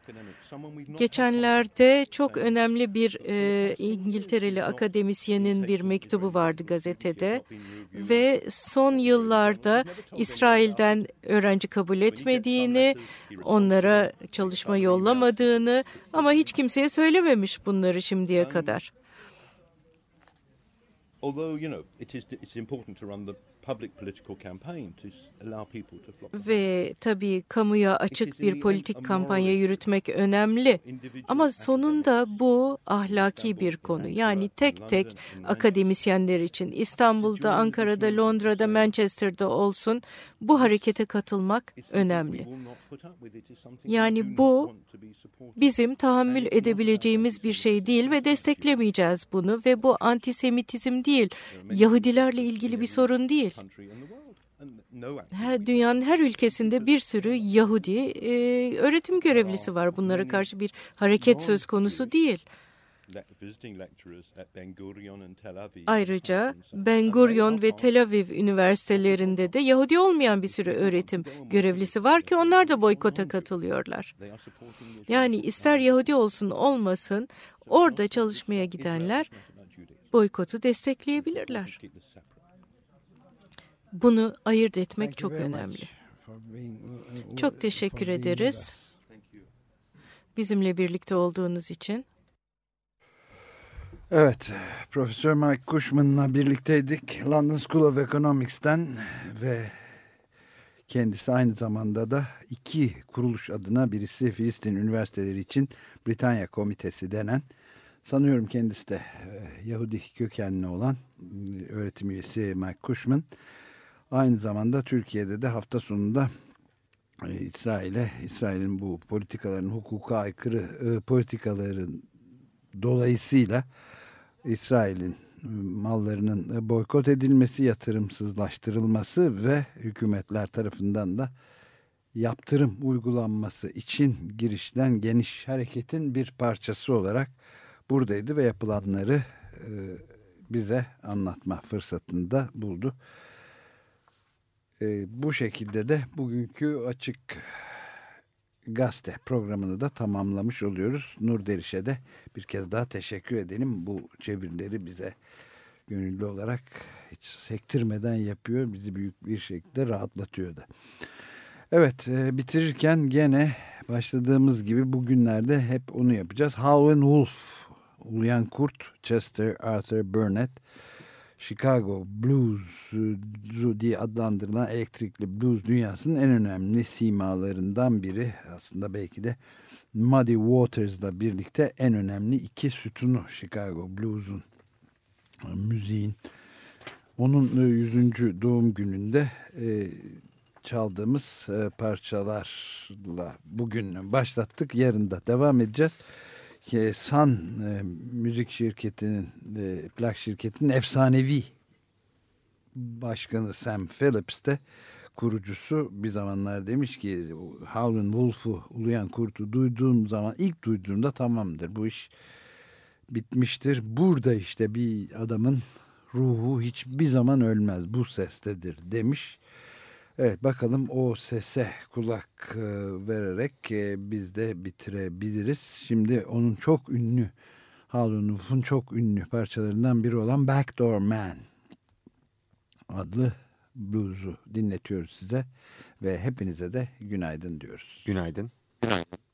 Geçenlerde çok önemli bir e, İngiltereli akademisyenin bir mektubu vardı gazetede ve son yıllarda İsrail'den öğrenci kabul etmediğini, onlara çalışma yollamadığını ama hiç kimseye söylememiş bunları şimdiye kadar although you know it is it's important to run the Ve tabii kamuya açık bir politik kampanya yürütmek önemli. Ama sonunda bu ahlaki bir konu. Yani tek tek akademisyenler için İstanbul'da, Ankara'da, Londra'da, Manchester'da olsun bu harekete katılmak önemli. Yani bu bizim tahammül edebileceğimiz bir şey değil ve desteklemeyeceğiz bunu ve bu antisemitizm değil, Yahudilerle ilgili bir sorun değil. Her, dünyanın her ülkesinde bir sürü Yahudi e, öğretim görevlisi var. Bunlara karşı bir hareket söz konusu değil. Ayrıca Ben Gurion ve Tel Aviv üniversitelerinde de Yahudi olmayan bir sürü öğretim görevlisi var ki onlar da boykota katılıyorlar. Yani ister Yahudi olsun olmasın orada çalışmaya gidenler boykotu destekleyebilirler. Bunu ayırt etmek çok önemli. Çok teşekkür ederiz. Bizimle birlikte olduğunuz için. Evet, Profesör Mike Cushman'la birlikteydik. London School of Economics'ten ve kendisi aynı zamanda da iki kuruluş adına birisi Filistin Üniversiteleri için Britanya Komitesi denen sanıyorum kendisi de e, Yahudi kökenli olan e, öğretim üyesi Mike Cushman aynı zamanda Türkiye'de de hafta sonunda e, İsrail'e İsrail'in bu politikaların hukuka aykırı e, politikaların dolayısıyla İsrail'in e, mallarının boykot edilmesi, yatırımsızlaştırılması ve hükümetler tarafından da yaptırım uygulanması için girişten geniş hareketin bir parçası olarak buradaydı ve yapılanları bize anlatma fırsatında buldu. E, bu şekilde de bugünkü açık gazete programını da tamamlamış oluyoruz. Nur Deriş'e de bir kez daha teşekkür edelim. Bu çevirileri bize gönüllü olarak hiç sektirmeden yapıyor. Bizi büyük bir şekilde rahatlatıyor da. Evet e, bitirirken gene başladığımız gibi bugünlerde hep onu yapacağız. Howlin' Wolf, Uluyan Kurt, Chester Arthur Burnett Chicago Blues diye adlandırılan elektrikli blues dünyasının en önemli simalarından biri. Aslında belki de Muddy Waters'la birlikte en önemli iki sütunu Chicago Blues'un müziğin. Onun 100. doğum gününde e, çaldığımız e, parçalarla bugün başlattık. Yarın da devam edeceğiz. Sun e, müzik şirketinin, e, plak şirketinin efsanevi başkanı Sam Phillips de kurucusu bir zamanlar demiş ki Howlin' Wolf'u, Uluyan Kurt'u duyduğum zaman ilk duyduğumda tamamdır bu iş bitmiştir. Burada işte bir adamın ruhu hiçbir zaman ölmez bu sestedir demiş. Evet bakalım o sese kulak e, vererek e, biz de bitirebiliriz. Şimdi onun çok ünlü Howlin' Wolf'un çok ünlü parçalarından biri olan Backdoor Man adlı blues'u dinletiyoruz size ve hepinize de günaydın diyoruz. Günaydın. Günaydın.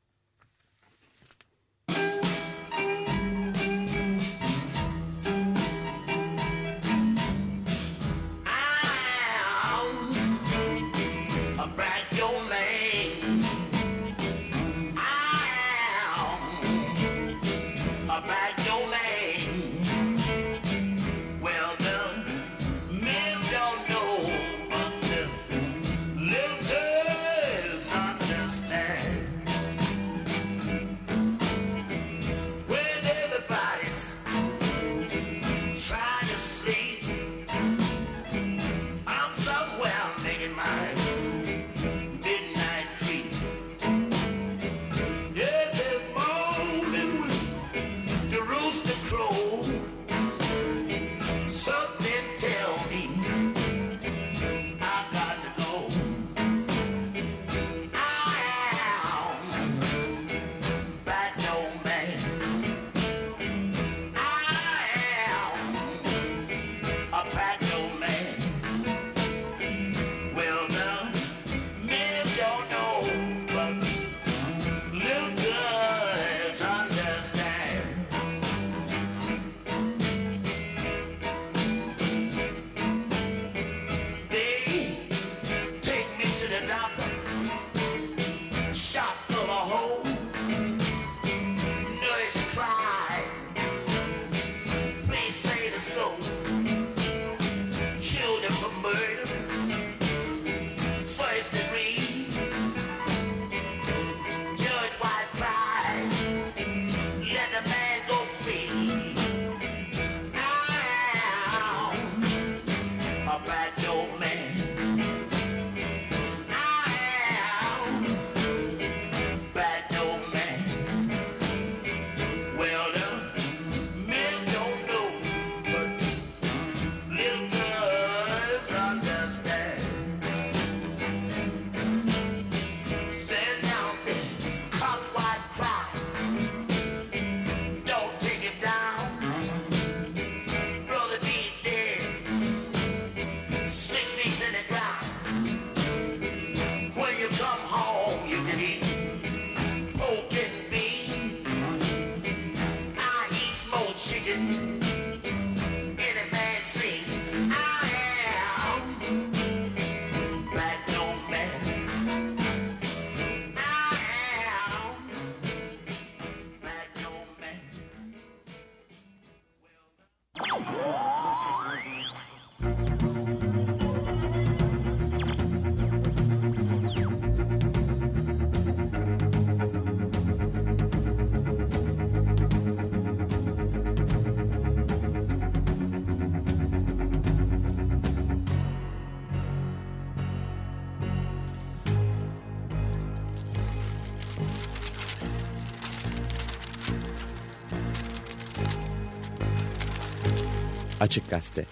Açık Gazete